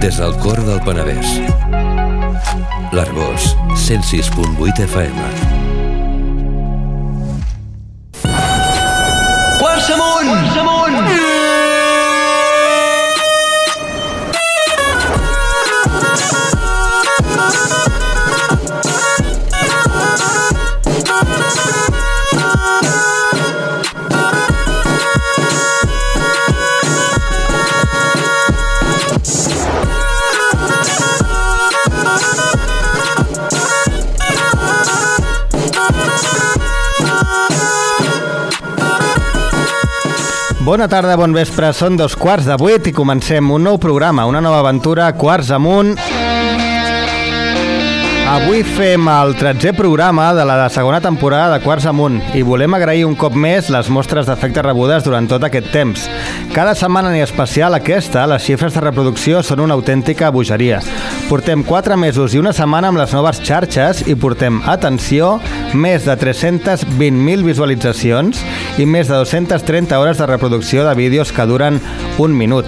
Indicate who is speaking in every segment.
Speaker 1: des del cor del Penedès. L'Arbós, 106.8 FM.
Speaker 2: Bona tarda, bon vespre. Són dos quarts de vuit i comencem un nou programa, una nova aventura, Quarts amunt. Avui fem el 13è programa de la segona temporada de Quarts amunt i volem agrair un cop més les mostres d'efecte rebudes durant tot aquest temps. Cada setmana ni especial aquesta, les xifres de reproducció són una autèntica bogeria. Portem 4 mesos i una setmana amb les noves xarxes i portem, atenció, més de 320.000 visualitzacions i més de 230 hores de reproducció de vídeos que duren un minut.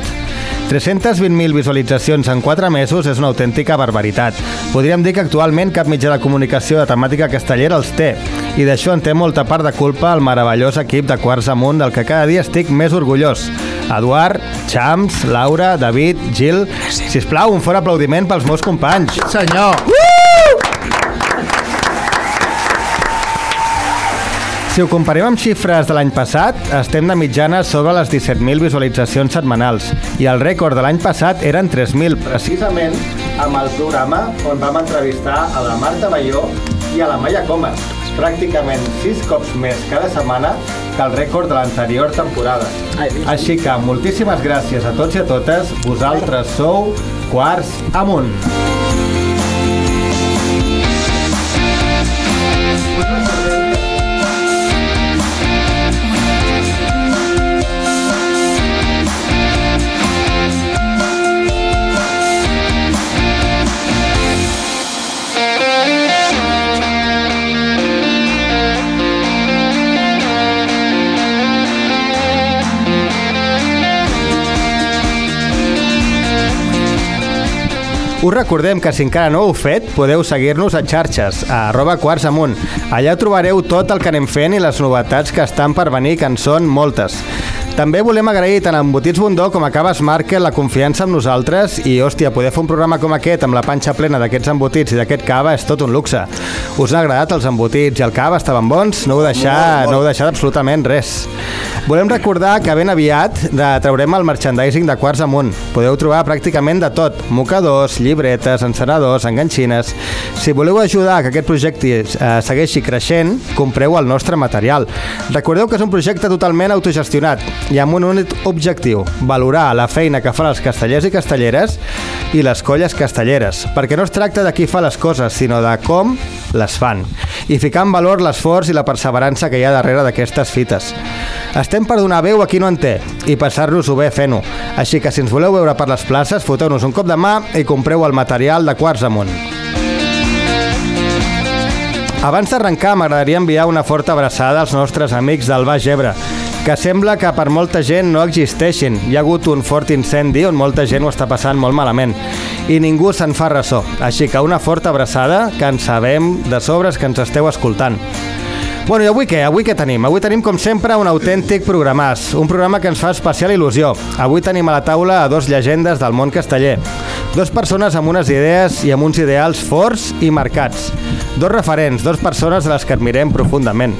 Speaker 2: 320.000 visualitzacions en 4 mesos és una autèntica barbaritat. Podríem dir que actualment cap mitjà de comunicació de temàtica castellera els té, i d'això en té molta part de culpa el meravellós equip de Quarts Amunt del que cada dia estic més orgullós. Eduard, Champs, Laura, David, Gil... Sisplau, un fort aplaudiment pels meus companys.
Speaker 3: Senyor!
Speaker 2: Si ho comparem amb xifres de l'any passat, estem de mitjana sobre les 17.000 visualitzacions setmanals i el rècord de l'any passat eren 3.000, precisament amb el programa on vam entrevistar a la Marta Balló i a la Maia Comas, pràcticament 6 cops més cada setmana que el rècord de l'anterior temporada. Així que moltíssimes gràcies a tots i a totes, vosaltres sou Quarts Amunt. Us recordem que si encara no ho heu fet, podeu seguir-nos a xarxes, a arroba quarts amunt. Allà trobareu tot el que anem fent i les novetats que estan per venir, que en són moltes. També volem agrair tant a Embotits Bundó com a Caves Market la confiança en nosaltres i, hòstia, poder fer un programa com aquest amb la panxa plena d'aquests embotits i d'aquest cava és tot un luxe. Us han agradat els embotits i el cava estaven bons? No heu deixat, no heu deixat absolutament res. Volem recordar que ben aviat de, traurem el merchandising de Quarts Amunt. Podeu trobar pràcticament de tot, mocadors, llibretes, encenedors, enganxines. Si voleu ajudar que aquest projecte eh, segueixi creixent, compreu el nostre material. Recordeu que és un projecte totalment autogestionat i amb un únic objectiu, valorar la feina que fan els castellers i castelleres i les colles castelleres, perquè no es tracta de qui fa les coses, sinó de com les fan, i ficar en valor l'esforç i la perseverança que hi ha darrere d'aquestes fites. Estem per donar veu a qui no en té i passar-nos-ho bé fent-ho, així que si ens voleu veure per les places, foteu-nos un cop de mà i compreu el material de Quarts Amunt. Abans d'arrencar, m'agradaria enviar una forta abraçada als nostres amics del Baix Ebre, que sembla que per molta gent no existeixin. Hi ha hagut un fort incendi on molta gent ho està passant molt malament i ningú se'n fa ressò. Així que una forta abraçada que en sabem de sobres que ens esteu escoltant. Bueno, i avui què? Avui què tenim? Avui tenim, com sempre, un autèntic programàs. Un programa que ens fa especial il·lusió. Avui tenim a la taula a dos llegendes del món casteller. Dos persones amb unes idees i amb uns ideals forts i marcats. Dos referents, dos persones de les que admirem profundament.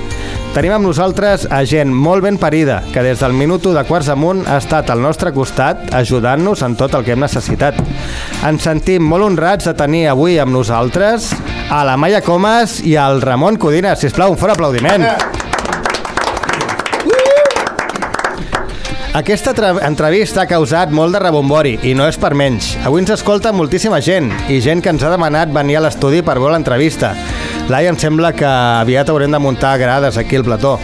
Speaker 2: Tenim amb nosaltres a gent molt ben parida, que des del minut 1 de quarts amunt ha estat al nostre costat ajudant-nos en tot el que hem necessitat. Ens sentim molt honrats de tenir avui amb nosaltres a la Maia Comas i al Ramon Codina. Si plau, un fort aplaudiment. Aquesta entrevista ha causat molt de rebombori i no és per menys. Avui ens escolta moltíssima gent i gent que ens ha demanat venir a l'estudi per veure l'entrevista. Laia, em sembla que aviat haurem de muntar grades aquí al plató.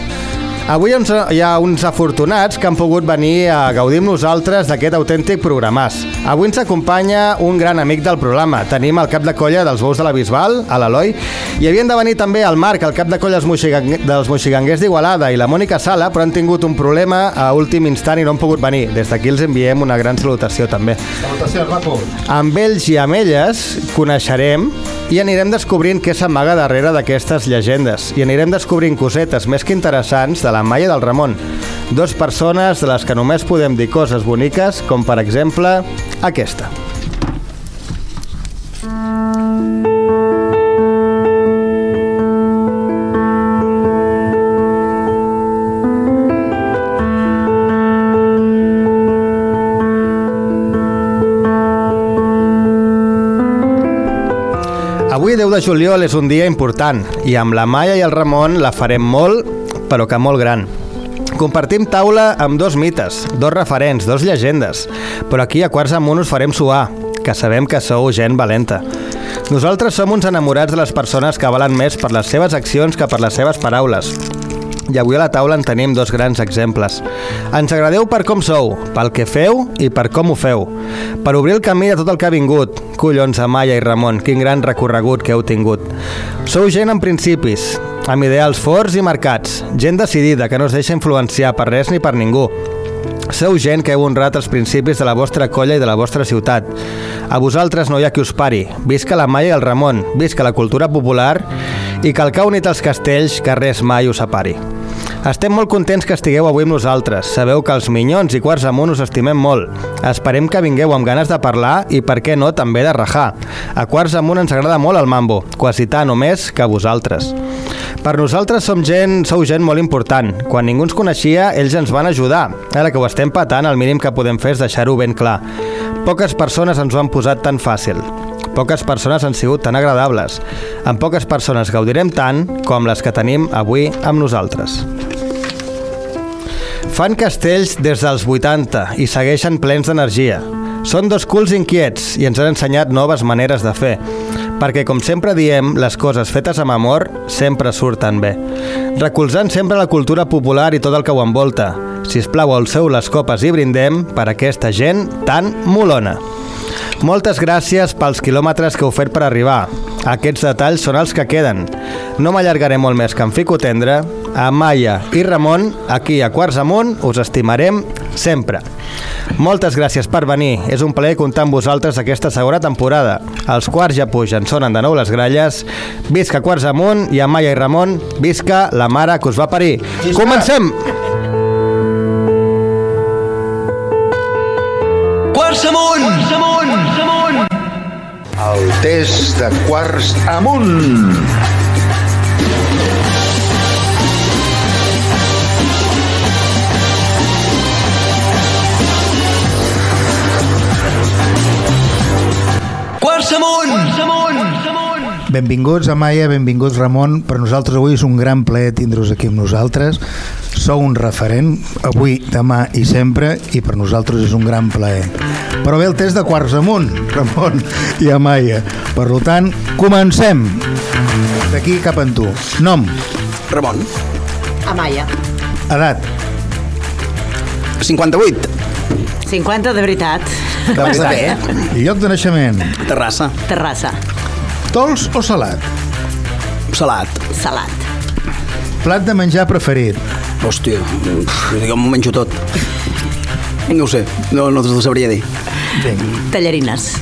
Speaker 2: Avui hi ha uns afortunats que han pogut venir a gaudir amb nosaltres d'aquest autèntic programàs. Avui ens acompanya un gran amic del programa. Tenim el cap de colla dels Bous de la Bisbal, a l'Eloi, i havien de venir també el Marc, el cap de colla dels moxiganguers d'Igualada, i la Mònica Sala, però han tingut un problema a últim instant i no han pogut venir. Des d'aquí els enviem una gran salutació també.
Speaker 3: Salutacions, maco.
Speaker 2: Amb ells i amb elles coneixerem i anirem descobrint què s'amaga darrere d'aquestes llegendes i anirem descobrint cosetes més que interessants de la Maia del Ramon. Dos persones de les que només podem dir coses boniques, com per exemple aquesta. Avui, 10 de juliol, és un dia important i amb la Maia i el Ramon la farem molt, però que molt gran. Compartim taula amb dos mites, dos referents, dos llegendes, però aquí a Quarts Amunt us farem suar, que sabem que sou gent valenta. Nosaltres som uns enamorats de les persones que valen més per les seves accions que per les seves paraules. I avui a la taula en tenim dos grans exemples. Ens agradeu per com sou, pel que feu i per com ho feu. Per obrir el camí de tot el que ha vingut. Collons, Amaya i Ramon, quin gran recorregut que heu tingut. Sou gent amb principis, amb ideals forts i marcats, gent decidida que no es deixa influenciar per res ni per ningú. Sou gent que heu honrat els principis de la vostra colla i de la vostra ciutat. A vosaltres no hi ha qui us pari. Visca la Maia i el Ramon, visca la cultura popular i que el que ha unit els castells que res mai us separi. Estem molt contents que estigueu avui amb nosaltres. Sabeu que els minyons i quarts amunt us estimem molt. Esperem que vingueu amb ganes de parlar i, per què no, també de rajar. A quarts amunt ens agrada molt el mambo, quasi tant o més que a vosaltres. Per nosaltres som gent, sou gent molt important. Quan ningú ens coneixia, ells ens van ajudar. Ara que ho estem patant, el mínim que podem fer és deixar-ho ben clar. Poques persones ens ho han posat tan fàcil. Poques persones han sigut tan agradables. Amb poques persones gaudirem tant com les que tenim avui amb nosaltres. Fan castells des dels 80 i segueixen plens d'energia. Són dos culs inquiets i ens han ensenyat noves maneres de fer. Perquè, com sempre diem, les coses fetes amb amor sempre surten bé. Recolzant sempre la cultura popular i tot el que ho envolta. Si plau, alceu les copes i brindem per aquesta gent tan molona. Moltes gràcies pels quilòmetres que heu fet per arribar. Aquests detalls són els que queden. No m'allargaré molt més que em fico tendre. A Maia i Ramon, aquí a Quarts Amunt, us estimarem sempre. Moltes gràcies per venir. És un plaer comptar amb vosaltres aquesta segona temporada. Els quarts ja pugen, sonen de nou les gralles. Visca Quarts Amunt i a Maia i Ramon, visca la mare que us va parir. Comencem!
Speaker 4: Quarts amunt! Quarts amunt! Quarts amunt!
Speaker 3: El test de quarts amunt.
Speaker 4: Quarts amunt! Quarts amunt!
Speaker 5: Benvinguts, Amaya, benvinguts, Ramon. Per nosaltres avui és un gran plaer tindre-us aquí amb nosaltres. Sou un referent, avui, demà i sempre, i per nosaltres és un gran plaer. Però ve el test de quarts amunt, Ramon i Amaya. Per tant, comencem. D'aquí cap en tu. Nom,
Speaker 6: Ramon,
Speaker 7: Amaya.
Speaker 5: edat,
Speaker 6: 58,
Speaker 7: 50 de veritat.
Speaker 5: De veritat,
Speaker 6: eh?
Speaker 5: i lloc de naixement.
Speaker 6: Terrassa,
Speaker 7: Terrassa.
Speaker 5: Dolç o salat?
Speaker 6: salat.
Speaker 7: Salat.
Speaker 5: Plat de menjar preferit.
Speaker 6: Hòstia, jo m'ho menjo tot. No ho sé, no, no t'ho sabria dir.
Speaker 7: Tallarines.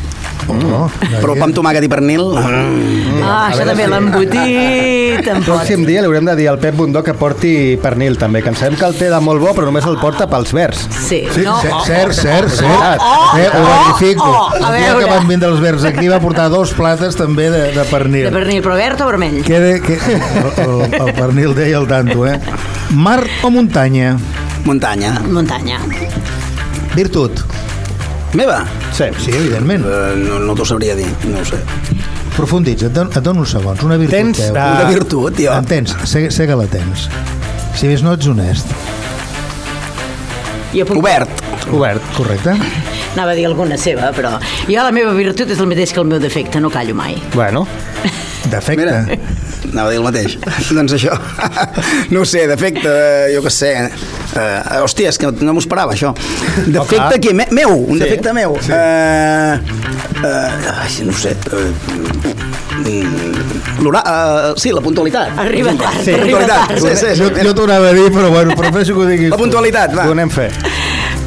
Speaker 5: Oh,
Speaker 6: Però el pa amb tomàquet i pernil...
Speaker 5: Mm.
Speaker 7: Ah, això també l'embotit. Em pot.
Speaker 2: Pròxim dia li haurem de dir al Pep Bundó que porti pernil també, que en sabem que el té de molt bo però només el porta pels verds.
Speaker 7: Sí.
Speaker 5: Sí,
Speaker 7: no,
Speaker 5: cert,
Speaker 7: oh,
Speaker 5: cert, cert, cert.
Speaker 7: oh, oh,
Speaker 5: eh, ho
Speaker 7: oh,
Speaker 5: verifico.
Speaker 7: oh, a
Speaker 5: el dia que van vindre els verds aquí va portar dos plates també de, de pernil.
Speaker 7: De pernil, però verd o vermell?
Speaker 5: Queda, que, el, el, el pernil deia el tanto, eh? Mar o muntanya?
Speaker 6: Muntanya.
Speaker 7: Muntanya.
Speaker 5: Virtut.
Speaker 6: Meva?
Speaker 2: Sí.
Speaker 5: Sí, evidentment.
Speaker 6: Uh, no no t'ho sabria dir, no ho sé.
Speaker 5: Profunditza, et, don, et dono uns segons. Una virtut
Speaker 2: Tens,
Speaker 5: teva.
Speaker 2: ah,
Speaker 6: Una virtut, tio.
Speaker 5: En tens, sé, sé que la tens. Si més no ets honest.
Speaker 7: Jo puc...
Speaker 6: Obert.
Speaker 2: Obert.
Speaker 5: Correcte?
Speaker 7: Anava a dir alguna seva, però... Jo la meva virtut és el mateix que el meu defecte, no callo mai.
Speaker 2: Bueno,
Speaker 5: Defecte.
Speaker 6: Mira, anava a dir el mateix. doncs això. no ho sé, defecte, eh, jo què sé. Uh, hòstia, és que no m'ho esperava, això. Defecte
Speaker 2: clar.
Speaker 6: aquí, me, meu, un
Speaker 2: Sí.
Speaker 6: defecte meu. Sí. Uh, uh, ai, no ho sé. Uh, L'hora... Uh, sí, la puntualitat.
Speaker 7: Arriba tard,
Speaker 6: Sí,
Speaker 7: arriba
Speaker 6: puntualitat.
Speaker 7: tard.
Speaker 6: Sí, sí, sí.
Speaker 5: Jo, jo t'ho anava a dir, però bueno, prefereixo que ho diguis
Speaker 6: La
Speaker 5: tu.
Speaker 6: puntualitat, va.
Speaker 2: Donem fe.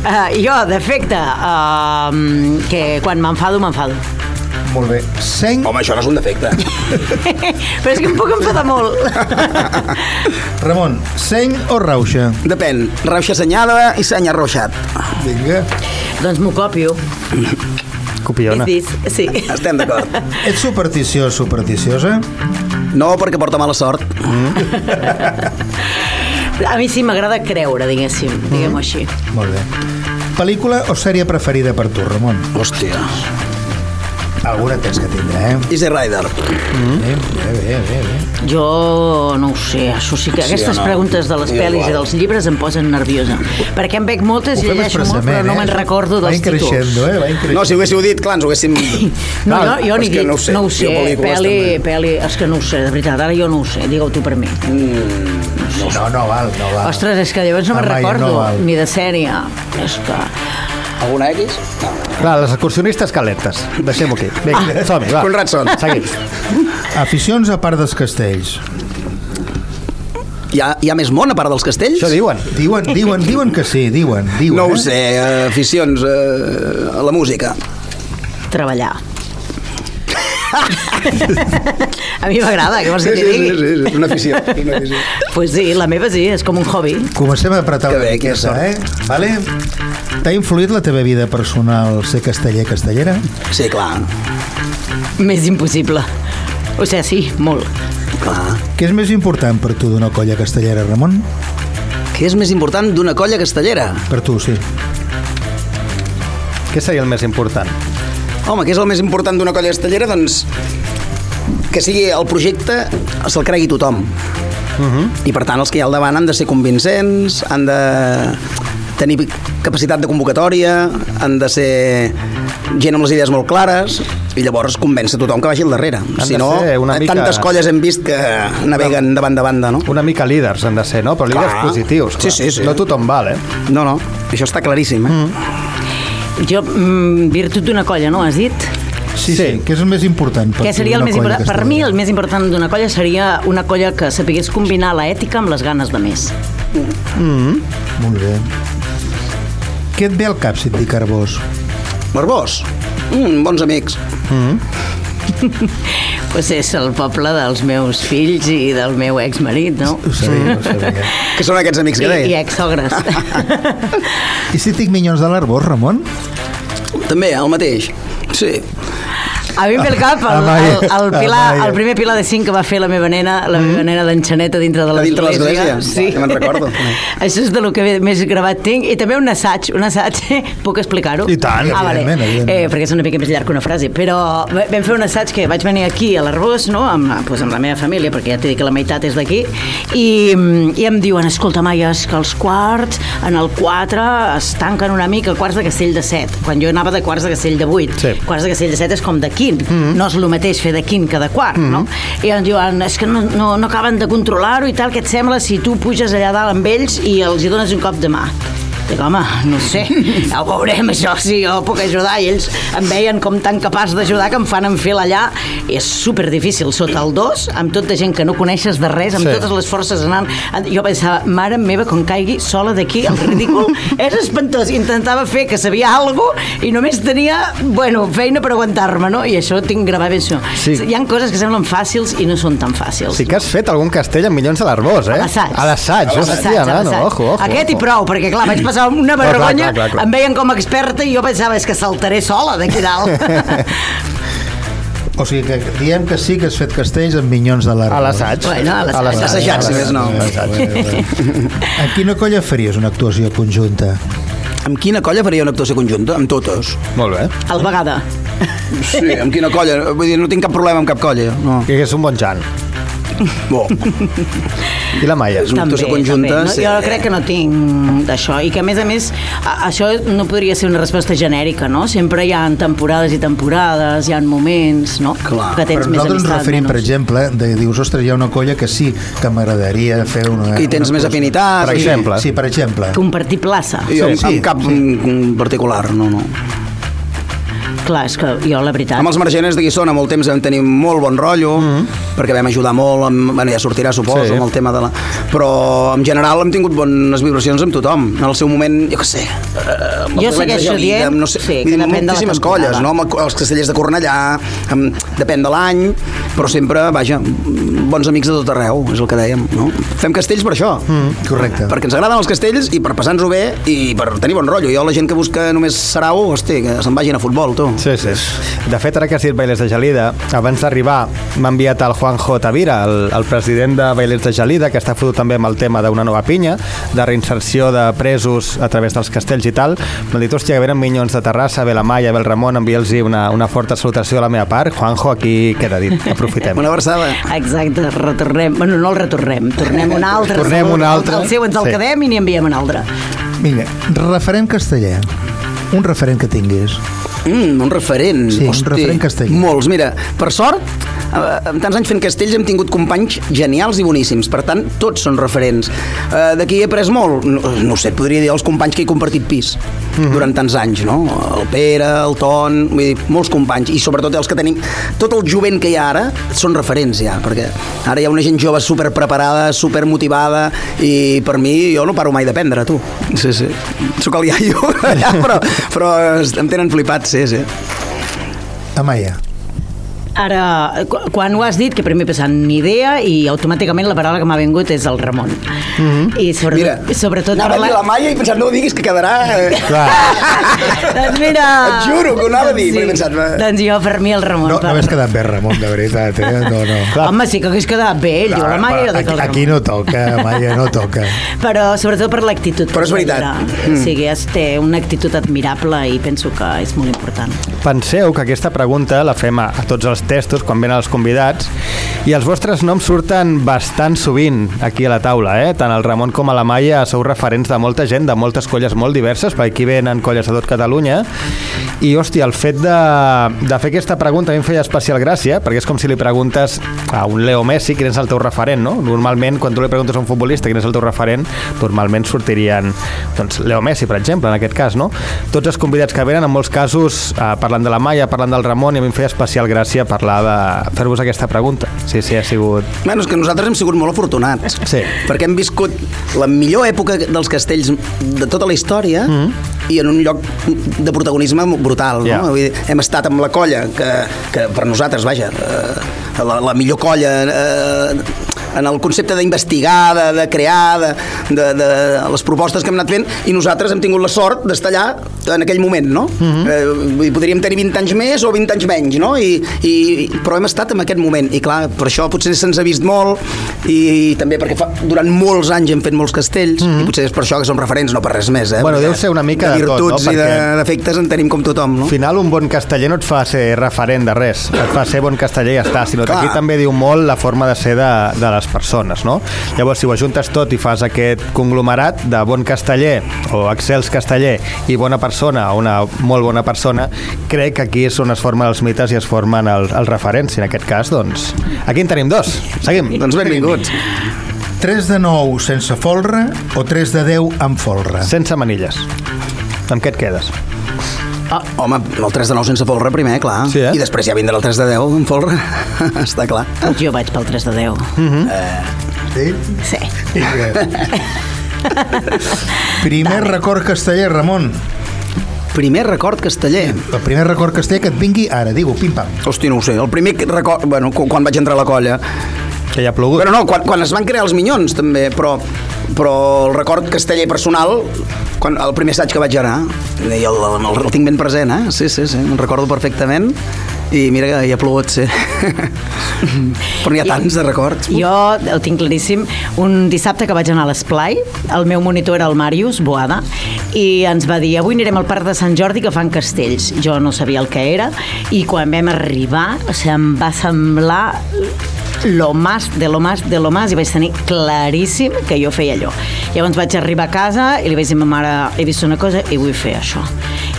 Speaker 7: Uh, jo, defecte, uh, que quan m'enfado, m'enfado.
Speaker 5: Molt bé. Seny,
Speaker 6: Home, això no és un defecte.
Speaker 7: Però és que em puc enfadar molt.
Speaker 5: Ramon, seny o rauxa?
Speaker 6: Depèn. Rauxa assenyada i seny arroixat.
Speaker 5: Vinga.
Speaker 7: doncs m'ho copio.
Speaker 2: Copiona.
Speaker 7: És dis, sí.
Speaker 6: Estem d'acord.
Speaker 5: Ets supersticiós, supersticiosa?
Speaker 6: No perquè porta mala sort.
Speaker 7: A mi sí m'agrada creure, diguéssim, diguem-ho així.
Speaker 5: Molt bé. Pel·lícula o sèrie preferida per tu, Ramon?
Speaker 6: Hòstia.
Speaker 5: Alguna tens que tindre, eh?
Speaker 6: Easy Rider.
Speaker 5: Bé, bé, bé, bé, bé.
Speaker 7: Jo no ho sé, això sí que...
Speaker 6: Sí
Speaker 7: Aquestes
Speaker 6: no?
Speaker 7: preguntes de les pel·lis i dels llibres em posen nerviosa. Perquè en veig moltes,
Speaker 5: fem
Speaker 7: llegeixo molt, però no
Speaker 5: expressament,
Speaker 7: me'n
Speaker 5: eh?
Speaker 7: recordo dels títols.
Speaker 5: eh? Va increixendo.
Speaker 6: No, si ho haguéssiu dit, clar, ens ho haguéssim...
Speaker 7: No,
Speaker 6: Clar,
Speaker 7: jo, ni
Speaker 6: que
Speaker 7: dic,
Speaker 6: no ho sé.
Speaker 7: no ho sé,
Speaker 6: també.
Speaker 7: peli, és que no ho sé, de veritat, ara jo no ho sé, digue-ho tu per mi.
Speaker 5: No, no val, no val.
Speaker 7: Ostres, és que llavors no me'n recordo,
Speaker 5: no val.
Speaker 7: ni de sèrie, és que...
Speaker 6: Alguna X? No.
Speaker 2: Clar, les excursionistes calentes. Deixem-ho aquí. Vinga, som-hi, va.
Speaker 6: Conrad Son.
Speaker 2: Seguim.
Speaker 5: Aficions a part dels castells.
Speaker 6: Hi ha, hi ha més món a part dels castells?
Speaker 2: Això diuen.
Speaker 5: Diuen, diuen, diuen que sí, diuen, diuen.
Speaker 6: No ho
Speaker 5: eh?
Speaker 6: sé, aficions eh, a la música.
Speaker 7: treballar. a mi m'agrada, què vols que
Speaker 6: sí,
Speaker 7: t'hi
Speaker 6: sí,
Speaker 7: digui?
Speaker 6: sí, és una afició. És una afició.
Speaker 7: Pues sí, la meva sí, és com un hobby.
Speaker 5: Comencem a apretar
Speaker 6: Que
Speaker 5: una miqueta, eh? Vale? T'ha influït la teva vida personal ser casteller, castellera?
Speaker 6: Sí, clar,
Speaker 7: Més impossible. O sigui, sí, molt.
Speaker 6: clar.
Speaker 5: Què és més important per tu d'una colla castellera, Ramon?
Speaker 6: Què és més important d'una colla castellera?
Speaker 5: Per tu, sí.
Speaker 2: Què seria el més important?
Speaker 6: Home, què és el més important d'una colla castellera? Doncs que sigui el projecte se'l cregui tothom. Uh -huh. I per tant els que hi ha al davant han de ser convincents, han de tenir capacitat de convocatòria, han de ser gent amb les idees molt clares i llavors convèncer tothom que vagi al darrere.
Speaker 2: de
Speaker 6: si no,
Speaker 2: ser una mica-
Speaker 6: tantes colles hem vist que naveguen de banda a banda, no?
Speaker 2: Una mica líders han de ser, no? Però líders
Speaker 6: Clar.
Speaker 2: positius.
Speaker 6: Sí, sí, sí.
Speaker 2: No tothom val, eh?
Speaker 6: No, no, això està claríssim, eh? Mm.
Speaker 7: Jo, mm, virtut d'una colla, no, has dit?
Speaker 5: Sí, sí. Què és el més important per tu
Speaker 7: seria el més important? Per mi el més important d'una colla seria una colla que sapigués combinar la ètica amb les ganes de més.
Speaker 5: Molt bé. Què et ve al cap si et dic Arbós?
Speaker 6: Marbós, mm, bons amics.
Speaker 7: Pues és el poble dels meus fills i del meu exmarit, no?
Speaker 5: Ho sabia, ho sabia.
Speaker 6: Que són aquests amics
Speaker 7: I,
Speaker 6: que
Speaker 7: i
Speaker 6: deia.
Speaker 7: exsogres.
Speaker 5: I si et dic Minyons de l'Arbós, Ramon?
Speaker 6: També, el mateix. Sí.
Speaker 7: A mi em ve al cap el, el, el, pilar, el primer pilar de cinc que va fer la meva nena, la meva nena d'enxaneta dintre de l'església. Sí.
Speaker 6: Ja me'n recordo.
Speaker 7: Això és de lo que més gravat tinc. I també un assaig, un assaig, puc explicar-ho?
Speaker 5: I tant,
Speaker 7: ah, vale. Eh, perquè és una mica més llarg que una frase. Però vam fer un assaig que vaig venir aquí a l'Arbós, no? amb, pues, amb la meva família, perquè ja t'he dit que la meitat és d'aquí, i, i em diuen, escolta, Maia, és que els quarts, en el 4, es tanquen una mica, quarts de castell de 7, quan jo anava de quarts de castell de 8.
Speaker 2: Sí.
Speaker 7: Quarts de castell de 7 és com de quint, mm -hmm. no és el mateix fer de quint que de quart, mm -hmm. no? I ens diuen, és que no, no, no acaben de controlar-ho i tal, què et sembla si tu puges allà dalt amb ells i els hi dones un cop de mà? Dic, home, no sé, ja ho veurem això, si jo puc ajudar. I ells em veien com tan capaç d'ajudar que em fan enfilar allà. I és super difícil, sota el dos, amb tot de gent que no coneixes de res, amb
Speaker 2: Sí.
Speaker 7: totes les forces anant... Jo pensava, mare meva, com caigui sola d'aquí, el ridícul és espantós. Intentava fer que sabia alguna cosa i només tenia, bueno, feina per aguantar-me, no? I això tinc gravat bé, això.
Speaker 2: Sí.
Speaker 7: Hi han coses que semblen fàcils i no són tan fàcils.
Speaker 2: Sí que has fet algun castell amb milions de l'Arbós, eh?
Speaker 7: A l'assaig.
Speaker 2: A l'assaig,
Speaker 7: A
Speaker 2: hòstia,
Speaker 7: a
Speaker 2: nano, ojo, ojo.
Speaker 7: Aquest
Speaker 2: ojo.
Speaker 7: i prou, perquè clar, vaig passar una
Speaker 2: clar,
Speaker 7: vergonya,
Speaker 2: clar, clar, clar.
Speaker 7: em veien com a experta i jo pensava, és que saltaré sola d'aquí dalt.
Speaker 5: O sigui que diem que sí que has fet castells amb Minyons de l'Arbós.
Speaker 2: A l'assaig.
Speaker 7: Bueno, a l'assaig.
Speaker 6: Assajat, si més no.
Speaker 5: En quina colla faries una actuació conjunta?
Speaker 6: Amb quina colla faria una actuació conjunta? Amb totes.
Speaker 2: Molt bé.
Speaker 7: A la vegada.
Speaker 6: Sí, amb quina colla? Vull dir, no tinc cap problema amb cap colla. No.
Speaker 2: Que és un bon Jan.
Speaker 6: Bo,
Speaker 2: I la Maia?
Speaker 6: És una actuació conjunta,
Speaker 7: No?
Speaker 6: sí.
Speaker 7: Jo crec que no tinc d'això i que a més a més a, això no podria ser una resposta genèrica, no? Sempre hi ha temporades i temporades, hi ha moments, no?
Speaker 6: Clar.
Speaker 7: que tens
Speaker 5: Però
Speaker 7: més
Speaker 5: nosaltres ens referim,
Speaker 7: menys.
Speaker 5: per exemple, de, dius, ostres, hi ha una colla que sí que m'agradaria fer una...
Speaker 6: Hi tens
Speaker 5: una
Speaker 6: més
Speaker 5: cosa.
Speaker 6: afinitat,
Speaker 2: Per
Speaker 6: sí.
Speaker 2: exemple.
Speaker 5: Sí, per exemple.
Speaker 7: Compartir plaça.
Speaker 6: Jo
Speaker 5: Sí,
Speaker 6: sí,
Speaker 5: sí,
Speaker 6: amb cap
Speaker 5: sí.
Speaker 6: sí. particular, no, no.
Speaker 7: Clar, és que jo, la veritat...
Speaker 6: Amb els margeners de Guissona molt temps vam tenir molt bon rotllo, mm -hmm. perquè vam ajudar molt, amb, bueno, ja sortirà, suposo,
Speaker 2: Sí.
Speaker 6: amb el tema de la... Però, en general, hem tingut bones vibracions amb tothom. En el seu moment, jo què sé... Eh, amb
Speaker 7: Jo segueixo dient,
Speaker 6: no sé,
Speaker 7: sí, que depèn de la
Speaker 6: colles, no? Amb els castellers de Cornellà, amb, depèn de l'any, però sempre, vaja, bons amics de tot arreu, és el que dèiem, no? Fem castells per això.
Speaker 5: Mm, correcte.
Speaker 6: Perquè ens agraden els castells i per passar-nos-ho bé i per tenir bon rotllo. Jo, la gent que busca només sarau, hosti, que se'n vagin a futbol, tu.
Speaker 2: Sí, sí. De fet, ara que has dit Bailers de Gelida, abans d'arribar m'ha enviat el Juanjo Tavira, el, el president de Bailers de Gelida, que està fotut també amb el tema d'una nova pinya, de reinserció de presos a través dels castells i tal. M'ha dit, hòstia, que venen minyons de Terrassa, ve la Maia, ve el Ramon, envia'ls una, una forta salutació de la meva part. Juanjo, aquí queda dit, aprofitem.
Speaker 6: Una versada.
Speaker 7: Exacte, retornem. Bueno, no el retornem, tornem un altre.
Speaker 2: Tornem un altre.
Speaker 7: El seu ens el
Speaker 2: Sí.
Speaker 7: quedem i n'hi enviem un altre.
Speaker 5: Vinga, referent casteller. Un referent que tinguis.
Speaker 6: Mm, un referent.
Speaker 5: Sí, un referent casteller.
Speaker 6: Molts. Mira, per sort, amb tants anys fent castells hem tingut companys genials i boníssims. Per tant, tots són referents. Eh, D'aquí he après molt. No, no sé, podria dir els companys que he compartit pis
Speaker 5: Mhm.
Speaker 6: durant tants anys, no? El Pere, el Ton, vull dir, molts companys. I sobretot els que tenim... Tot el jovent que hi ha ara són referents ja, perquè ara hi ha una gent jove super preparada, super motivada i per mi jo no paro mai d'aprendre, tu. Sí, sí. Sóc el iaio però, però em tenen flipat, sí, sí.
Speaker 5: Amaya.
Speaker 7: Ara, qu- quan ho has dit, que primer he pensat ni idea i automàticament la paraula que m'ha vingut és el Ramon. I sobretot,
Speaker 6: Mira,
Speaker 7: sobretot
Speaker 6: anava a dir la Maia i he pensat, no ho diguis, que quedarà... eh,
Speaker 7: doncs mira...
Speaker 6: Et juro que ho anava a dir, però he pensat, va.
Speaker 7: Doncs jo, per mi, el Ramon.
Speaker 5: No,
Speaker 7: per...
Speaker 5: no hagués quedat bé, Ramon, de veritat, eh? No, no.
Speaker 7: Home, sí que hagués quedat bé, ell la Maia i jo dic
Speaker 5: aquí,
Speaker 7: el Ramon.
Speaker 5: aquí no toca, Amaya, no toca.
Speaker 7: Però sobretot per l'actitud.
Speaker 6: Però és veritat.
Speaker 7: Mm. O sigui, es té una actitud admirable i penso que és molt important.
Speaker 2: Penseu que aquesta pregunta la fem a, a tots els testos quan venen els convidats i els vostres noms surten bastant sovint aquí a la taula, eh? Tant el Ramon com a la Maia sou referents de molta gent, de moltes colles molt diverses, perquè aquí venen colles de tot Catalunya i, hòstia, el fet de, de fer aquesta pregunta a mi em feia especial gràcia, perquè és com si li preguntes a un Leo Messi quin és el teu referent, no? Normalment, quan tu li preguntes a un futbolista quin és el teu referent, normalment sortirien doncs, Leo Messi, per exemple, en aquest cas, no? Tots els convidats que venen, en molts casos, eh, parlant de la Maia, parlant del Ramon, i a mi em feia especial gràcia parlar de fer-vos aquesta pregunta. Sí, sí, ha sigut...
Speaker 6: Bueno, és que nosaltres hem sigut molt afortunats.
Speaker 2: Sí.
Speaker 6: Perquè hem viscut la millor època dels castells de tota la història mm. i en un lloc de protagonisme brutal.
Speaker 2: Ja.
Speaker 6: No? Vull dir, hem estat amb la colla, que, que per nosaltres, vaja, eh, la, la millor colla eh, en el concepte d'investigar, de, de crear, de, de, de les propostes que hem anat fent, i nosaltres hem tingut la sort d'estar allà en aquell moment, no? Mm -hmm. eh, vull dir, podríem tenir 20 anys més o 20 anys menys, no? I, i, però hem estat en aquest moment, i clar, per això potser se'ns ha vist molt, i, i també perquè fa, durant molts anys hem fet molts castells, mm -hmm. i potser és per això que som referents, no per res més, eh?
Speaker 2: Bueno,
Speaker 6: Perquè
Speaker 2: deu ser una mica de tot, no?
Speaker 6: virtuts i de-
Speaker 2: Perquè-
Speaker 6: d'efectes en tenim com tothom, no?
Speaker 2: Al final, un bon casteller no et fa ser referent de res, et fa ser bon casteller i ja està, sinó que aquí també diu molt la forma de ser de, de les persones, no? Llavors, si ho ajuntes tot i fas aquest conglomerat de bon casteller o excels casteller i bona persona o una molt bona persona, crec que aquí és on es formen els mites i es formen els, els referents, i en aquest cas, doncs, aquí en tenim dos. Seguim.
Speaker 6: Doncs benvinguts.
Speaker 5: 3 de 9 sense folre o 3 de 10 amb folre?
Speaker 2: Sense manilles. Amb què et quedes?
Speaker 6: Ah, home, el 3 de 9 sense folre primer, clar.
Speaker 2: Sí, eh?
Speaker 6: I després ja vindrà el 3 de 10 amb folre. Està clar.
Speaker 7: Doncs jo vaig pel 3 de 10.
Speaker 5: Sí?
Speaker 7: Sí.
Speaker 5: Primer record casteller, Ramon.
Speaker 6: Primer record casteller.
Speaker 5: El primer record casteller que et vingui ara, digue-ho, pim-pam.
Speaker 6: Hosti, no ho sé. El primer record... Bueno, quan vaig entrar a la colla.
Speaker 2: Que ja ha plogut.
Speaker 6: Però no, quan, quan es van crear els Minyons, també, però, però el record casteller personal, quan, el primer assaig que vaig anar, el, el, el, el tinc ben present, eh? Sí, sí, sí, me'n recordo perfectament. I mira que hi ha plogut, sí. però n'hi ha tants de records.
Speaker 7: Jo ho tinc claríssim. Un dissabte que vaig anar a l'Esplai, el meu monitor era el Màrius Boada, i ens va dir, avui anirem al Parc de Sant Jordi que fan castells. Jo no sabia el que era, i quan vam arribar, o sigui, em va semblar lo más de lo más de lo más i vaig tenir claríssim que jo feia allò. Llavors vaig arribar a casa i li vaig dir a ma mare, he vist una cosa i vull fer això.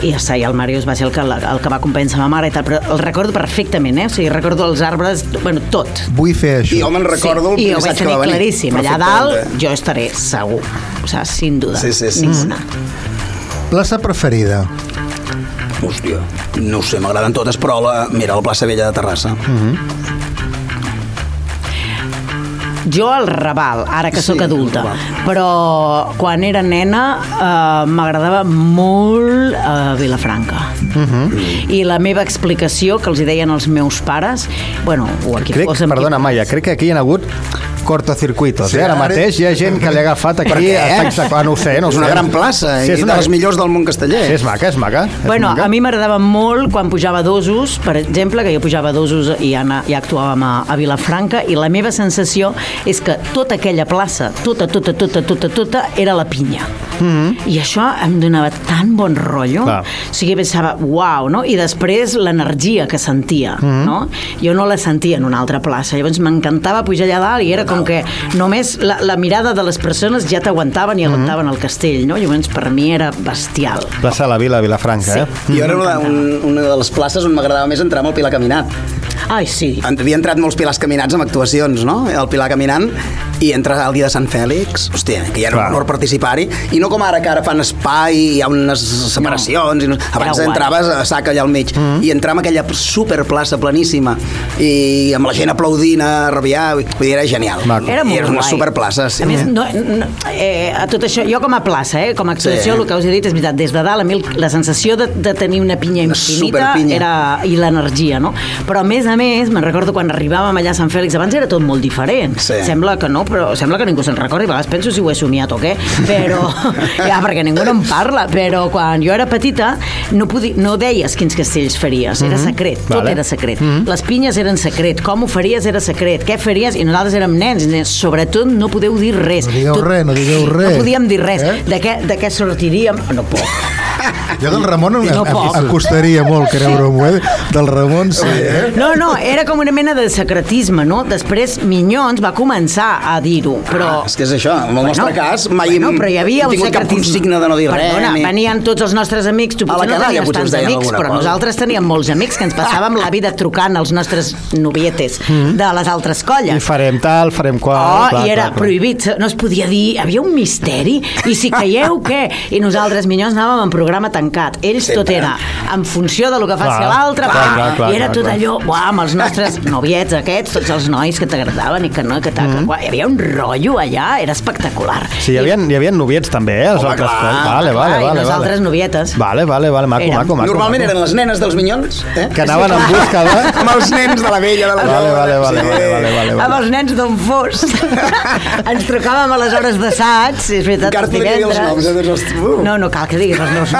Speaker 7: I ja està, i el Màrius va ser el que, el que va convèncer ma mare i tal, però el recordo perfectament, eh? O sigui, recordo els arbres, bueno, tot.
Speaker 5: Vull fer això.
Speaker 6: I jo me'n recordo
Speaker 7: sí,
Speaker 6: el missatge que va venir.
Speaker 7: claríssim. Allà dalt jo estaré segur. O sigui, sin duda.
Speaker 6: Sí, sí, sí.
Speaker 7: Ninguna.
Speaker 5: Plaça preferida.
Speaker 6: Hòstia, no ho sé, m'agraden totes, però la, mira, la plaça Vella de Terrassa.
Speaker 7: Jo al Raval, ara que
Speaker 6: Sí,
Speaker 7: sóc adulta, però quan era nena eh, m'agradava molt a Vilafranca. I la meva explicació, que els hi deien els meus pares, bueno, o aquí
Speaker 2: Crec,
Speaker 7: amb
Speaker 2: perdona,
Speaker 7: qui-
Speaker 2: Maia, crec que aquí hi ha hagut cortocircuitos.
Speaker 5: Sí,
Speaker 2: eh? Ara mateix hi ha gent que li ha agafat aquí...
Speaker 6: Per què?
Speaker 2: està exacte- Ah, no ho sé, no ho
Speaker 6: És una
Speaker 2: sé.
Speaker 6: gran plaça
Speaker 2: Sí,
Speaker 6: i
Speaker 2: és una...
Speaker 6: de les millors del món casteller.
Speaker 2: Sí, és maca, és maca. És
Speaker 7: Bueno,
Speaker 2: maca.
Speaker 7: a mi m'agradava molt quan pujava a dosos, per exemple, que jo pujava a dosos i ja, ana- ja actuàvem a, a Vilafranca, i la meva sensació és que tota aquella plaça, tota, tota, tota, tota, tota, era la pinya. Mm -hmm. I això em donava tan bon rotllo.
Speaker 2: Clar.
Speaker 7: O sigui, pensava, uau, no? I després l'energia que sentia, mm -hmm. no? Jo no la sentia en una altra plaça. Llavors m'encantava pujar allà dalt i era com que només la, la mirada de les persones ja t'aguantaven i aguantaven el castell, no? Llavors per mi era bestial.
Speaker 2: Plaça la Vila, Vilafranca,
Speaker 7: Sí.
Speaker 2: eh?
Speaker 6: Jo era una, un, una de les places on m'agradava més entrar amb el Pilar caminant.
Speaker 7: Ai, sí.
Speaker 6: Havia entrat molts pilars caminats amb actuacions, no? El Pilar caminant i entrar el dia de Sant Fèlix, hòstia, que ja era
Speaker 2: Clar.
Speaker 6: un honor participar-hi, i no com ara, que ara fan espai, hi ha unes separacions, i no, abans
Speaker 7: guai.
Speaker 6: entraves a sac allà al mig,
Speaker 2: Mm.
Speaker 6: i entrar en aquella superplaça planíssima, i amb la gent aplaudint a rabiar, vull dir, era genial.
Speaker 2: Maco.
Speaker 7: Era
Speaker 6: I
Speaker 7: molt
Speaker 6: era una
Speaker 7: guai.
Speaker 6: superplaça, sí.
Speaker 7: A més, no, no, eh, a tot això, jo com a plaça, eh, com a actuació,
Speaker 6: Sí.
Speaker 7: el que us he dit és veritat, des de dalt, a mi la sensació de, de tenir una pinya
Speaker 6: Una
Speaker 7: infinita
Speaker 6: superpinya.
Speaker 7: era, i l'energia, no? Però a més a més, me'n recordo quan arribàvem allà a Sant Fèlix, abans era tot molt diferent.
Speaker 6: Sí.
Speaker 7: Sembla que no, però sembla que ningú se'n recorda, i a vegades penso si ho he somiat o què, però, ja, perquè ningú no en parla, però quan jo era petita no, podi, no deies quins castells faries, era secret, tot
Speaker 2: Vale.
Speaker 7: era secret. Les pinyes eren secret, com ho faries era secret, què faries, i nosaltres érem nens, dèiem, sobretot no podeu dir res.
Speaker 5: No digueu
Speaker 7: Tot-
Speaker 5: res, no digueu res.
Speaker 7: No podíem dir res.
Speaker 5: Eh?
Speaker 7: De, què, de què sortiríem? No puc.
Speaker 5: Jo del Ramon em,
Speaker 7: No
Speaker 5: em, em costaria molt creure-m'ho, eh? Del Ramon sí, eh?
Speaker 7: No, no, era com una mena de secretisme, no? Després Minyons va començar a dir-ho, però...
Speaker 6: Ah, és que és això, en el nostre cas mai
Speaker 7: bueno, però hi havia
Speaker 6: hem
Speaker 7: un
Speaker 6: tingut cap consigna de no dir res.
Speaker 7: Perdona,
Speaker 6: ni-
Speaker 7: venien tots els nostres amics, tu potser no tenies
Speaker 6: potser
Speaker 7: tants amics, però
Speaker 6: cosa.
Speaker 7: nosaltres teníem molts amics que ens passàvem la vida trucant als nostres novietes de les altres
Speaker 2: I
Speaker 7: colles.
Speaker 2: farem tal, farem qual...
Speaker 7: Oh,
Speaker 2: clar,
Speaker 7: i era
Speaker 2: clar, clar.
Speaker 7: prohibit, no es podia dir, havia un misteri, i si creieu què? I nosaltres, Minyons, anàvem en programa tancat. Ells tot
Speaker 6: Sempre.
Speaker 7: era en funció de lo que faci l'altre, i era
Speaker 2: clar,
Speaker 7: tot
Speaker 2: clar.
Speaker 7: allò, uah, amb els nostres noviets aquests, tots els nois que t'agradaven i que no, que tal, que qual. Hi havia un rotllo allà, era espectacular.
Speaker 2: Sí, hi havia, hi havia noviets també, eh? Els
Speaker 6: Home,
Speaker 2: altres
Speaker 6: clar,
Speaker 2: colls. Vale,
Speaker 7: clar,
Speaker 2: vale,
Speaker 7: i
Speaker 2: vale.
Speaker 7: nosaltres
Speaker 2: vale.
Speaker 7: novietes.
Speaker 2: Vale, vale, vale, maco,
Speaker 7: Érem-
Speaker 2: maco, maco.
Speaker 6: Normalment
Speaker 2: maco.
Speaker 6: eren les nenes dels minyons, eh?
Speaker 2: Que anaven en busca de...
Speaker 6: amb els nens de la vella, de la
Speaker 2: Vale, vale, vale,
Speaker 6: Sí.
Speaker 2: vale, vale, vale,
Speaker 7: Amb
Speaker 2: vale.
Speaker 7: els nens d'on fos. Ens trucàvem a les hores d'assaig, és veritat,
Speaker 6: Encara
Speaker 7: els
Speaker 6: dir els
Speaker 7: divendres.
Speaker 6: noms, eh.
Speaker 7: No, no cal que diguis els meus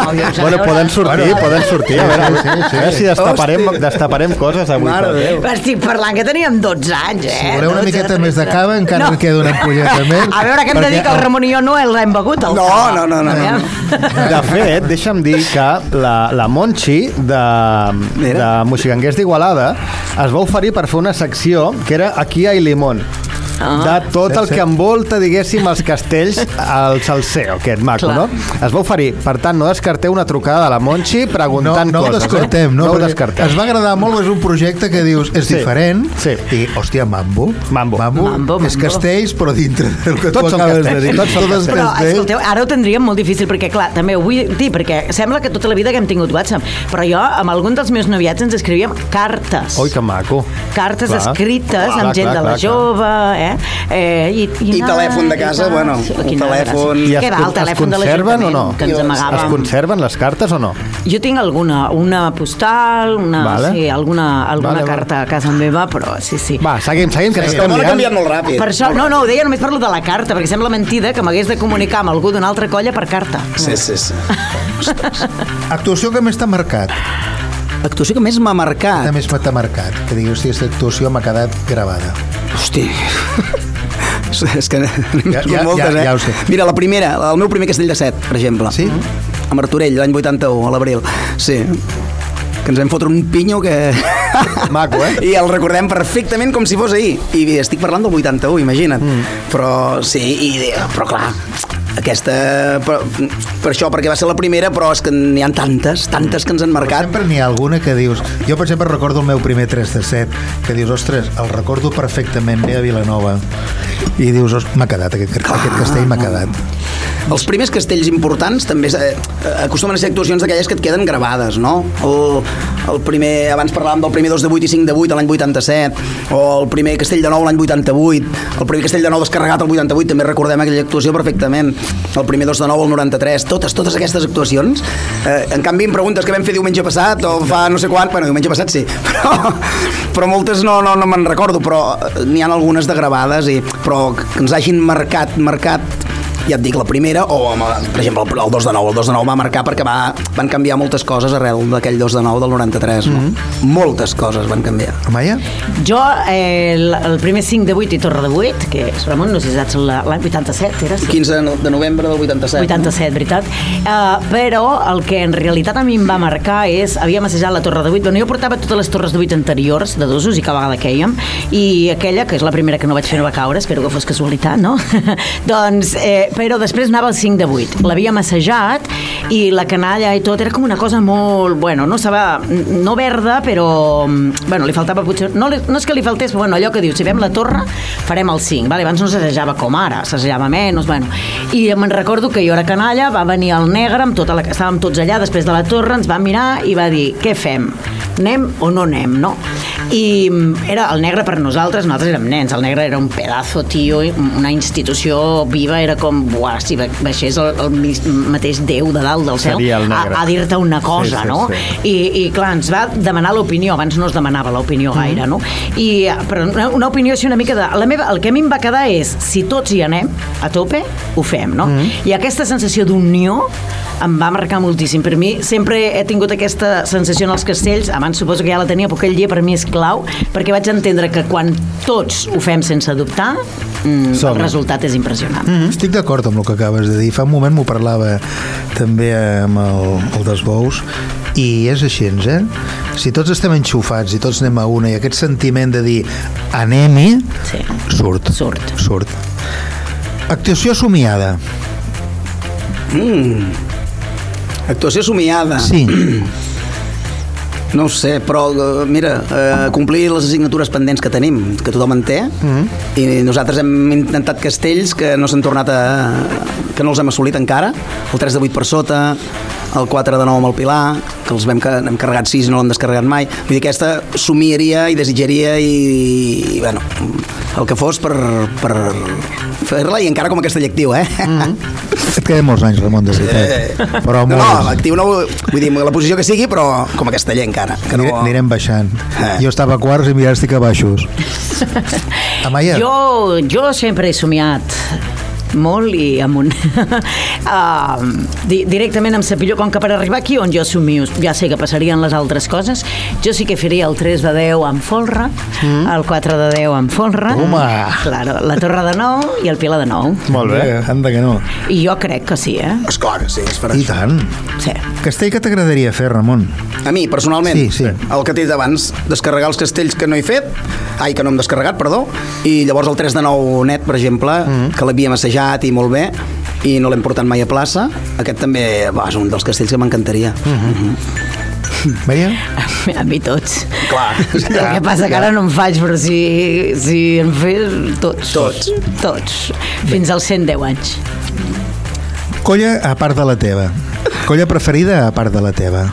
Speaker 2: Bueno, poden sortir, poden sortir. A veure, a veure si destaparem,
Speaker 6: Hòstia.
Speaker 2: destaparem coses avui.
Speaker 6: Mare Déu.
Speaker 7: Estic parlant que teníem 12 anys, eh?
Speaker 5: Si voleu una
Speaker 7: 12,
Speaker 5: miqueta més de
Speaker 7: 13.
Speaker 5: cava, encara
Speaker 7: No.
Speaker 5: queda una ampolleta més.
Speaker 7: A veure, que hem de dir que el Ramon i jo no els hem begut, el
Speaker 6: No, no, no, no, no.
Speaker 2: De fet, deixa'm dir que la, la Monchi de, de
Speaker 6: Mira.
Speaker 2: Moxiganguers d'Igualada es va oferir per fer una secció que era Aquí hi ha limón de tot el que envolta, diguéssim, els castells al salseo, aquest maco,
Speaker 7: Clar.
Speaker 2: no? Es va oferir. Per tant, no descarteu una trucada de la Monchi
Speaker 5: No,
Speaker 2: preguntant
Speaker 5: no ho
Speaker 2: coses.
Speaker 5: descartem,
Speaker 2: eh?
Speaker 5: no?
Speaker 2: no ho descartem.
Speaker 5: Es va agradar molt, és un projecte que dius, és
Speaker 2: Sí,
Speaker 5: diferent,
Speaker 2: sí.
Speaker 5: i, hòstia, mambo.
Speaker 2: Mambo.
Speaker 5: Mambo,
Speaker 7: Mambo,
Speaker 5: és
Speaker 7: mambo.
Speaker 5: castells, però dintre del que
Speaker 2: Tots
Speaker 5: tu acabes de
Speaker 2: castells,
Speaker 5: dir.
Speaker 2: tots són
Speaker 5: els
Speaker 7: Però,
Speaker 5: castells.
Speaker 7: escolteu, ara ho tindríem molt difícil, perquè, clar, també ho vull dir, perquè sembla que tota la vida que hem tingut WhatsApp, però jo, amb algun dels meus noviats, ens escrivíem cartes.
Speaker 2: Ui, que maco.
Speaker 7: cartes
Speaker 2: Clar.
Speaker 7: escrites
Speaker 2: Clar,
Speaker 7: amb gent
Speaker 2: clar,
Speaker 7: de la
Speaker 2: clar, clar.
Speaker 7: jove, eh? Eh i, i,
Speaker 6: I
Speaker 7: nada,
Speaker 6: telèfon de
Speaker 7: i
Speaker 6: casa,
Speaker 7: tal.
Speaker 6: bueno,
Speaker 7: Sí,
Speaker 6: un
Speaker 7: quina
Speaker 6: telèfon.
Speaker 2: I es,
Speaker 7: Què va, el
Speaker 2: es
Speaker 7: telèfon de
Speaker 2: conserven o no?
Speaker 7: que ens
Speaker 6: I els-
Speaker 2: Es
Speaker 7: amagàvem.
Speaker 2: conserven les cartes o no?
Speaker 7: Jo tinc alguna, una postal, una,
Speaker 2: Vale.
Speaker 7: sí, alguna, alguna
Speaker 2: Vale, vale.
Speaker 7: carta a casa meva, però sí, sí.
Speaker 2: Va, seguim, seguim, que estem
Speaker 6: món ha
Speaker 2: liant.
Speaker 6: canviat molt ràpid.
Speaker 7: Per això, no, no, ho deia només per lo de la carta, perquè sembla mentida que m'hagués de comunicar amb algú d'una altra colla per carta.
Speaker 6: Sí, sí, sí.
Speaker 5: Actuació que més t'ha marcat?
Speaker 6: L'actuació que més m'ha marcat...
Speaker 5: Que més t'ha marcat? Que diguis, hòstia, aquesta actuació m'ha quedat gravada.
Speaker 6: Hosti. És que
Speaker 5: Ja- ja-
Speaker 6: moltes,
Speaker 5: ja-
Speaker 6: eh?
Speaker 5: ja ho sé.
Speaker 6: Mira, la primera, el meu primer castell de set, per exemple.
Speaker 5: Sí?
Speaker 6: A Martorell, l'any 81, a l'abril. Sí. Que ens vam fotre un pinyo que...
Speaker 2: Maco, eh?
Speaker 6: I el recordem perfectament com si fos ahir. I estic parlant del 81, imagina't. Mm. Però sí, i, però clar, aquesta... Per, per això, perquè va ser la primera, però és que n'hi ha tantes, tantes que ens han marcat.
Speaker 5: Sempre n'hi ha alguna que dius... Jo, per exemple, recordo el meu primer 3 de 7, que dius, ostres, el recordo perfectament bé a Vilanova. I dius, "Os- m'ha quedat, aquest, aquest castell m'ha quedat.
Speaker 6: Els primers castells importants també eh, acostumen a ser actuacions d'aquelles que et queden gravades, no? El, el primer, abans parlàvem del primer 2 de 8 i 5 de 8 l'any 87, o el primer castell de nou l'any 88, el primer castell de nou descarregat el 88, també recordem aquella actuació perfectament, el primer 2 de nou el 93, totes, totes aquestes actuacions. Eh, en canvi, em preguntes què vam fer diumenge passat o fa no sé quan, bueno, diumenge passat sí, però, però moltes no, no, no me'n recordo, però eh, n'hi ha algunes de gravades, i, però que ens hagin marcat, marcat ja et dic, la primera, o amb, per exemple, el, el 2 de 9. El 2 de 9 va marcar perquè va, van canviar moltes coses arrel d'aquell 2 de 9 del 93. No? Moltes coses van canviar.
Speaker 5: Amaya?
Speaker 7: Jo, eh, el, el primer 5 de 8 i Torre de 8, que és, Ramon, no sé si saps, la- l'any 87, era? Sí.
Speaker 6: 15 de no- de novembre del 87.
Speaker 7: 87, veritat. Uh, però el que en realitat a mi em va marcar és, havíem assajat la Torre de 8, bueno, jo portava totes les torres de 8 anteriors, de dosos, i cada vegada quèiem, i aquella, que és la primera que no vaig fer, no va caure, espero que fos casualitat, no? doncs, eh, però després anava al 5 de 8. L'havíem assajat i la canalla i tot era com una cosa molt, bueno, no estava, no verda, però, bueno, li faltava potser, no, li- no és que li faltés, però bueno, allò que diu, si fem la torre, farem el 5, vale? abans no s'assajava com ara, s'assajava menys, bueno. I me'n recordo que jo era canalla, va venir el negre, amb tota la, estàvem tots allà després de la torre, ens va mirar i va dir, què fem? Anem o no anem, no? I mm, era el negre per nosaltres, nosaltres érem nens, el negre era un pedazo, tio, una institució viva, era com, buah, si ba- baixés el, el mateix Déu de dalt del cel a, a dir-te una cosa,
Speaker 2: Sí, sí,
Speaker 7: no?
Speaker 2: sí.
Speaker 7: I, I clar, ens va demanar l'opinió, abans no es demanava l'opinió gaire, no? I, però una, una opinió així una mica de... La meva, el que a mi em va quedar és, si tots hi anem a tope, ho fem, no? I aquesta sensació d'unió em va marcar moltíssim. Per mi sempre he tingut aquesta sensació en els castells, abans suposo que ja la tenia, però aquell dia per mi és clau, perquè vaig entendre que quan tots ho fem sense dubtar, mm, el resultat és impressionant.
Speaker 5: Mm -hmm. Estic d'acord amb el que acabes de dir. Fa un moment m'ho parlava també amb el, el dels bous i és així, eh? Si tots estem enxufats i tots anem a una i aquest sentiment de dir anem-hi,
Speaker 7: Sí.
Speaker 5: surt.
Speaker 7: Surt.
Speaker 5: Surt. Actuació somiada.
Speaker 6: Actuació somiada.
Speaker 5: Sí.
Speaker 6: No ho sé, però eh, mira, eh, complir les assignatures pendents que tenim, que tothom en té, i nosaltres hem intentat castells que no s'han tornat a... que no els hem assolit encara, el 3 de 8 per sota, el 4 de 9 amb el Pilar, que els vam, que hem carregat 6 i no l'hem descarregat mai. Vull dir, aquesta somiaria i desitjaria i, i bueno, el que fos per, per fer-la i encara com a castellactiu, eh?
Speaker 5: Et queden molts anys, Ramon, de veritat. Però
Speaker 6: No,
Speaker 5: molts.
Speaker 6: no, actiu no, vull dir, la posició que sigui, però com a casteller encara. Que no...
Speaker 5: Anirem, anirem baixant.
Speaker 6: Eh.
Speaker 5: Jo estava a quarts i mira, estic a baixos. Amaya,
Speaker 7: Jo, jo sempre he somiat molt i amunt. uh, di directament amb Sapilló, com que per arribar aquí on jo somio, ja sé que passarien les altres coses, jo sí que faria el 3 de 10 amb folre, mm. el 4 de 10 amb folre, claro, la torre de 9 i el pilar de 9.
Speaker 2: Molt bé.
Speaker 5: Eh, anda que no.
Speaker 7: I jo crec que sí, eh?
Speaker 6: Esclar que sí, es farà
Speaker 5: I
Speaker 6: això.
Speaker 5: tant.
Speaker 7: Sí.
Speaker 5: Castell que t'agradaria fer, Ramon?
Speaker 6: A mi, personalment,
Speaker 5: Sí, sí.
Speaker 6: el que t'he dit abans, descarregar els castells que no he fet, ai, que no hem descarregat, perdó, i llavors el 3 de 9 net, per exemple, mm. que l'havíem assajat i molt bé, i no l'hem portat mai a plaça, aquest també va, és un dels castells que m'encantaria. Mm -hmm.
Speaker 5: Maria?
Speaker 7: A mi tots.
Speaker 6: Clar.
Speaker 7: El que passa que ara no en faig, però si, si en fes, tots.
Speaker 6: Tots.
Speaker 7: Tots. Fins als 110 anys.
Speaker 5: Colla a part de la teva. Colla preferida a part de la teva.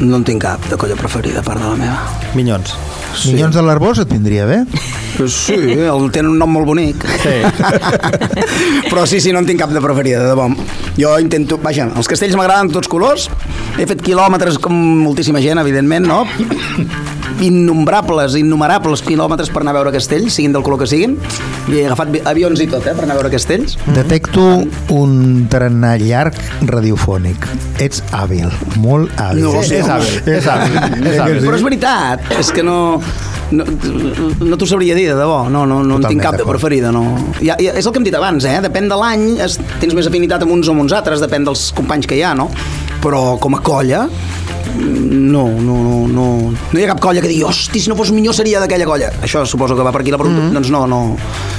Speaker 6: No en tinc cap de colla preferida, a part de la meva.
Speaker 2: Minyons.
Speaker 5: Sí. Minyons de l'Arbós et vindria bé?
Speaker 6: Sí, el tenen un nom molt bonic.
Speaker 2: Sí.
Speaker 6: Però sí, sí, no en tinc cap de preferida, de bon. Jo intento... Vaja, els castells m'agraden de tots colors. He fet quilòmetres com moltíssima gent, evidentment, no? Innombrables, innumerables quilòmetres per anar a veure castells, siguin del color que siguin. I he agafat vi- avions i tot, eh, per anar a veure castells.
Speaker 5: Detecto un tarannà llarg radiofònic. Ets hàbil, molt hàbil.
Speaker 6: No, sí,
Speaker 2: és
Speaker 6: home.
Speaker 2: hàbil, és hàbil, és hàbil.
Speaker 6: Però és veritat, és que no... No, no t'ho sabria dir, de debò. No, no, no en tinc cap de preferida. No. Ja, ja, és el que hem dit abans, eh? Depèn de l'any, tens més afinitat amb uns o amb uns altres, depèn dels companys que hi ha, no? Però com a colla, no, no, no, no, no hi ha cap colla que digui, hosti, si no fos millor seria d'aquella colla. Això suposo que va per aquí la pregunta.
Speaker 2: Mm-hmm.
Speaker 6: Doncs no, no.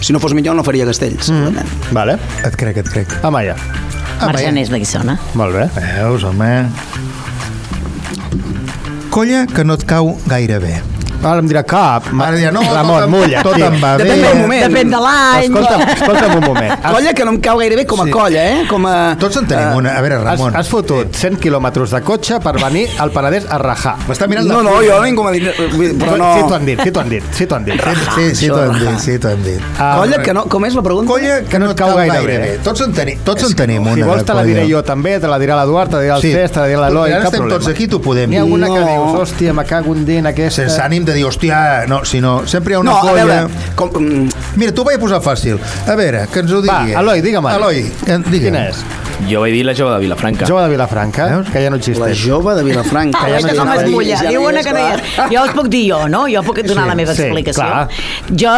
Speaker 6: Si no fos millor no faria castells, segurament.
Speaker 2: Vale.
Speaker 5: Et crec, et crec.
Speaker 2: Amaia.
Speaker 7: Marjaners de Guissona.
Speaker 2: Molt bé.
Speaker 5: Veus, home... Colla que no et cau gaire bé.
Speaker 2: Ara em dirà cap.
Speaker 5: Ara dirà, no,
Speaker 2: Ramon,
Speaker 5: tot em-
Speaker 2: mulla.
Speaker 5: tot em va
Speaker 6: Depèn
Speaker 5: bé.
Speaker 6: del moment.
Speaker 7: Depèn de l'any.
Speaker 2: Escolta'm, escolta'm un moment. Has,
Speaker 6: Colla que no em cau gaire bé com a
Speaker 5: Sí.
Speaker 6: colla, eh? Com a...
Speaker 5: Tots en tenim una. A veure,
Speaker 2: has,
Speaker 5: Ramon.
Speaker 2: has fotut 100 quilòmetres de cotxe per venir al Penedès a rajar.
Speaker 5: M'està mirant
Speaker 6: No,
Speaker 5: la
Speaker 6: no, jo ningú m'ha dit... Però no...
Speaker 2: Sí, t'ho han dit, sí t'ho han dit, sí t'ho han dit.
Speaker 5: Sí, sí, t'ho hem dit, sí, t'ho hem dit.
Speaker 2: Ah,
Speaker 6: Colla que no... Com és la pregunta?
Speaker 5: Colla que no et cau gaire bé. Tots en, teni, tots en tenim una.
Speaker 2: Si vols
Speaker 5: de
Speaker 2: te la diré jo també, te la dirà l'Eduard, te la dirà el
Speaker 5: Sí.
Speaker 2: Cesc, te la dirà l'Eloi,
Speaker 5: Ara
Speaker 2: cap
Speaker 5: estem
Speaker 2: problema.
Speaker 5: tots aquí, t'ho podem
Speaker 2: N'hi ha
Speaker 5: dir.
Speaker 2: alguna que dius, hòstia, me cago un din aquesta...
Speaker 5: Sense ànim de dir, hòstia, no, si no, sempre hi ha una
Speaker 6: No,
Speaker 5: colla...
Speaker 6: veure, com, mm,
Speaker 5: Mira, t'ho vaig posar fàcil. A veure, que ens ho
Speaker 2: Va,
Speaker 5: digui.
Speaker 2: Eloi, digue'm.
Speaker 5: Eloi, que- digue'm.
Speaker 2: Quina és?
Speaker 8: Jo vaig dir la jove de Vilafranca.
Speaker 2: Jove de Vilafranca,
Speaker 5: Veus?
Speaker 2: que ja no
Speaker 6: la
Speaker 2: existeix.
Speaker 6: jove de Vilafranca.
Speaker 7: Ah,
Speaker 2: ja
Speaker 7: ja
Speaker 2: no
Speaker 7: que
Speaker 2: ha
Speaker 7: es mulla.
Speaker 6: Ja
Speaker 7: Diu
Speaker 6: no
Speaker 7: una
Speaker 6: és,
Speaker 7: que no hi ha. Jo us puc dir jo, no? Jo puc donar
Speaker 2: Sí,
Speaker 7: la meva
Speaker 2: sí,
Speaker 7: explicació.
Speaker 2: clar.
Speaker 7: Jo,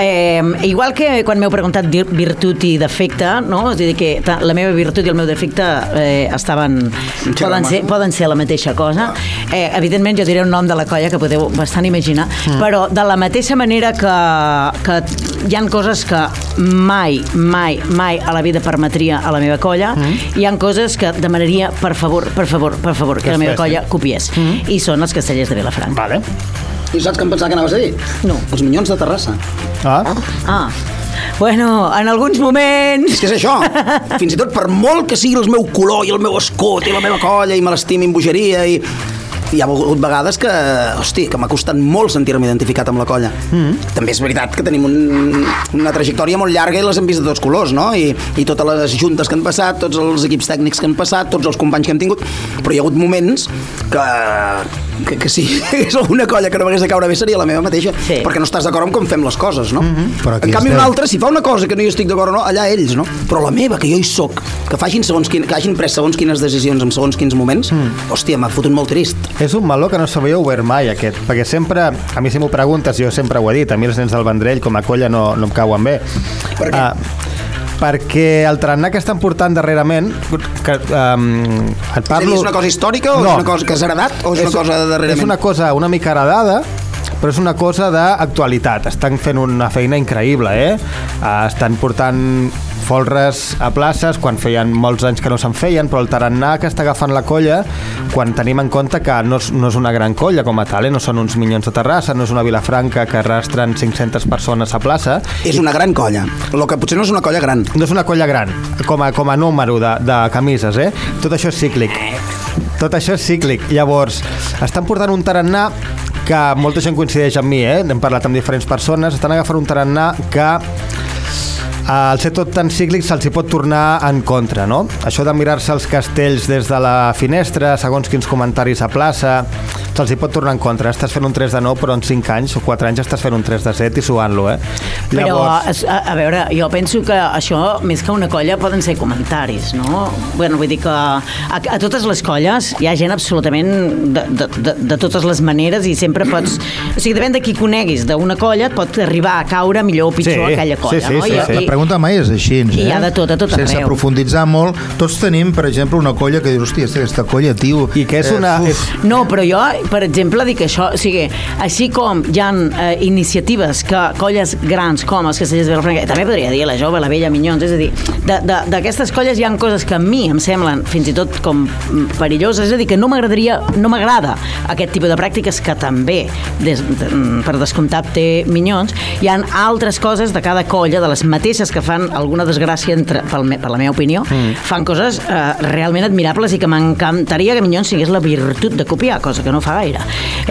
Speaker 7: eh, igual que quan m'heu preguntat virtut i defecte, no? És a dir, que la meva virtut i el meu defecte eh, estaven... Poden ser, poden ser la mateixa cosa. Eh, evidentment, jo diré un nom de la colla que podeu bastant imaginar, però de la mateixa manera que, que hi han coses que mai, mai, mai a la vida permetria a la meva colla, hi han coses que demanaria, per favor, per favor, per favor, que
Speaker 2: Que
Speaker 7: la meva colla copiés. I són els castellers de Vilafranca.
Speaker 2: Vale.
Speaker 6: I saps què em pensava que anaves a dir?
Speaker 7: No.
Speaker 6: Els minyons de Terrassa.
Speaker 2: Ah,
Speaker 7: Ah, bueno, en alguns moments...
Speaker 6: És que és això. Fins i tot per molt que sigui el meu color i el meu escut i la meva colla i me l'estimi amb bogeria i... Hi ha hagut vegades que, hosti, que m'ha costat molt sentir-me identificat amb la colla. Mm. També és veritat que tenim un, una trajectòria molt llarga i les hem vist de tots colors, no? I, I totes les juntes que han passat, tots els equips tècnics que han passat, tots els companys que hem tingut, però hi ha hagut moments que, que, que si és alguna colla que no m'hagués de caure bé seria la meva mateixa,
Speaker 7: Sí.
Speaker 6: perquè no estàs d'acord amb com fem les coses, no? Mm -hmm.
Speaker 5: Però
Speaker 6: en canvi, un altre, si fa una cosa que no hi estic d'acord o no, allà ells, no? Però la meva, que jo hi soc, que facin segons quin, que hagin pres segons quines decisions en segons quins moments, mm. hòstia, m'ha fotut molt trist.
Speaker 2: És un meló que no s'havia obert mai, aquest, perquè sempre, a mi si m'ho preguntes, jo sempre ho he dit, a mi els nens del Vendrell com a colla no, no em cauen bé.
Speaker 6: Per què?
Speaker 2: Ah, perquè el tarannà que estan portant darrerament que, um, et
Speaker 6: És
Speaker 2: parlo...
Speaker 6: dir, és una cosa històrica o és una cosa que s'ha heredat o és, una cosa de darrerament?
Speaker 2: És una cosa una mica heredada, però és una cosa d'actualitat. Estan fent una feina increïble, eh? Uh, estan portant folres a places quan feien molts anys que no se'n feien, però el tarannà que està agafant la colla, quan tenim en compte que no és, no és una gran colla com a tal, eh? no són uns minyons de Terrassa, no és una Vilafranca que arrastren 500 persones a plaça,
Speaker 6: És una gran colla. El que potser no és una colla gran.
Speaker 2: no és una colla gran, com a, com a número de, de camises, eh? Tot això és cíclic. Tot això és cíclic. Llavors, estan portant un tarannà que molta gent coincideix amb mi, eh? Hem parlat amb diferents persones, estan agafant un tarannà que eh, al ser tot tan cíclic se'ls hi pot tornar en contra, no? Això de mirar-se els castells des de la finestra, segons quins comentaris a plaça, se'ls hi pot tornar en contra. Estàs fent un 3 de 9, però en 5 anys o 4 anys estàs fent un 3 de 7 i suant-lo, eh?
Speaker 7: Però, es- a, a veure, jo penso que això, més que una colla, poden ser comentaris, no? Bueno, vull dir que a, a totes les colles hi ha gent absolutament de, de, de, de totes les maneres i sempre pots... O sigui, depèn de qui coneguis d'una colla, et pot arribar a caure millor o pitjor
Speaker 2: Sí,
Speaker 7: aquella colla,
Speaker 2: sí, sí,
Speaker 7: no?
Speaker 2: sí,
Speaker 7: I,
Speaker 2: sí.
Speaker 5: La pregunta mai és així, eh?
Speaker 7: Hi ha de tot, a tot
Speaker 5: Sense
Speaker 7: arreu.
Speaker 5: profunditzar molt. Tots tenim, per exemple, una colla que dius, hòstia, aquesta colla, tio...
Speaker 2: I que és una...
Speaker 5: uf,
Speaker 2: és,
Speaker 7: No, però jo, per exemple, dic això, o sigui, així com hi ha eh, iniciatives que colles grans com els Castellers de Vilafranca, també podria dir la jove, la vella, Minyons, és a dir, d'aquestes colles hi ha coses que a mi em semblen fins i tot com mm, perilloses, és a dir, que no m'agradaria, no m'agrada aquest tipus de pràctiques que també, des, de, mm, per descomptat, té Minyons, hi han altres coses de cada colla, de les mateixes que fan alguna desgràcia, entre, pel, me- per la meva opinió, mm. fan coses eh, realment admirables i que m'encantaria que Minyons tingués la virtut de copiar, cosa que no fa gaire.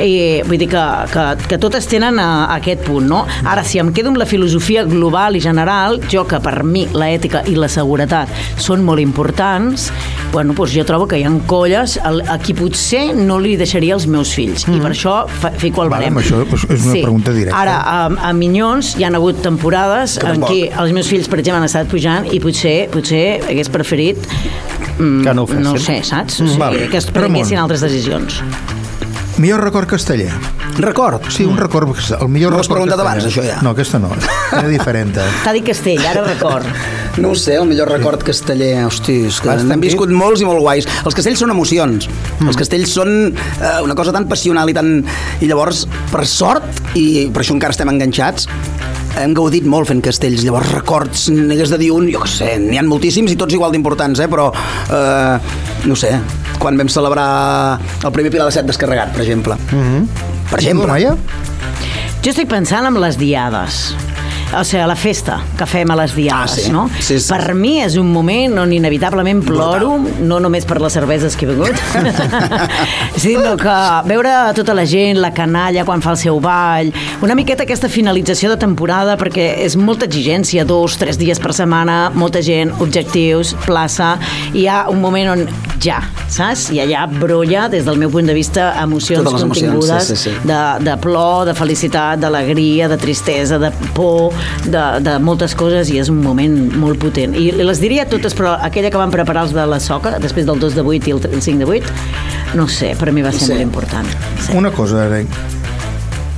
Speaker 7: I vull dir que, que, que totes tenen a, a aquest punt, no? Ara, si em quedo amb la filosofia global i general, jo que per mi l'ètica i la seguretat són molt importants, bueno, doncs jo trobo que hi ha colles a qui potser no li deixaria els meus fills, i per això fa, fico el
Speaker 5: Vale,
Speaker 7: barem.
Speaker 5: amb això és- una pregunta directa.
Speaker 7: Ara, a, a Minyons hi han hagut temporades
Speaker 6: Que
Speaker 7: en què els meus fills, per exemple, han estat pujant i potser, potser hagués preferit mm,
Speaker 2: Que no ho fessin.
Speaker 7: no ho sé, saps? O sigui,
Speaker 5: Vale.
Speaker 7: que es
Speaker 5: Ramon.
Speaker 7: prenguessin altres decisions.
Speaker 5: Millor record casteller.
Speaker 6: Record.
Speaker 5: Sí, un record, el millor
Speaker 6: No
Speaker 5: record
Speaker 6: preguntat
Speaker 5: casteller.
Speaker 6: abans, això, ja.
Speaker 5: No, aquesta no, era diferent.
Speaker 7: T'ha dit castell, ara record.
Speaker 6: No ho sé, el millor record casteller, hosti, és que n'hem viscut molts i molt guais. Els castells són emocions. Mm. Els castells són eh, una cosa tan passional i tan... I llavors, per sort, i per això encara estem enganxats, hem gaudit molt fent castells. Llavors, records, n'hagués de dir un, jo què sé, n'hi ha moltíssims i tots igual d'importants, eh? però, eh, no sé, quan vam celebrar el primer Pilar de Set descarregat, per exemple. Mm -hmm. Per exemple.
Speaker 5: Maia?
Speaker 7: Jo estic pensant en les diades. O sigui, a la festa que fem a les diades,
Speaker 6: Ah, sí.
Speaker 7: no?
Speaker 6: Sí, sí.
Speaker 7: Per mi és un moment on inevitablement ploro, no només per les cerveses que he begut, sinó que veure tota la gent, la canalla quan fa el seu ball, una miqueta aquesta finalització de temporada, perquè és molta exigència, dos, tres dies per setmana, molta gent, objectius, plaça, i hi ha un moment on ja, saps? I allà brolla, des del meu punt de vista, emocions
Speaker 6: Totes les emocions,
Speaker 7: contingudes
Speaker 6: sí, sí, sí.
Speaker 7: de, de plor, de felicitat, d'alegria, de tristesa, de por, de, de moltes coses i és un moment molt potent. I les diria totes, però aquella que van preparar els de la soca, després del 2 de 8 i el, el 5 de 8, no sé, per mi va ser
Speaker 6: Sí.
Speaker 7: molt important. Sí.
Speaker 5: Una cosa, ara.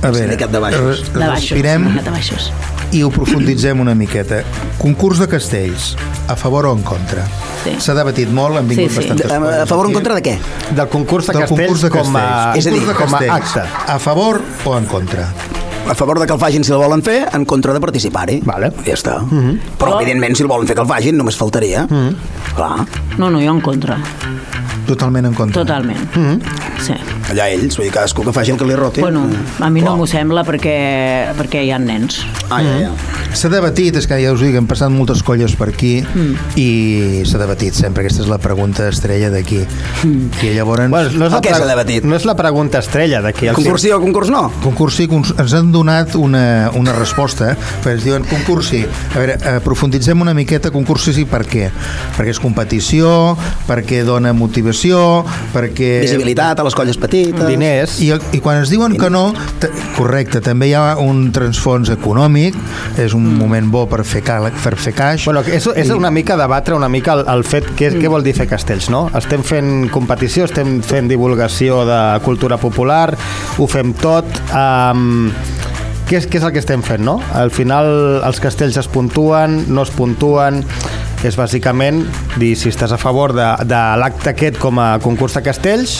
Speaker 5: A veure,
Speaker 6: De baixos,
Speaker 5: respirem
Speaker 7: de baixos.
Speaker 5: I ho profunditzem una miqueta. Concurs de castells, a favor o en contra?
Speaker 7: Sí.
Speaker 5: S'ha debatit molt, han vingut
Speaker 7: Sí, sí.
Speaker 5: bastantes
Speaker 6: A,
Speaker 5: coses
Speaker 6: a favor o en contra de què?
Speaker 2: Del concurs de
Speaker 5: Del
Speaker 2: castells,
Speaker 5: concurs de
Speaker 2: com a,
Speaker 5: castells.
Speaker 6: És a dir,
Speaker 2: com a
Speaker 5: castells.
Speaker 2: acte.
Speaker 5: A favor o en contra?
Speaker 6: A favor de que el facin si el volen fer, en contra de participar-hi.
Speaker 2: Vale.
Speaker 6: Ja està. Mm -hmm. Però, evidentment, si el volen fer que el facin, només faltaria. Mm -hmm. Clar,
Speaker 7: No, no, jo en contra,
Speaker 5: Totalment en contra.
Speaker 7: totalment. Sí.
Speaker 6: Allà ells, vull dir, cadascú que faci el que li roti.
Speaker 7: Bueno, a mi no m'ho sembla perquè, perquè hi ha nens.
Speaker 6: Ah, ja, ja.
Speaker 5: S'ha debatit, és que ja us dic, hem passat moltes colles per aquí mm. i s'ha debatit sempre, aquesta és la pregunta estrella d'aquí. Mm. I llavors...
Speaker 2: Bueno, no és,
Speaker 6: El
Speaker 2: la
Speaker 6: que s'ha debatit?
Speaker 2: no és la pregunta estrella d'aquí.
Speaker 6: Concurs sí o concurs no?
Speaker 5: Concurs sí, cons- ens han donat una, una resposta, perquè ens diuen concurs sí. A veure, aprofunditzem una miqueta, concurs sí, sí, per què? Perquè és competició, perquè dona motivació, perquè...
Speaker 6: Visibilitat a les colles petites.
Speaker 2: Diners.
Speaker 5: I, I quan ens diuen que no, correcte, també hi ha un transfons econòmic, és un moment bo per fer, cal, per fer caix.
Speaker 2: Bueno, és, és una mica debatre una mica el, el fet què, què vol dir fer castells, no? Estem fent competició, estem fent divulgació de cultura popular, ho fem tot... Um, què és, què és el que estem fent, no? Al final els castells es puntuen, no es puntuen, és bàsicament dir si estàs a favor de, de l'acte aquest com a concurs de castells,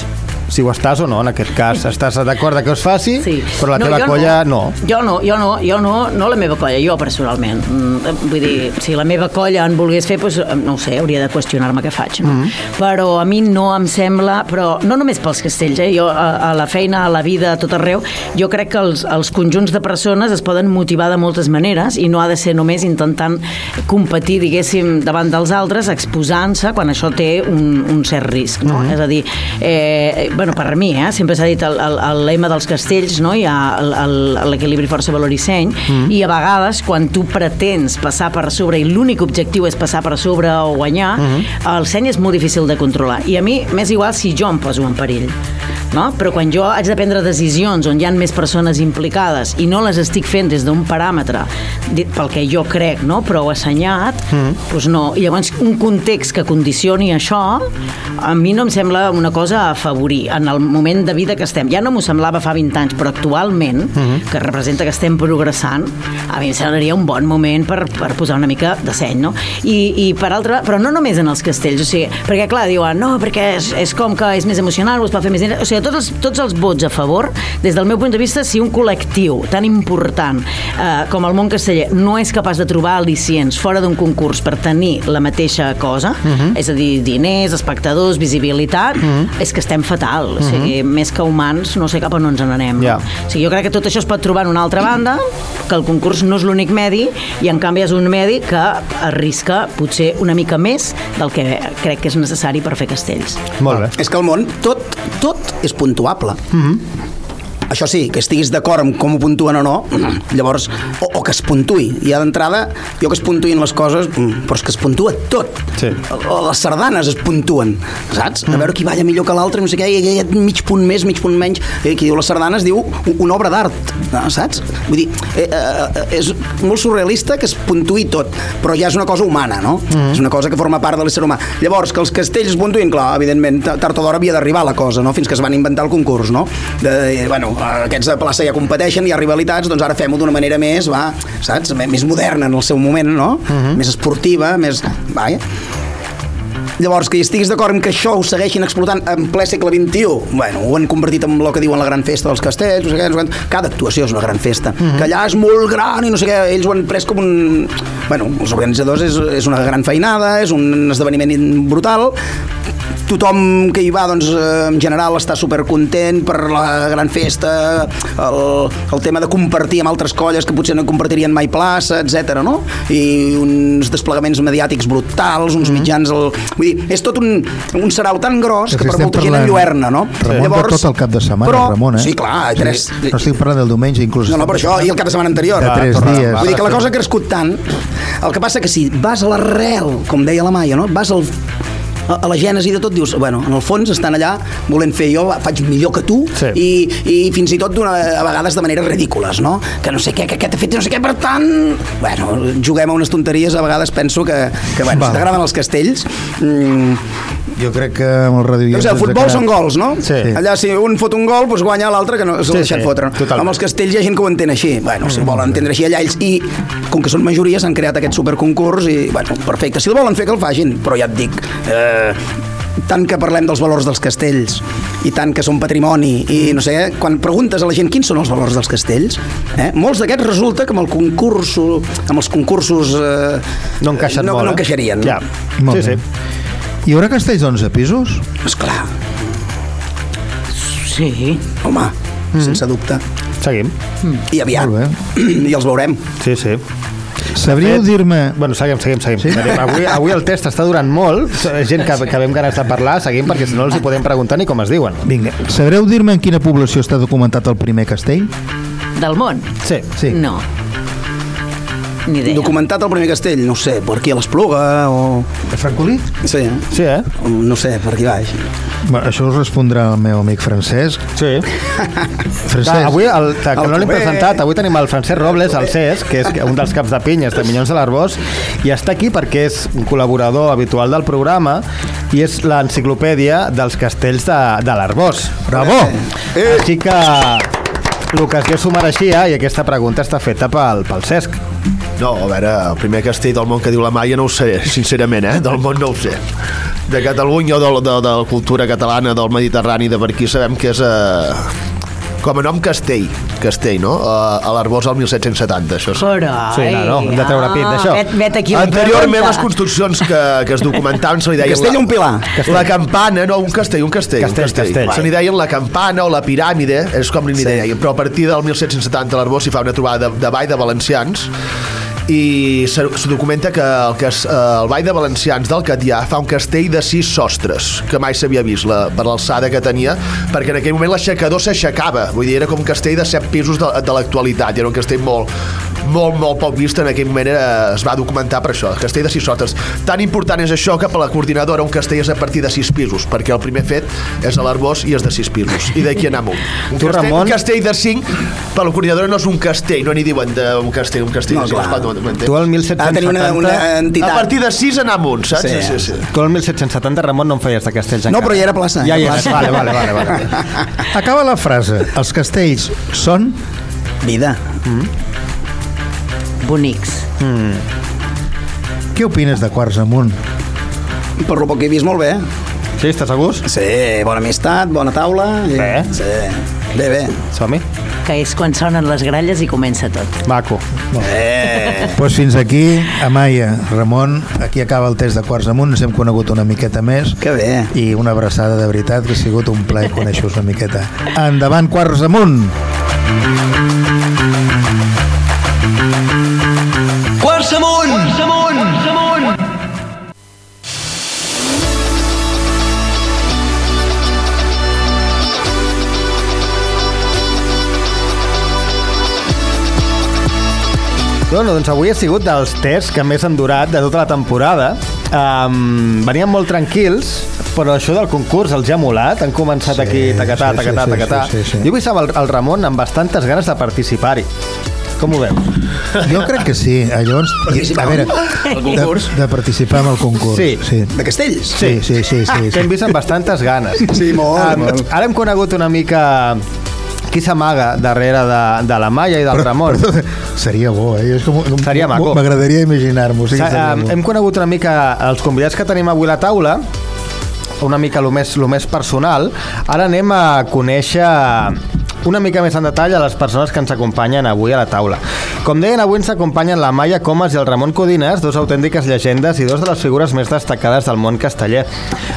Speaker 2: si ho estàs o no, en aquest cas. Estàs d'acord que es faci,
Speaker 7: Sí.
Speaker 2: però la
Speaker 7: No,
Speaker 2: teva colla no.
Speaker 7: Jo no, jo no, jo no, no la meva colla, jo personalment. Mm, Vull dir, si la meva colla en volgués fer, doncs, no ho sé, hauria de qüestionar-me què faig. No?
Speaker 2: Mm.
Speaker 7: Però a mi no em sembla, però no només pels castells, eh? jo a, a la feina, a la vida, a tot arreu, jo crec que els, els conjunts de persones es poden motivar de moltes maneres i no ha de ser només intentant competir, diguéssim, davant dels altres, exposant-se quan això té un, un cert risc. No? És a dir, eh, bueno, per mi, eh, sempre s'ha dit el, el, el lema dels castells, no? hi ha l'equilibri força valor i seny, i a vegades quan tu pretens passar per sobre i l'únic objectiu és passar per sobre o guanyar, el seny és molt difícil de controlar. I a mi m'és igual si jo em poso en perill. No? Però quan jo haig de prendre decisions on hi ha més persones implicades i no les estic fent des d'un paràmetre dit pel que jo crec, no? prou assenyat, mm. doncs no. I llavors un context que condicioni això a mi no em sembla una cosa a afavorir en el moment de vida que estem. Ja no m'ho semblava fa 20 anys, però actualment, mm -hmm. que representa que estem progressant, a mi em semblaria un bon moment per, per posar una mica de seny, no? I, i per altra, però no només en els castells, o sigui, perquè clar, diuen, no, perquè és, és com que és més emocional, es pot fer més diners, o sigui, tots els, tots els vots a favor, des del meu punt de vista, si un col·lectiu tan important eh, com el món casteller no és capaç de trobar al·licients fora d'un concurs per tenir la mateixa cosa, uh -huh. és a dir, diners, espectadors, visibilitat, uh -huh. és que estem fatal, o sigui, més que humans, no sé cap on ens n'anem. No? O sigui, jo crec que tot això es pot trobar en una altra banda, que el concurs no és l'únic medi, i en canvi és un medi que arrisca potser una mica més del que crec que és necessari per fer castells.
Speaker 2: Molt bé.
Speaker 6: És que al món tot, tot és puntuable. Això sí, que estiguis d'acord amb com ho puntuen o no, llavors, o, o que es puntuï. I ja d'entrada, jo que es puntuïn les coses, mm, però és que es puntua tot.
Speaker 2: Sí.
Speaker 6: Les sardanes es puntuen, saps? A veure qui balla millor que l'altre, no sé què, i aquest mig punt més, mig punt menys. Eh, qui diu les sardanes diu una obra d'art, saps? Vull dir, eh, eh, és molt surrealista que es puntuï tot, però ja és una cosa humana, no? És una cosa que forma part de l'ésser humà. Llavors, que els castells es puntuïn, clar, evidentment, ta- tard o d'hora havia d'arribar la cosa, no? Fins que es van inventar el concurs, no? De, bueno, aquests de plaça ja competeixen, hi ha rivalitats, doncs ara fem-ho d'una manera més, va, saps? M- Més moderna en el seu moment, no? Més esportiva, més... Vaja. Llavors, que hi estiguis d'acord amb que això ho segueixin explotant en ple segle XXI, bueno, ho han convertit en el que diuen la gran festa dels castells, no sé què, no sé què. cada actuació és una gran festa, que allà és molt gran i no sé què, ells ho han pres com un... Bueno, els organitzadors és, és una gran feinada, és un esdeveniment brutal, tothom que hi va, doncs, en general està supercontent per la gran festa, el, el tema de compartir amb altres colles que potser no compartirien mai plaça, etc. no? I uns desplegaments mediàtics brutals, uns mitjans... El... Vull dir, és tot un, un sarau tan gros que
Speaker 5: que
Speaker 6: per molta gent enlluerna, no?
Speaker 5: Ramon, de tot el cap de setmana,
Speaker 6: però,
Speaker 5: Ramon, eh?
Speaker 6: Sí, clar,
Speaker 5: O sigui,
Speaker 6: tres...
Speaker 5: No estic parlant del diumenge, inclús.
Speaker 6: No, no, per això, i el cap de setmana anterior.
Speaker 5: De tres
Speaker 6: Va,
Speaker 5: dies.
Speaker 6: Vull dir que la cosa ha crescut tant. El que passa que si vas a l'arrel, com deia la Maia, no? vas al, a, a la gènesi de tot, dius, bueno, en el fons estan allà volent fer jo, faig millor que tu,
Speaker 2: Sí.
Speaker 6: i, i fins i tot d'una, a vegades de maneres ridícules, no? Que no sé què, que aquest ha fet no sé què, per tant... Bueno, juguem a unes tonteries, a vegades penso que, que bueno, si t'agraden els castells... Mm,
Speaker 5: Jo crec que amb el ràdio...
Speaker 6: no sé, el futbol són gols, no?
Speaker 2: Sí.
Speaker 6: Allà si un fot un gol, doncs guanya l'altre que no l'ha
Speaker 2: Sí,
Speaker 6: deixat
Speaker 2: sí,
Speaker 6: fotre.
Speaker 2: totalment.
Speaker 6: Amb els castells hi ha gent que ho entén així. Bueno, si ho volen entendre així allà ells. I com que són majories han creat aquest superconcurs i, bueno, perfecte. Si el volen fer, que el facin. Però ja et dic, eh, tant que parlem dels valors dels castells i tant que són patrimoni i no sé, eh, quan preguntes a la gent quins són els valors dels castells, eh, molts d'aquests resulta que amb el concurs, amb els concursos eh,
Speaker 2: No encaixen
Speaker 6: no,
Speaker 2: molt,
Speaker 6: no
Speaker 2: eh?
Speaker 6: encaixarien.
Speaker 2: Ja.
Speaker 5: Molt
Speaker 2: sí,
Speaker 5: bé.
Speaker 2: sí.
Speaker 5: Hi haurà castells d'11 pisos?
Speaker 6: Esclar,
Speaker 7: Sí.
Speaker 6: home, sense dubte.
Speaker 2: Seguim.
Speaker 6: I aviat. I els veurem.
Speaker 2: Sí, sí.
Speaker 5: Sabríeu
Speaker 2: fet-
Speaker 5: dir-me...
Speaker 2: Bueno, seguim, seguim, seguim. Sí? Avui, avui el test està durant molt. Gent que, que vam ganes de parlar, seguim, perquè si no els hi podem preguntar ni com es diuen.
Speaker 5: Vinga, sabreu dir-me en quina població està documentat el primer castell?
Speaker 7: Del món?
Speaker 2: Sí.
Speaker 5: Sí.
Speaker 7: No. Ni idea.
Speaker 6: Documentat el primer castell, no sé, per aquí a l'Espluga o...
Speaker 5: De Francolí?
Speaker 6: Sí,
Speaker 2: Sí, eh?
Speaker 6: no sé, per aquí baix.
Speaker 5: Bueno, això us respondrà el meu amic Francesc.
Speaker 2: Sí.
Speaker 5: Francesc,
Speaker 2: Clar, avui, el, que
Speaker 6: El
Speaker 2: no l'hem presentat, avui tenim el Francesc Robles, el CES, que és un dels caps de pinyes de Minyons de l'Arbós, i està aquí perquè és un col·laborador habitual del programa i és l'enciclopèdia dels castells de, de l'Arbós. Bravo!
Speaker 6: Eh.
Speaker 2: Així que l'ocasió s'ho mereixia i aquesta pregunta està feta pel, pel Cesc.
Speaker 9: No, a veure, el primer castell del món que diu la Maia no ho sé, sincerament, eh? Del món no ho sé. De Catalunya o de, de, de la cultura catalana, del Mediterrani, de per aquí sabem que és... Eh, com a nom Castell, Castell, no? Uh, a l'Arbós al 1770, això és.
Speaker 7: Carai.
Speaker 2: Sí, no, no, hem de treure pit d'això.
Speaker 7: Vet, vet aquí la
Speaker 9: Anteriorment les construccions que, que es documentaven se li deien...
Speaker 6: Castell
Speaker 9: la,
Speaker 6: un pilar?
Speaker 9: La campana, no, un castell, un castell.
Speaker 2: Castell,
Speaker 9: un castell.
Speaker 2: castell.
Speaker 9: Se li deien la campana o la piràmide, és com li
Speaker 6: Sí.
Speaker 9: deien, però a partir del 1770 a l'Arbós s'hi fa una trobada de, de ball de valencians i se, se documenta que el, que es, eh, el Ball de Valencians del Catià fa un castell de sis sostres, que mai s'havia vist la, per l'alçada que tenia, perquè en aquell moment l'aixecador s'aixecava, vull dir, era com un castell de set pisos de, de l'actualitat, i era un castell molt, molt, molt poc vist en aquell moment era, es va documentar per això, castell de sis sostres. Tan important és això que per la coordinadora un castell és a partir de sis pisos, perquè el primer fet és a l'Arbós i és de sis pisos, i d'aquí anar amunt. Un,
Speaker 2: Tu,
Speaker 9: castell,
Speaker 2: Ramon?
Speaker 9: un castell de cinc, per la coordinadora no és un castell, no n'hi diuen d'un castell, un castell
Speaker 6: No,
Speaker 9: de cinc,
Speaker 6: clar.
Speaker 9: No?
Speaker 2: Tu
Speaker 6: Ha de tenir una,
Speaker 2: 1770...
Speaker 6: una entitat.
Speaker 9: A partir de 6 anar amunt, saps?
Speaker 6: Sí.
Speaker 9: Sí, sí, sí.
Speaker 2: Tu el 1770, Ramon, no en feies de castells
Speaker 6: No,
Speaker 2: encara.
Speaker 6: però ja era plaça,
Speaker 2: Ja,
Speaker 6: era
Speaker 2: ja,
Speaker 6: plaça.
Speaker 2: vale, vale, vale, vale.
Speaker 5: Acaba la frase. Els castells són...
Speaker 6: Vida.
Speaker 7: Bonics.
Speaker 5: Què opines de Quarts Amunt?
Speaker 6: Per lo poc que he vist, molt bé.
Speaker 2: Sí, estàs a gust?
Speaker 6: Sí, bona amistat, bona taula. i-
Speaker 2: Bé.
Speaker 6: Sí, bé, bé.
Speaker 2: Som-hi?
Speaker 7: Que és quan sonen les gralles i comença tot.
Speaker 2: Maco.
Speaker 6: Eh,
Speaker 5: Doncs fins aquí, Amaya, Ramon, aquí acaba el test de Quarts Amunt, ens hem conegut una miqueta més
Speaker 6: que bé.
Speaker 5: i una abraçada de veritat que ha sigut un plaer conèixer-vos una miqueta. Endavant, Quarts Amunt!
Speaker 4: Quarts amunt! Quarts amunt! Quarts amunt!
Speaker 2: Bueno, doncs avui ha sigut dels tests que més han durat de tota la temporada. Um, venien molt tranquils, però això del concurs els ha molat. Han començat
Speaker 5: Sí,
Speaker 2: aquí, tacatà,
Speaker 5: sí, sí,
Speaker 2: tacatà,
Speaker 5: sí,
Speaker 2: tacatà.
Speaker 5: sí, sí, sí.
Speaker 2: Jo he vist el, el Ramon amb bastantes ganes de participar-hi. Com ho veu?
Speaker 5: Jo crec que sí. Eh, Llavors, a veure,
Speaker 8: El concurs.
Speaker 5: De, de participar en el concurs.
Speaker 2: Sí.
Speaker 5: sí.
Speaker 6: De Castells?
Speaker 5: Sí, sí, sí, sí,
Speaker 2: Que hem
Speaker 5: sí.
Speaker 2: vist amb bastantes ganes.
Speaker 6: Sí, molt,
Speaker 2: Em,
Speaker 6: molt.
Speaker 2: Ara hem conegut una mica qui s'amaga darrere de, de la Maia i del Ramon.
Speaker 5: Perdó, seria bo, eh? És com, com,
Speaker 2: Seria maco.
Speaker 5: M'agradaria imaginar-m'ho. Sí, bo.
Speaker 2: hem conegut una mica els convidats que tenim avui a la taula, una mica el més, lo més personal. Ara anem a conèixer una mica més en detall a les persones que ens acompanyen avui a la taula. Com deien, avui ens acompanyen la Maia Comas i el Ramon Codines, dos autèntiques llegendes i dos de les figures més destacades del món casteller.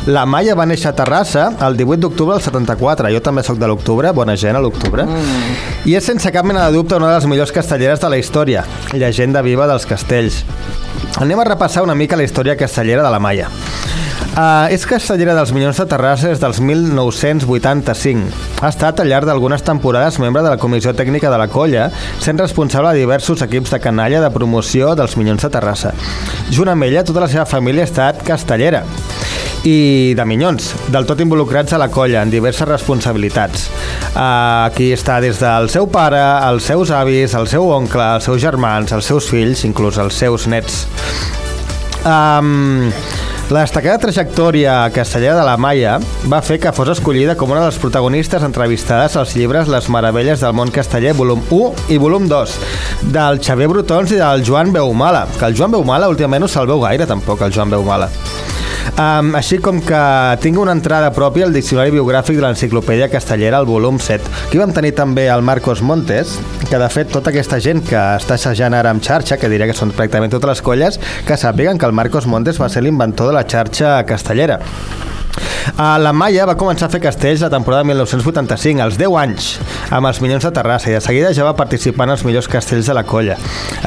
Speaker 2: La Maia va néixer a Terrassa el 18 d'octubre del 74. Jo també sóc de l'octubre, bona gent a l'octubre. Mm. I és sense cap mena de dubte una de les millors castelleres de la història. Llegenda viva dels castells. Anem a repassar una mica la història castellera de la Maia. Uh, és castellera dels Minyons de Terrassa des dels 1985. Ha estat al llarg d'algunes temporades membre de la comissió tècnica de la colla, sent responsable de diversos equips de canalla de promoció dels Minyons de Terrassa. Junt amb ella, tota la seva família ha estat castellera i de minyons, del tot involucrats a la colla en diverses responsabilitats. Uh, aquí està des del seu pare, els seus avis, el seu oncle, els seus germans, els seus fills, inclús els seus nets. Um, la destacada trajectòria castellera de la Maia va fer que fos escollida com una de les protagonistes entrevistades als llibres Les meravelles del món casteller, volum 1 i volum 2, del Xavier Brutons i del Joan Beumala, que el Joan Beumala últimament no se'l veu gaire tampoc, el Joan Beumala. Um, així com que tingui una entrada pròpia al Diccionari Biogràfic de l'Enciclopèdia Castellera, al volum 7. Aquí vam tenir també el Marcos Montes, que de fet tota aquesta gent que està assajant ara amb xarxa, que diria que són pràcticament totes les colles, que sàpiguen que el Marcos Montes va ser l'inventor de la xarxa castellera. La Maia va començar a fer castells la temporada 1985, als 10 anys, amb els Minyons de Terrassa, i de seguida ja va participar en els millors castells de la colla.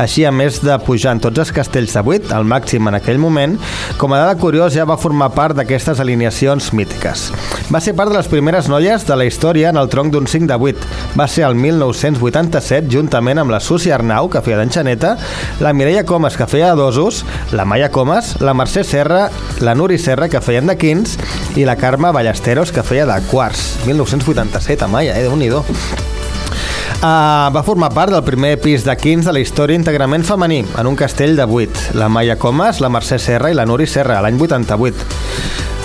Speaker 2: Així, a més de pujar en tots els castells de 8, al màxim en aquell moment, com a dada curiós ja va formar part d'aquestes alineacions mítiques. Va ser part de les primeres noies de la història en el tronc d'un 5 de 8. Va ser el 1987, juntament amb la Susi Arnau, que feia d'enxaneta, la Mireia Comas, que feia de dosos, la Maia Comas, la Mercè Serra, la Nuri Serra, que feien de quins, i la Carme Ballesteros, que feia de quarts. 1987, a Maia, eh? Déu-n'hi-do. Uh, va formar part del primer pis de quins de la història íntegrament femení, en un castell de 8. La Maia Comas, la Mercè Serra i la Nuri Serra, l'any 88.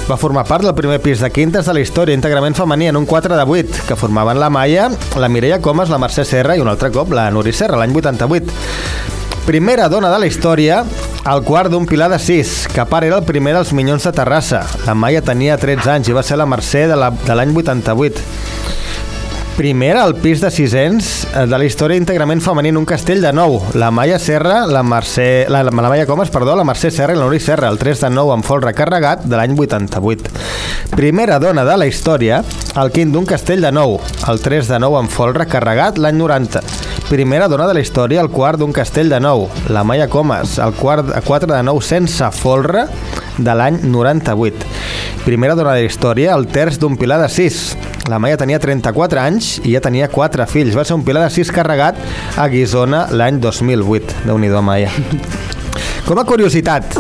Speaker 2: Va formar part del primer pis de quintes de la història íntegrament femení en un 4 de 8, que formaven la Maia, la Mireia Comas, la Mercè Serra i un altre cop la Nuri Serra, l'any 88. Primera dona de la història al quart d'un pilar de 6, que part era el primer dels Minyons de Terrassa. La Maia tenia 13 anys i va ser la Mercè de l'any 88. Primera al pis de 600 eh, de la història íntegrament femení en un castell de 9. La Maia Serra, la Mercè... La, la, la Maia Comas, perdó, la Mercè Serra i la Nuri Serra, el 3 de 9 amb folre carregat de l'any 88. Primera dona de la història al quint d'un castell de 9. El 3 de 9 amb folre carregat l'any 90. Primera dona de la història al quart d'un castell de 9. La Maia Comas, el quart, a 4 de 9 sense folre de l'any 98. Primera dona de la història al terç d'un pilar de 6. La Maia tenia 34 anys i ja tenia 4 fills. Va ser un pilar de 6 carregat a Guisona l'any 2008. Déu-n'hi-do, Maia. Com a curiositat,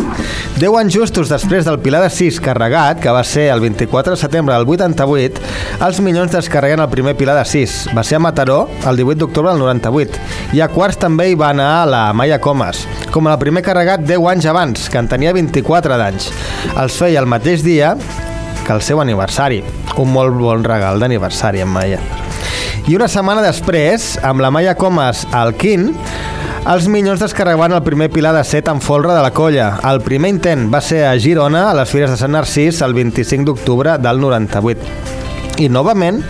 Speaker 2: 10 anys justos després del Pilar de 6 carregat, que va ser el 24 de setembre del 88, els Minyons descarreguen el primer Pilar de 6. Va ser a Mataró el 18 d'octubre del 98. I a quarts també hi va anar la Maia Comas, com el primer carregat 10 anys abans, que en tenia 24 d'anys. Els feia el mateix dia que el seu aniversari. Un molt bon regal d'aniversari en Maia. I una setmana després, amb la Maia Comas al Quint, els Minyons descarregaven el primer pilar de set en folre de la colla. El primer intent va ser a Girona, a les Fires de Sant Narcís, el 25 d'octubre del 98. I novament,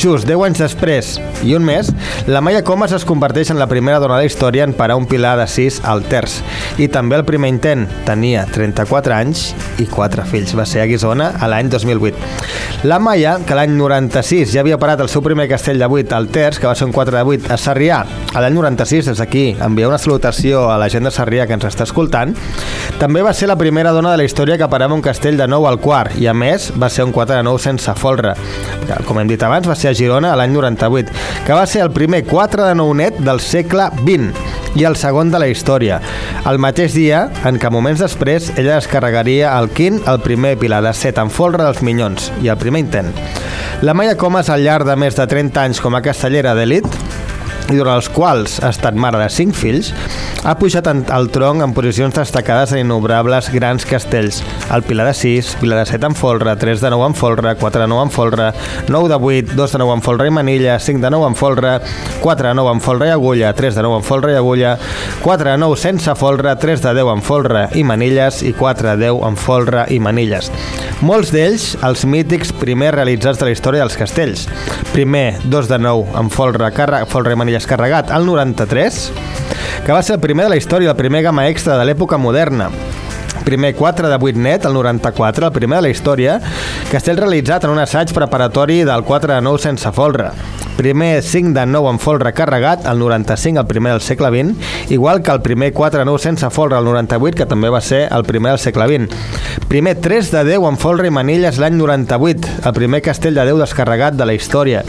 Speaker 2: just 10 anys després i un mes, la Maia Comas es converteix en la primera dona de la història en parar un pilar de 6 al terç. I també el primer intent tenia 34 anys i 4 fills. Va ser a Guisona a l'any 2008. La Maia, que l'any 96 ja havia parat el seu primer castell de 8 al terç, que va ser un 4 de 8 a Sarrià, a l'any 96, des d'aquí, enviar una salutació a la gent de Sarrià que ens està escoltant, també va ser la primera dona de la història que parava un castell de 9 al quart, i a més va ser un 4 de 9 sense folre que, com hem dit abans, va ser a Girona l'any 98, que va ser el primer 4 de 9 net del segle XX i el segon de la història. El mateix dia en què moments després ella descarregaria el quin, el primer pilar de set en folre dels Minyons i el primer intent. La Maia Comas, al llarg de més de 30 anys com a castellera d'elit, i durant els quals ha estat mare de cinc fills, ha pujat al tronc en posicions destacades en innombrables grans castells. El Pilar de 6, Pilar de 7 en folre, 3 de 9 en folre, 4 de 9 en folre, 9 de 8, 2 de 9 en folre i manilla, 5 de 9 en folre, 4 de 9 en folre i agulla, 3 de 9 en folre i agulla, 4 de 9 sense folre, 3 de 10 en folre i manilles i 4 de 10 en folre i manilles. Molts d'ells, els mítics primers realitzats de la història dels castells. Primer, 2 de 9 en folre, folre i manilles carregat al 93, que va ser el primer de la història, el primer gamma extra de l'època moderna. Primer 4 de 8 net, el 94, el primer de la història, castell realitzat en un assaig preparatori del 4 de 9 sense folre. Primer 5 de 9 en folre carregat, el 95, el primer del segle XX, igual que el primer 4 de 9 sense folre, el 98, que també va ser el primer del segle XX. Primer 3 de 10 en folre i manilles l'any 98, el primer castell de 10 descarregat de la història.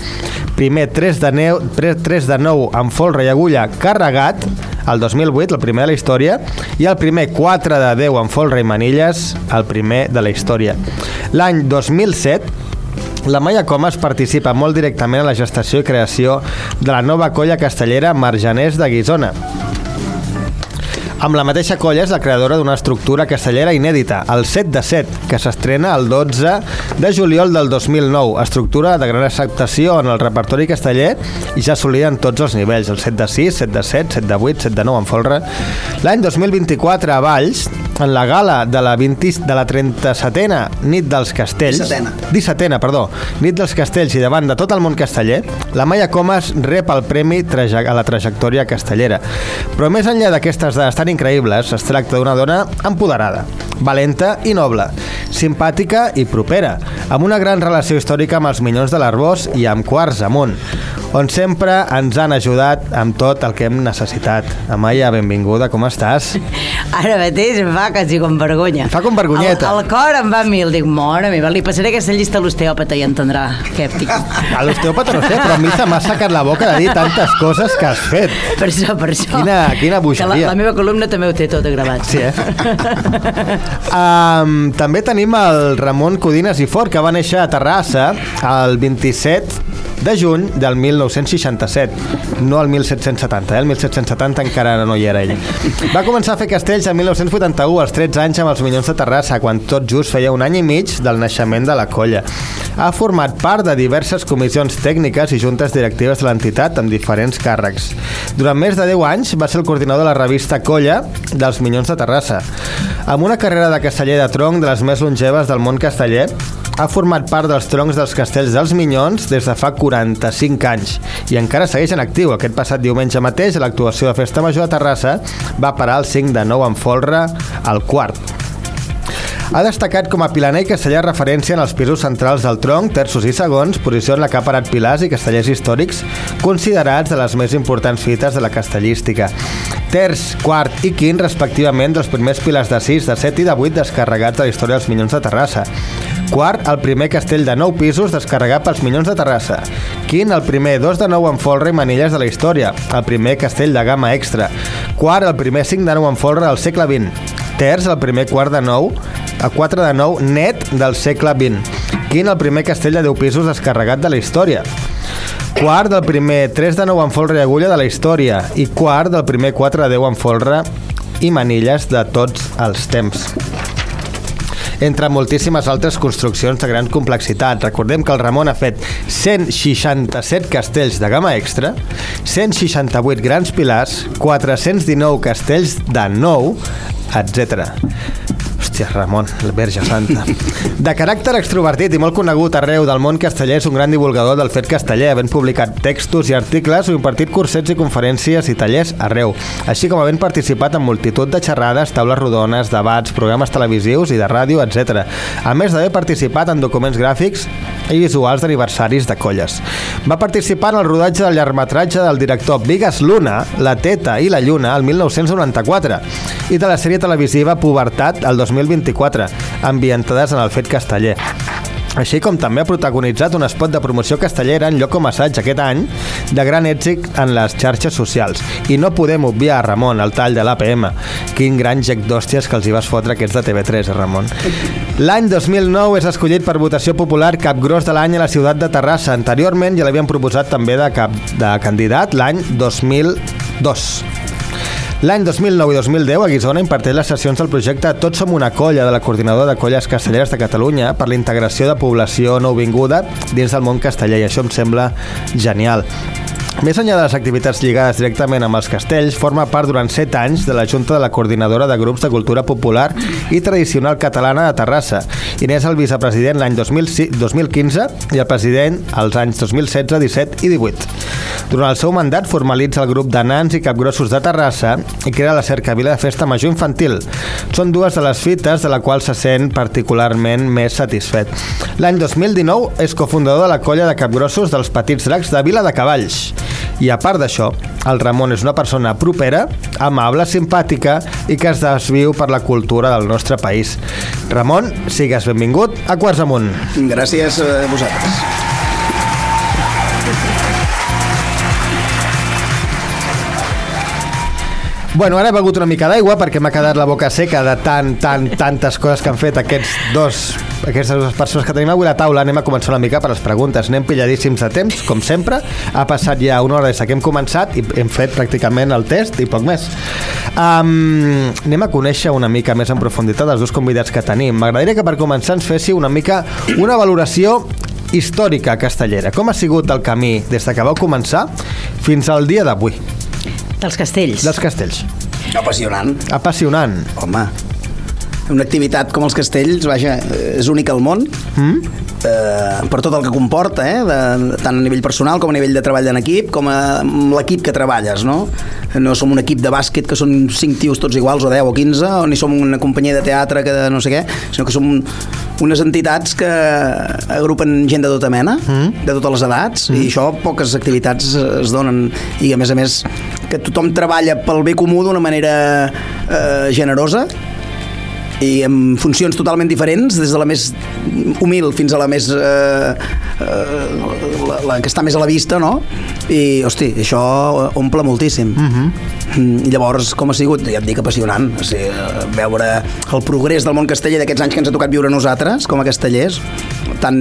Speaker 2: Primer 3 de, neu, 3, 3 de 9 en folre i agulla carregat, el 2008, el primer de la història, i el primer 4 de 10 en folre i manilles, el primer de la història. L'any 2007, la Maia Comas participa molt directament en la gestació i creació de la nova colla castellera Marjaners de Guisona. Amb la mateixa colla és la creadora d'una estructura castellera inèdita, el 7 de 7, que s'estrena el 12 de juliol del 2009, estructura de gran acceptació en el repertori casteller i ja assolida en tots els nivells, el 7 de 6, 7 de 7, 7 de 8, 7 de 9 en folre. L'any 2024 a Valls, en la gala de la, 20, de la 37a nit dels castells...
Speaker 6: 17ena.
Speaker 2: 17ena, perdó, nit dels castells i davant de tot el món casteller, la Maia Comas rep el premi a la trajectòria castellera. Però més enllà d'aquestes dades tan increïbles, es tracta d'una dona empoderada, valenta i noble, simpàtica i propera, amb una gran relació històrica amb els Minyons de l'Arbós i amb Quarts Amunt, on sempre ens han ajudat amb tot el que hem necessitat. Amaya, benvinguda, com estàs?
Speaker 7: Ara mateix em fa quasi com vergonya.
Speaker 2: Fa com vergonyeta.
Speaker 7: El, el cor em va a mil. Dic, mare meva, li passaré aquesta llista a l'osteòpata i entendrà què dic.
Speaker 2: A l'osteòpata no sé, però a mi se m'ha sacat la boca de dir tantes coses que has fet.
Speaker 7: Per això, per això.
Speaker 2: Quina- quina
Speaker 7: Que la,
Speaker 2: bogeria.
Speaker 7: la meva columna també ho té tot gravat.
Speaker 2: Sí, eh? Um, també tenim el Ramon Codines i Fort, que va néixer a Terrassa el 27 de juny del 1967, no el 1770, eh? el 1770 encara no hi era ell. Va començar a fer castells en 1981, als 13 anys amb els Minyons de Terrassa, quan tot just feia un any i mig del naixement de la colla. Ha format part de diverses comissions tècniques i juntes directives de l'entitat amb diferents càrrecs. Durant més de 10 anys va ser el coordinador de la revista Colla dels Minyons de Terrassa. Amb una carrera de casteller de tronc de les més longeves del món casteller, ha format part dels troncs dels castells dels Minyons des de fa 45 anys i encara segueix en actiu. Aquest passat diumenge mateix, a l'actuació de Festa Major de Terrassa, va parar el 5 de 9 en folre al quart. Ha destacat com a pilaner i casteller referència en els pisos centrals del tronc, terços i segons, posició en la que ha parat pilars i castellers històrics considerats de les més importants fites de la castellística. Terç, quart i quint, respectivament, dels primers pilars de 6, de 7 i de 8 descarregats de la història dels Minyons de Terrassa. Quart, el primer castell de 9 pisos descarregat pels Minyons de Terrassa. Quint, el primer 2 de 9 en folre i manilles de la història. El primer castell de gamma extra. Quart, el primer 5 de 9 en folre del segle XX. Terç, el primer quart de 9, a 4 de 9 net del segle XX. Quint, el primer castell de 10 pisos descarregat de la història. Quart del primer 3 de 9 en folre i agulla de la història. I quart del primer 4 de 10 en folre i manilles de tots els temps entre moltíssimes altres construccions de gran complexitat. Recordem que el Ramon ha fet 167 castells de gamma extra, 168 grans pilars, 419 castells de nou, etc. Hòstia, Ramon, la Verge Santa. De caràcter extrovertit i molt conegut arreu del món casteller, és un gran divulgador del fet casteller, havent publicat textos i articles o impartit cursets i conferències i tallers arreu, així com havent participat en multitud de xerrades, taules rodones, debats, programes televisius i de ràdio, etc. A més d'haver participat en documents gràfics i visuals d'aniversaris de colles. Va participar en el rodatge del llargmetratge del director Vigas Luna, La Teta i la Lluna, el 1994, i de la sèrie televisiva Pubertat, el 2024, ambientades en el fet casteller. així com també ha protagonitzat un spot de promoció castellera en lloc com assaig aquest any de gran èxit en les xarxes socials. I no podem obviar, Ramon, el tall de l'APM. Quin gran gec d'hòsties que els hi vas fotre aquests de TV3, eh, Ramon. L'any 2009 és escollit per votació popular capgros de l'any a la ciutat de Terrassa. Anteriorment ja l'havien proposat també de, cap, de candidat l'any 2002. L'any 2009 i 2010 a Guisona imparteix les sessions del projecte Tots som una colla de la Coordinadora de Colles Castelleres de Catalunya per la integració de població nouvinguda dins del món casteller i això em sembla genial. Més enllà de les activitats lligades directament amb els castells, forma part durant 7 anys de la Junta de la Coordinadora de Grups de Cultura Popular i Tradicional Catalana de Terrassa i n'és el vicepresident l'any 2015 i el president als anys 2016, 17 i 18. Durant el seu mandat formalitza el grup de nans i capgrossos de Terrassa i crea la cercavila de festa major infantil. Són dues de les fites de la qual se sent particularment més satisfet. L'any 2019 és cofundador de la colla de capgrossos dels Petits Dracs de Vila de Cavalls. I a part d'això, el Ramon és una persona propera, amable, simpàtica i que es desviu per la cultura del nostre país. Ramon, sigues benvingut a Quarts Amunt.
Speaker 6: Gràcies a vosaltres.
Speaker 2: Bueno, ara he begut una mica d'aigua perquè m'ha quedat la boca seca de tant, tant, tantes coses que han fet aquests dos aquestes dues persones que tenim avui a la taula. Anem a començar una mica per les preguntes. Anem pilladíssims de temps, com sempre. Ha passat ja una hora des que hem començat i hem fet pràcticament el test i poc més. Um, anem a conèixer una mica més en profunditat els dos convidats que tenim. M'agradaria que per començar ens fessi una mica una valoració històrica castellera. Com ha sigut el camí des de que vau començar fins al dia d'avui
Speaker 7: Dels castells.
Speaker 2: dels castells
Speaker 6: Apassionant.
Speaker 2: apassionant
Speaker 6: Home, una activitat com els castells, vaja, és única al món. Mm? Eh, per tot el que comporta, eh? de, tant a nivell personal com a nivell de treball en equip, com a, amb l'equip que treballes, no? No som un equip de bàsquet que són 5 tios tots iguals, o 10 o 15, o ni som una companyia de teatre que de no sé què, sinó que som unes entitats que agrupen gent de tota mena, mm. de totes les edats, mm. i això poques activitats es donen, i a més a més que tothom treballa pel bé comú d'una manera eh, generosa, i amb funcions totalment diferents, des de la més humil fins a la més... Eh, eh, la, la que està més a la vista, no? I, hosti, això omple moltíssim. Uh -huh. I llavors, com ha sigut? Ja et dic, apassionant. O sigui, veure el progrés del món casteller d'aquests anys que ens ha tocat viure a nosaltres, com a castellers, tant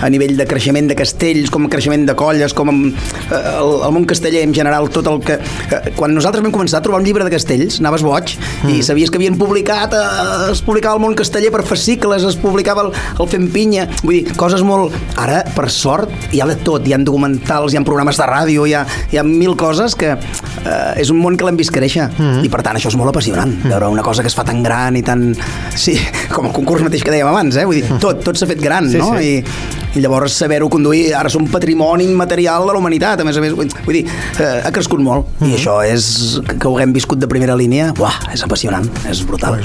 Speaker 6: a nivell de creixement de castells, com a creixement de colles, com eh, el, el món casteller en general, tot el que... Eh, quan nosaltres vam començar a trobar un llibre de castells, anaves boig, mm. i sabies que havien publicat, eh, es publicava el món casteller per fascicles, es publicava el, el Fem Pinya, vull dir, coses molt... Ara, per sort, hi ha de tot, hi ha documentals, hi ha programes de ràdio, hi ha, hi ha mil coses que eh, és un món que l'hem vist créixer, mm. i per tant això és molt apassionant, mm. veure una cosa que es fa tan gran i tan... Sí, com el concurs mateix que dèiem abans, eh? vull dir, tot, tot s'ha fet gran,
Speaker 2: Sí,
Speaker 6: no?
Speaker 2: sí.
Speaker 6: I, I llavors saber-ho conduir, ara som patrimoni immaterial de la humanitat, a més a més, vull dir, eh, ha crescut molt, i això és, que ho haguem viscut de primera línia, uah, és apassionant, és brutal.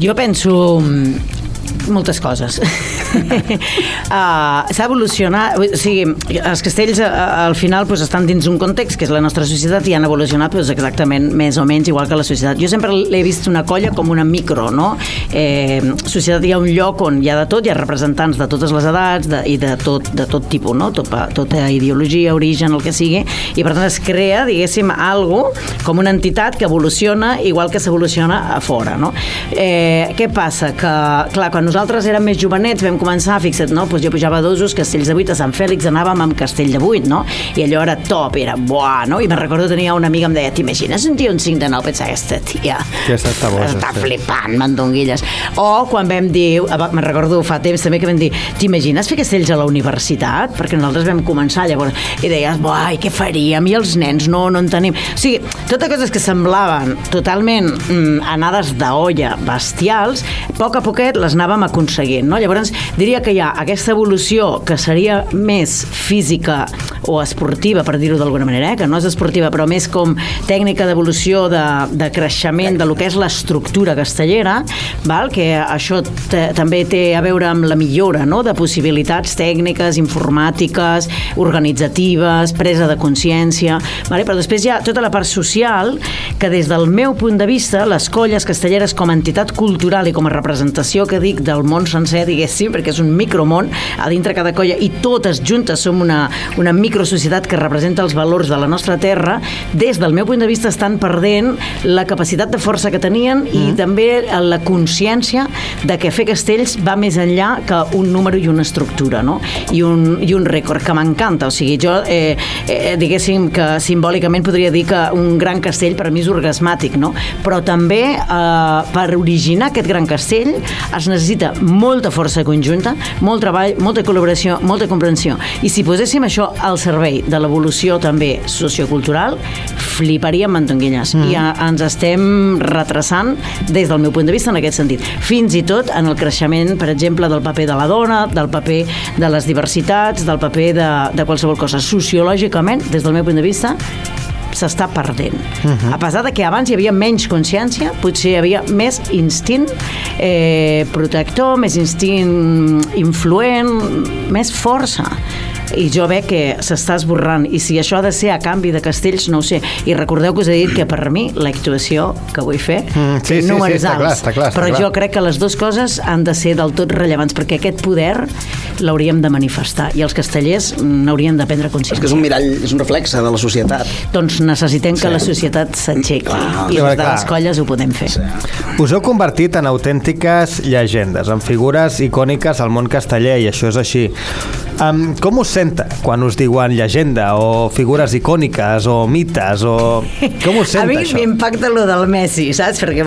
Speaker 7: Jo penso mm, moltes coses. uh, S'ha evolucionat, o sigui, els castells uh, al final pues, estan dins un context que és la nostra societat i han evolucionat pues, exactament més o menys igual que la societat. Jo sempre l'he vist una colla com una micro, no? Eh, societat hi ha un lloc on hi ha de tot, hi ha representants de totes les edats de, i de tot, de tot tipus, no? Tot, tota ideologia, origen, el que sigui, i per tant es crea, diguéssim, algo com una entitat que evoluciona igual que s'evoluciona a fora, no? Eh, què passa? Que, clar, quan nosaltres érem més jovenets vam començar, fixa't, no? Pues jo pujava dosos, Castells de 8 a Sant Fèlix, anàvem amb Castell de 8, no? I allò era top, era buah, no? I me'n recordo tenia una amiga que em deia, t'imagines un dia un 5 de 9? Pensava, aquesta tia
Speaker 2: Aquesta està boja,
Speaker 7: està
Speaker 2: sí.
Speaker 7: flipant, mandonguilles. O quan vam dir, me'n recordo fa temps també que vam dir, t'imagines fer castells a la universitat? Perquè nosaltres vam començar llavors, i deies, buah, i què faríem? I els nens, no, no en tenim. O sigui, totes coses que semblaven totalment mm, anades d'olla bestials, a poc a poquet les anàvem aconseguint, no? Llavors, diria que hi ha aquesta evolució que seria més física o esportiva, per dir-ho d'alguna manera, eh? que no és esportiva, però més com tècnica d'evolució, de, de creixement, de lo que és l'estructura castellera, val? que això també té a veure amb la millora no? de possibilitats tècniques, informàtiques, organitzatives, presa de consciència, vale? però després hi ha tota la part social, que des del meu punt de vista, les colles castelleres com a entitat cultural i com a representació que dic del món sencer, diguéssim, perquè és un micromón a dintre cada colla i totes juntes som una, una microsocietat que representa els valors de la nostra terra, des del meu punt de vista estan perdent la capacitat de força que tenien mm. i també la consciència de que fer castells va més enllà que un número i una estructura, no? I un, i un rècord, que m'encanta. O sigui, jo, eh, eh, diguéssim que simbòlicament podria dir que un gran castell per mi és orgasmàtic, no? Però també eh, per originar aquest gran castell es necessita molta força conjunta, molt treball, molta col·laboració, molta comprensió. I si poséssim això al servei de l'evolució també sociocultural, fliparíem mantonguilles. Mm. I a, ens estem retrasant des del meu punt de vista en aquest sentit. Fins i tot en el creixement, per exemple, del paper de la dona, del paper de les diversitats, del paper de, de qualsevol cosa. Sociològicament, des del meu punt de vista, s'està perdent. Uh -huh. A pesar de que abans hi havia menys consciència, potser hi havia més instint eh, protector, més instint influent, més força i jo veig que s'està esborrant. I si això ha de ser a canvi de castells no ho sé, i recordeu que us he dit que per mi l'actuació que vull fer
Speaker 2: Mm, sí, sí,
Speaker 7: números
Speaker 2: sí, està
Speaker 7: alts,
Speaker 2: clar, està clar, està
Speaker 7: però
Speaker 2: clar.
Speaker 7: jo crec que les dues coses han de ser del tot rellevants perquè aquest poder l'hauríem de manifestar. I els castellers n'haurien de prendre
Speaker 6: És que és
Speaker 7: consciència.
Speaker 6: un mirall, és un reflexe de la societat.
Speaker 7: doncs necessitem que la societat s'aixequi. I
Speaker 2: Sí,
Speaker 7: des de les colles ho podem fer.
Speaker 2: Us heu convertit en autèntiques llegendes, en figures icòniques al món casteller, i això és així. Um, com us senta quan us diuen llegenda, o figures icòniques, o mites, o... Com us
Speaker 7: a
Speaker 2: senta
Speaker 7: mi
Speaker 2: això?
Speaker 7: m'impacta lo del Messi, saps? Perquè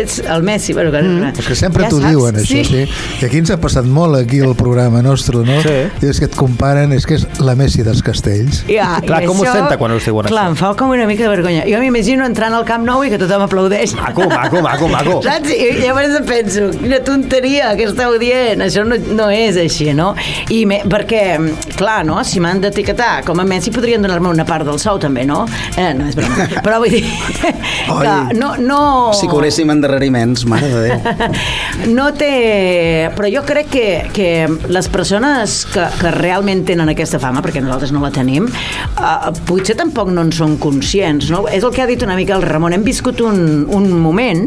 Speaker 7: és el Messi, bueno, que, mm.
Speaker 5: És que sempre
Speaker 7: ja
Speaker 5: t'ho diuen, això, sí. I aquí ens ha passat molt, aquí al programa nostre, no?
Speaker 2: Sí.
Speaker 5: I és que et comparen, és que és la Messi dels castells.
Speaker 7: Ja,
Speaker 2: Clar,
Speaker 7: i
Speaker 2: com us
Speaker 7: això,
Speaker 2: senta quan us diuen
Speaker 7: clar,
Speaker 2: això?
Speaker 7: em fa com una mica de vergonya. Jo m'imagino entrant al Camp Nou i que tothom aplaudeix.
Speaker 2: Maco, maco, maco, maco.
Speaker 7: Saps? I llavors penso, quina tonteria que esteu dient, això no, no és així, no? I me, perquè, clar, no? si m'han d'etiquetar com a Messi podrien donar-me una part del sou també, no? Eh, no, és broma. Però vull dir que
Speaker 6: Oi.
Speaker 7: no, no...
Speaker 6: Si cobréssim endarreriments, mare de Déu.
Speaker 7: no té... Però jo crec que, que les persones que, que realment tenen aquesta fama, perquè nosaltres no la tenim, uh, potser tampoc no en són conscients, no? És el que ha dit una mica el Ramon. Hem viscut un, un moment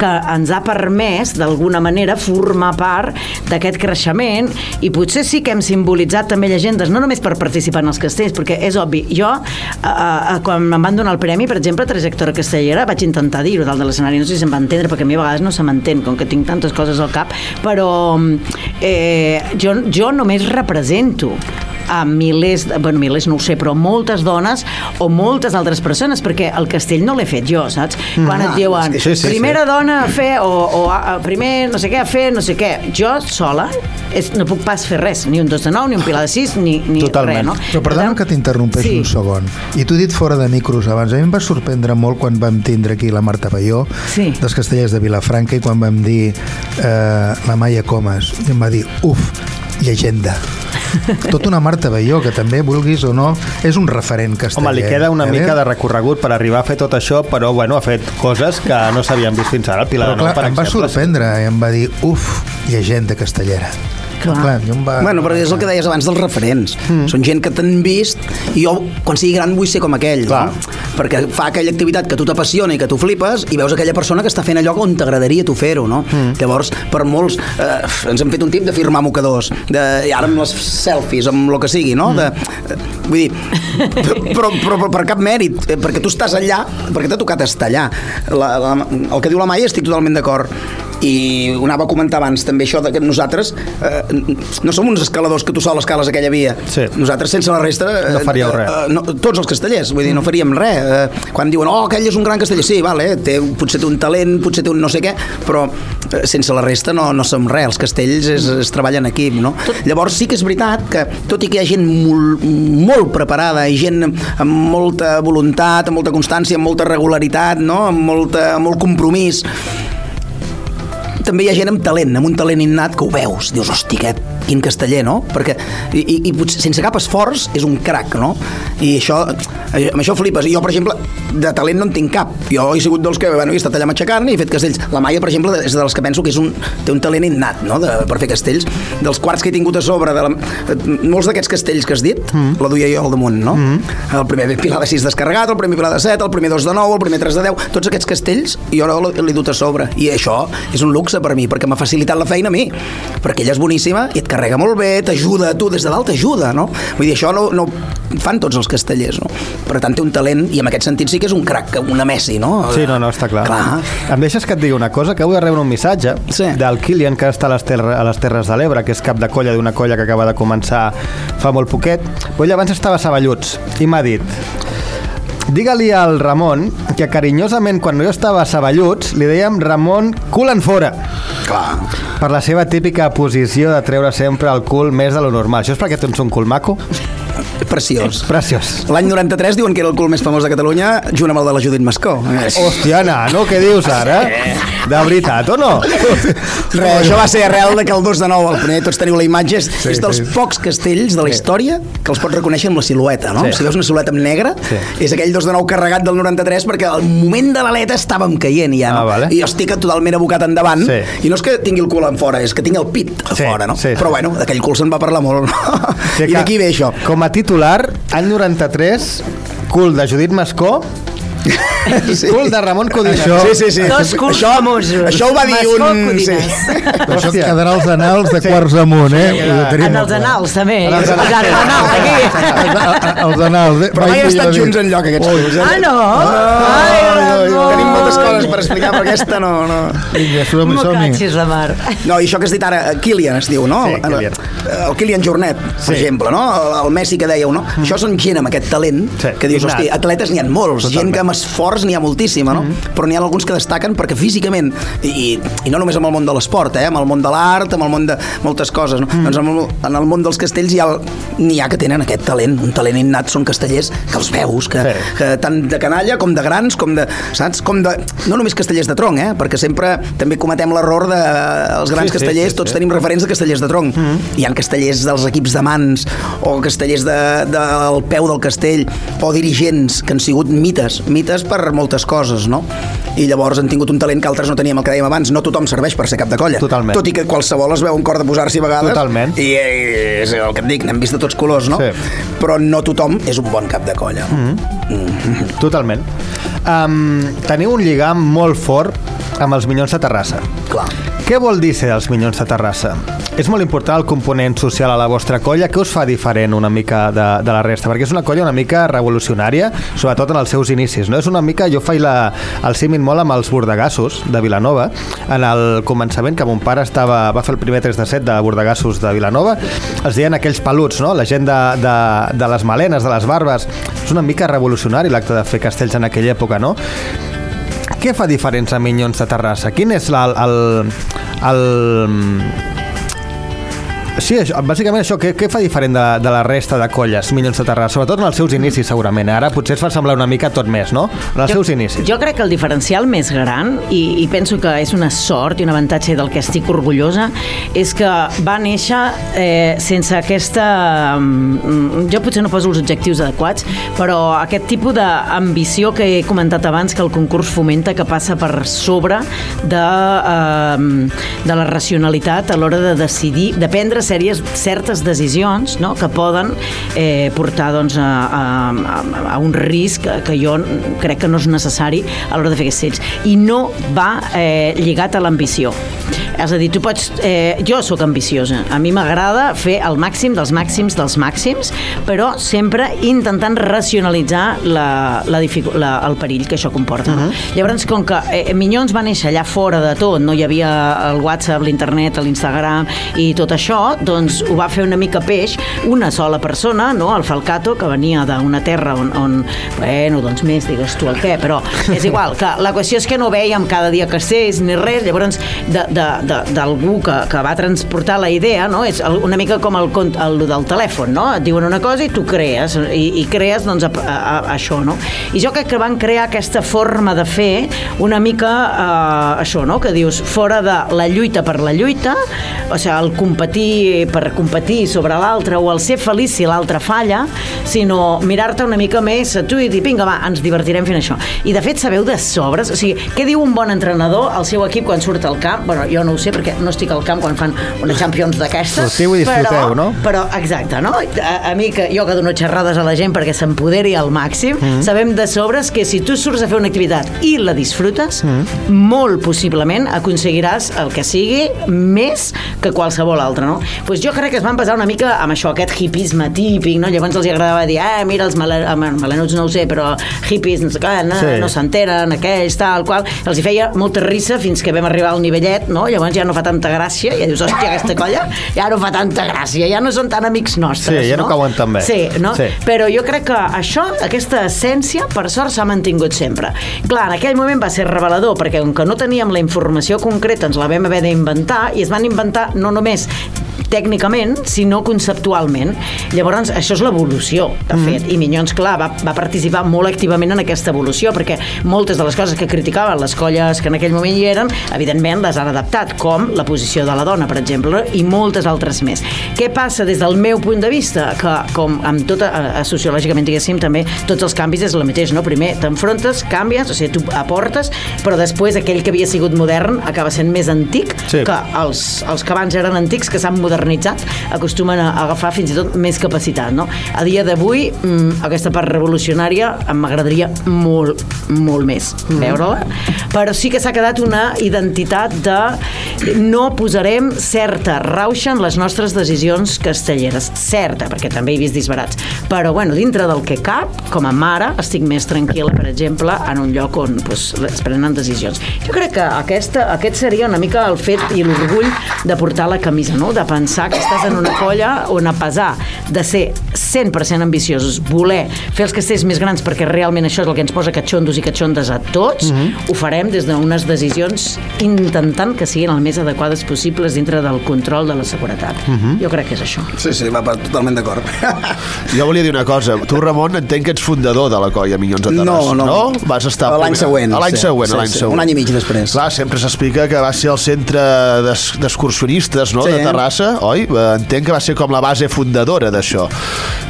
Speaker 7: que ens ha permès, d'alguna manera, formar part d'aquest creixement i potser sí que hem simbolitzat també llegendes, no només per participar en els castells, perquè és obvi, jo, uh, uh, quan em van donar el premi, per exemple, trajectòria castellera, vaig intentar dir-ho dalt de l'escenari, no sé si se'm va entendre, perquè a mi a vegades no se m'entén, com que tinc tantes coses al cap, però eh, jo, jo només represento a milers, bueno, milers no ho sé, però moltes dones o moltes altres persones, perquè el castell no l'he fet jo, saps? Quan et diuen,
Speaker 2: sí, sí,
Speaker 7: primera dona a fer, o, o a, a, primer no sé què a fer, no sé què, jo sola és, no puc pas fer res, ni un dos de nou, ni un pilar de sis, ni, ni
Speaker 2: Totalment.
Speaker 7: res, no?
Speaker 5: Però perdona
Speaker 7: Per
Speaker 5: que t'interrompeixi
Speaker 7: sí.
Speaker 5: un segon. I t'ho he dit fora de micros abans. A mi em va sorprendre molt quan vam tindre aquí la Marta Balló,
Speaker 7: Sí.
Speaker 5: dels castellers de Vilafranca, i quan vam dir eh, la Maia Comas. I em va dir, uf, llegenda. Tota una Marta Balló, que també, vulguis o no, és un referent casteller.
Speaker 2: Home, li queda una
Speaker 5: eh?
Speaker 2: mica de recorregut per arribar a fer tot això, però bueno, ha fet coses que no s'havien vist fins ara. El Pilar
Speaker 5: Però clar,
Speaker 2: per
Speaker 5: em va
Speaker 2: exemple.
Speaker 5: sorprendre i em va dir, uf, llegenda castellera.
Speaker 7: Clar.
Speaker 5: Clar, em va...
Speaker 6: Bueno, però és el que deies abans dels referents. Mm. Són gent que t'han vist i jo, quan sigui gran, vull ser com aquell,
Speaker 2: Clar.
Speaker 6: no? Perquè fa aquella activitat que tu t'apassiona i que tu flipes i veus aquella persona que està fent allò on t'agradaria tu fer-ho, no? Mm. Llavors, per molts, eh, ens hem fet un tip de firmar mocadors, de, i ara amb les selfies, amb el que sigui, no? De, eh, vull dir, però, però, però per cap mèrit, eh, perquè tu estàs allà, perquè t'ha tocat estar allà. La, la, el que diu la Maia estic totalment d'acord i ho anava a comentar abans també això de que nosaltres eh, no som uns escaladors que tu sol escales aquella via
Speaker 2: Sí.
Speaker 6: nosaltres sense la resta eh,
Speaker 2: No faríeu res.
Speaker 6: eh, no, tots els castellers, vull dir, no faríem res eh, quan diuen, oh, aquell és un gran casteller sí, vale, té, potser té un talent, potser té un no sé què però eh, sense la resta no, no som res, els castells es, es treballa en equip no? llavors sí que és veritat que tot i que hi ha gent molt, molt preparada i gent amb molta voluntat, amb molta constància, amb molta regularitat no? amb, molta, amb molt compromís també hi ha gent amb talent, amb un talent innat que ho veus, dius, hosti, aquest, quin casteller, no? Perquè, i, i, i potser, sense cap esforç és un crac, no? I això, eh, amb això flipes. Jo, per exemple, de talent no en tinc cap. Jo he sigut dels que, bueno, he estat allà matxacant i he fet castells. La Maia, per exemple, és de les que penso que és un, té un talent innat, no?, de, per fer castells. Dels quarts que he tingut a sobre, de la, molts d'aquests castells que has dit, mm. la duia jo al damunt, no? Mm. El primer pilar de 6 descarregat, el primer pilar de 7, el primer 2 de 9, el primer 3 de 10, tots aquests castells jo li, li he dut a sobre. I això és un luxe punta per mi, perquè m'ha facilitat la feina a mi, perquè ella és boníssima i et carrega molt bé, t'ajuda, tu des de dalt t'ajuda, no? Vull dir, això no, no fan tots els castellers, no? Per tant, té un talent, i en aquest sentit sí que és un crac, una Messi, no?
Speaker 2: Sí, no, no, està clar.
Speaker 6: Clar.
Speaker 2: Em deixes que et digui una cosa? Que avui rebre un missatge
Speaker 6: Sí.
Speaker 2: del Kilian, que està a les, terra, a les Terres de l'Ebre, que és cap de colla d'una colla que acaba de començar fa molt poquet. Però ell abans estava a Saballuts i m'ha dit Digue-li al Ramon que carinyosament quan jo estava a Saballuts li dèiem Ramon cul en fora
Speaker 6: Clar.
Speaker 2: per la seva típica posició de treure sempre el cul més de lo normal. Això és perquè tens un cul maco?
Speaker 6: Preciós.
Speaker 2: Preciós.
Speaker 6: L'any 93 diuen que era el cul més famós de Catalunya, junt amb el de la Judit Mascó.
Speaker 2: Hòstia, nano, què dius ara? De veritat o no?
Speaker 6: Res, això va ser arrel de que el 2 de 9, el primer, tots teniu la imatge, és,
Speaker 2: Sí,
Speaker 6: és dels
Speaker 2: sí.
Speaker 6: pocs castells de la història que els pots reconèixer amb la silueta, no?
Speaker 2: Sí.
Speaker 6: Si veus una silueta amb negre,
Speaker 2: Sí.
Speaker 6: és aquell 2 de 9 carregat del 93 perquè al moment de l'aleta estàvem caient ja, no?
Speaker 2: Ah, vale.
Speaker 6: I jo estic totalment abocat endavant
Speaker 2: Sí.
Speaker 6: i no és que tingui el cul en fora, és que tinc el pit a
Speaker 2: Sí,
Speaker 6: fora, no?
Speaker 2: sí.
Speaker 6: Però bueno, d'aquell cul se'n va parlar molt.
Speaker 2: Sí,
Speaker 6: I d'aquí ve això.
Speaker 2: Com a titular, any 93, cul de Judit Mascó,
Speaker 6: Sí.
Speaker 2: cul de Ramon Codinó.
Speaker 6: Sí, sí, sí.
Speaker 7: Dos culs
Speaker 6: això,
Speaker 7: famosos.
Speaker 6: Això ho va dir
Speaker 7: Mascó,
Speaker 6: un...
Speaker 7: Codinàs.
Speaker 5: Però això
Speaker 2: Hòstia.
Speaker 5: quedarà als anals de quarts amunt, eh?
Speaker 2: Sí,
Speaker 5: tenim
Speaker 7: En els anals, també.
Speaker 2: En els anals.
Speaker 7: L'anal, aquí.
Speaker 5: Els- anals. eh?
Speaker 6: Però mai han estat
Speaker 5: dit.
Speaker 6: junts enlloc, aquests culs, eh?
Speaker 7: Ah, no?
Speaker 6: Ai,
Speaker 7: Ai, Ramon.
Speaker 6: Tenim moltes coses per explicar, però aquesta no... no.
Speaker 5: Vinga, som-hi,
Speaker 7: M'ho
Speaker 5: som-hi.
Speaker 7: catxis de mar.
Speaker 6: No, i això que has dit ara, Kilian es diu, no?
Speaker 2: Sí,
Speaker 6: El-
Speaker 2: Kylian.
Speaker 6: El Kilian Jornet, per
Speaker 2: Sí.
Speaker 6: exemple, no? El- Messi que dèieu, no? Això són gent amb aquest talent
Speaker 2: Sí,
Speaker 6: que dius, hosti, atletes n'hi ha molts,
Speaker 2: Totalment.
Speaker 6: gent que amb esforç n'hi ha moltíssima, no? Però n'hi ha alguns que destaquen perquè físicament, i, i no només amb el món de l'esport, eh? amb el món de l'art, amb el món de moltes coses, no? Doncs en el, en el món dels castells hi ha, n'hi ha que tenen aquest talent, un talent innat, són castellers que els veus, que,
Speaker 2: Sí.
Speaker 6: que tant de canalla com de grans, com de, saps? Com de, no només castellers de tronc, eh? perquè sempre també cometem l'error de els grans
Speaker 2: Sí, sí,
Speaker 6: castellers,
Speaker 2: sí,
Speaker 6: tots
Speaker 2: sí.
Speaker 6: tenim referents de castellers de tronc. Mm -hmm. Hi ha castellers dels equips de mans, o castellers de, del peu del castell, o dirigents que han sigut mites, mites per moltes coses, no? I llavors han tingut un talent que altres no teníem, el que dèiem abans, no tothom serveix per ser cap de colla.
Speaker 2: Totalment.
Speaker 6: Tot i que qualsevol es veu un cor de posar-s'hi a vegades.
Speaker 2: Totalment.
Speaker 6: I eh, és el que et dic, n'hem vist de tots colors, no?
Speaker 2: Sí.
Speaker 6: Però no tothom és un bon cap de colla. Mm -hmm.
Speaker 2: Totalment. Um, teniu un lligam molt fort amb els Minyons de Terrassa.
Speaker 6: Clar.
Speaker 2: Què vol dir ser els Minyons de Terrassa? És molt important el component social a la vostra colla. Què us fa diferent una mica de, de la resta? Perquè és una colla una mica revolucionària, sobretot en els seus inicis. No? És una mica, jo faig la, el símil molt amb els bordegassos de Vilanova. En el començament, que mon pare estava, va fer el primer 3 de 7 de bordegassos de Vilanova, es deien aquells peluts, no? la gent de, de, de les malenes, de les barbes. És una mica revolucionari l'acte de fer castells en aquella època, no? Què fa diferents a Minyons de Terrassa? Quin és la, el, el. Sí, això, bàsicament això, què, què fa diferent de, de la resta de colles Minyons de Terrassa? Sobretot en els seus inicis, segurament. Ara potser es fa semblar una mica tot més, no? En els seus inicis.
Speaker 7: Jo crec que el diferencial més gran, i, i penso que és una sort i un avantatge del que estic orgullosa, és que va néixer eh, sense aquesta... mm, Jo potser no poso els objectius adequats, però aquest tipus d'ambició que he comentat abans que el concurs fomenta, que passa per sobre de, eh, de la racionalitat a l'hora de decidir, de prendre sèries, certes decisions no? que poden eh, portar doncs, a, a, a, un risc que, jo crec que no és necessari a l'hora de fer aquests fets. I no va eh, lligat a l'ambició. És a dir, tu pots... Eh, jo sóc ambiciosa. A mi m'agrada fer el màxim dels màxims dels màxims, però sempre intentant racionalitzar la, la, la, el perill que això comporta. Uh -huh. Llavors, com que eh, Minyons va néixer allà fora de tot, no hi havia el WhatsApp, l'internet, l'Instagram i tot això, doncs ho va fer una mica peix una sola persona, no? el Falcato, que venia d'una terra on, on... Bueno, doncs més, digues tu el què, però és igual, que la qüestió és que no veiem cada dia castells ni res, llavors d'algú que, que va transportar la idea, no? és el- una mica com el, cont- el, del telèfon, no? et diuen una cosa i tu crees, i, i crees doncs, a, a, a, això. No? I jo crec que van crear aquesta forma de fer una mica eh, això, no? que dius, fora de la lluita per la lluita, o sigui, el competir per competir sobre l'altre o el ser feliç si l'altre falla, sinó mirar-te una mica més a tu i dir, vinga, va, ens divertirem fent això. I de fet sabeu de sobres, o sigui, què diu un bon entrenador al seu equip quan surt al camp? Bueno, jo no ho sé perquè no estic al camp quan fan una Champions d'aquestes.
Speaker 2: Sortiu i disfruteu,
Speaker 7: però,
Speaker 2: no?
Speaker 7: Però, exacte, no? A, a mi, que jo que dono xerrades a la gent perquè s'empoderi al màxim, mm. sabem de sobres que si tu surts a fer una activitat i la disfrutes, mm. molt possiblement aconseguiràs el que sigui més que qualsevol altre, no? Pues jo crec que es van basar una mica amb això, aquest hipisme típic, no? Llavors els agradava dir, ah, mira, els eh, malenuts no ho sé, però hippies, no sé què, no,
Speaker 2: Sí.
Speaker 7: no s'enteren, aquells, tal, qual. Els hi feia molta risa fins que vam arribar al nivellet, no? Llavors ja no fa tanta gràcia, ja dius, hòstia, aquesta colla ja no fa tanta gràcia, ja no són tan amics nostres,
Speaker 2: Sí, ja no cauen tan bé.
Speaker 7: Sí, no?
Speaker 2: Sí.
Speaker 7: Però jo crec que això, aquesta essència, per sort, s'ha mantingut sempre. Clar, en aquell moment va ser revelador, perquè com que no teníem la informació concreta, ens la vam haver d'inventar, i es van inventar no només tècnicament, sinó conceptualment. Llavors, això és l'evolució, de
Speaker 2: Mm.
Speaker 7: fet, i Minyons, clar, va, va participar molt activament en aquesta evolució, perquè moltes de les coses que criticaven les colles que en aquell moment hi eren, evidentment les han adaptat, com la posició de la dona, per exemple, i moltes altres més. Què passa des del meu punt de vista? Que, com amb tota, eh, sociològicament, diguéssim, també tots els canvis és el mateix, no? Primer t'enfrontes, canvies, o sigui, tu aportes, però després aquell que havia sigut modern acaba sent més antic
Speaker 2: Sí.
Speaker 7: que els, els que abans eren antics, que s'han modernitzat, acostumen a agafar fins i tot més capacitat, no? A dia d'avui, mm, aquesta part revolucionària em m'agradaria molt, molt més veure-la, però sí que s'ha quedat una identitat de no posarem certa rauxa en les nostres decisions castelleres. Certa, perquè també he vist disbarats. Però, bueno, dintre del que cap, com a mare, estic més tranquil·la, per exemple, en un lloc on pues, es prenen decisions. Jo crec que aquesta, aquest seria una mica el fet i l'orgull de portar la camisa, no? de pensar que estàs en una colla on a pesar de ser 100% ambiciosos, voler fer els castells més grans perquè realment això és el que ens posa catxondos i catxondes a tots, ho farem des d'unes decisions intentant que siguin el més adequades possibles dintre del control de la seguretat. Jo crec que és això.
Speaker 6: Sí, sí, va, va totalment d'acord.
Speaker 9: Jo volia dir una cosa. Tu, Ramon, entenc que ets fundador de la colla Minyons de Terrassa,
Speaker 6: No, no.
Speaker 9: Vas estar...
Speaker 6: L'any següent,
Speaker 9: A L'any
Speaker 6: sí.
Speaker 9: següent,
Speaker 6: Sí,
Speaker 9: a l'any
Speaker 6: sí,
Speaker 9: següent.
Speaker 6: un any i mig després.
Speaker 9: Clar, sempre s'explica que va ser el centre d'excursionistes no?
Speaker 6: Sí.
Speaker 9: de Terrassa, oi? Eh, Entenc que va ser com la base fundadora d'això.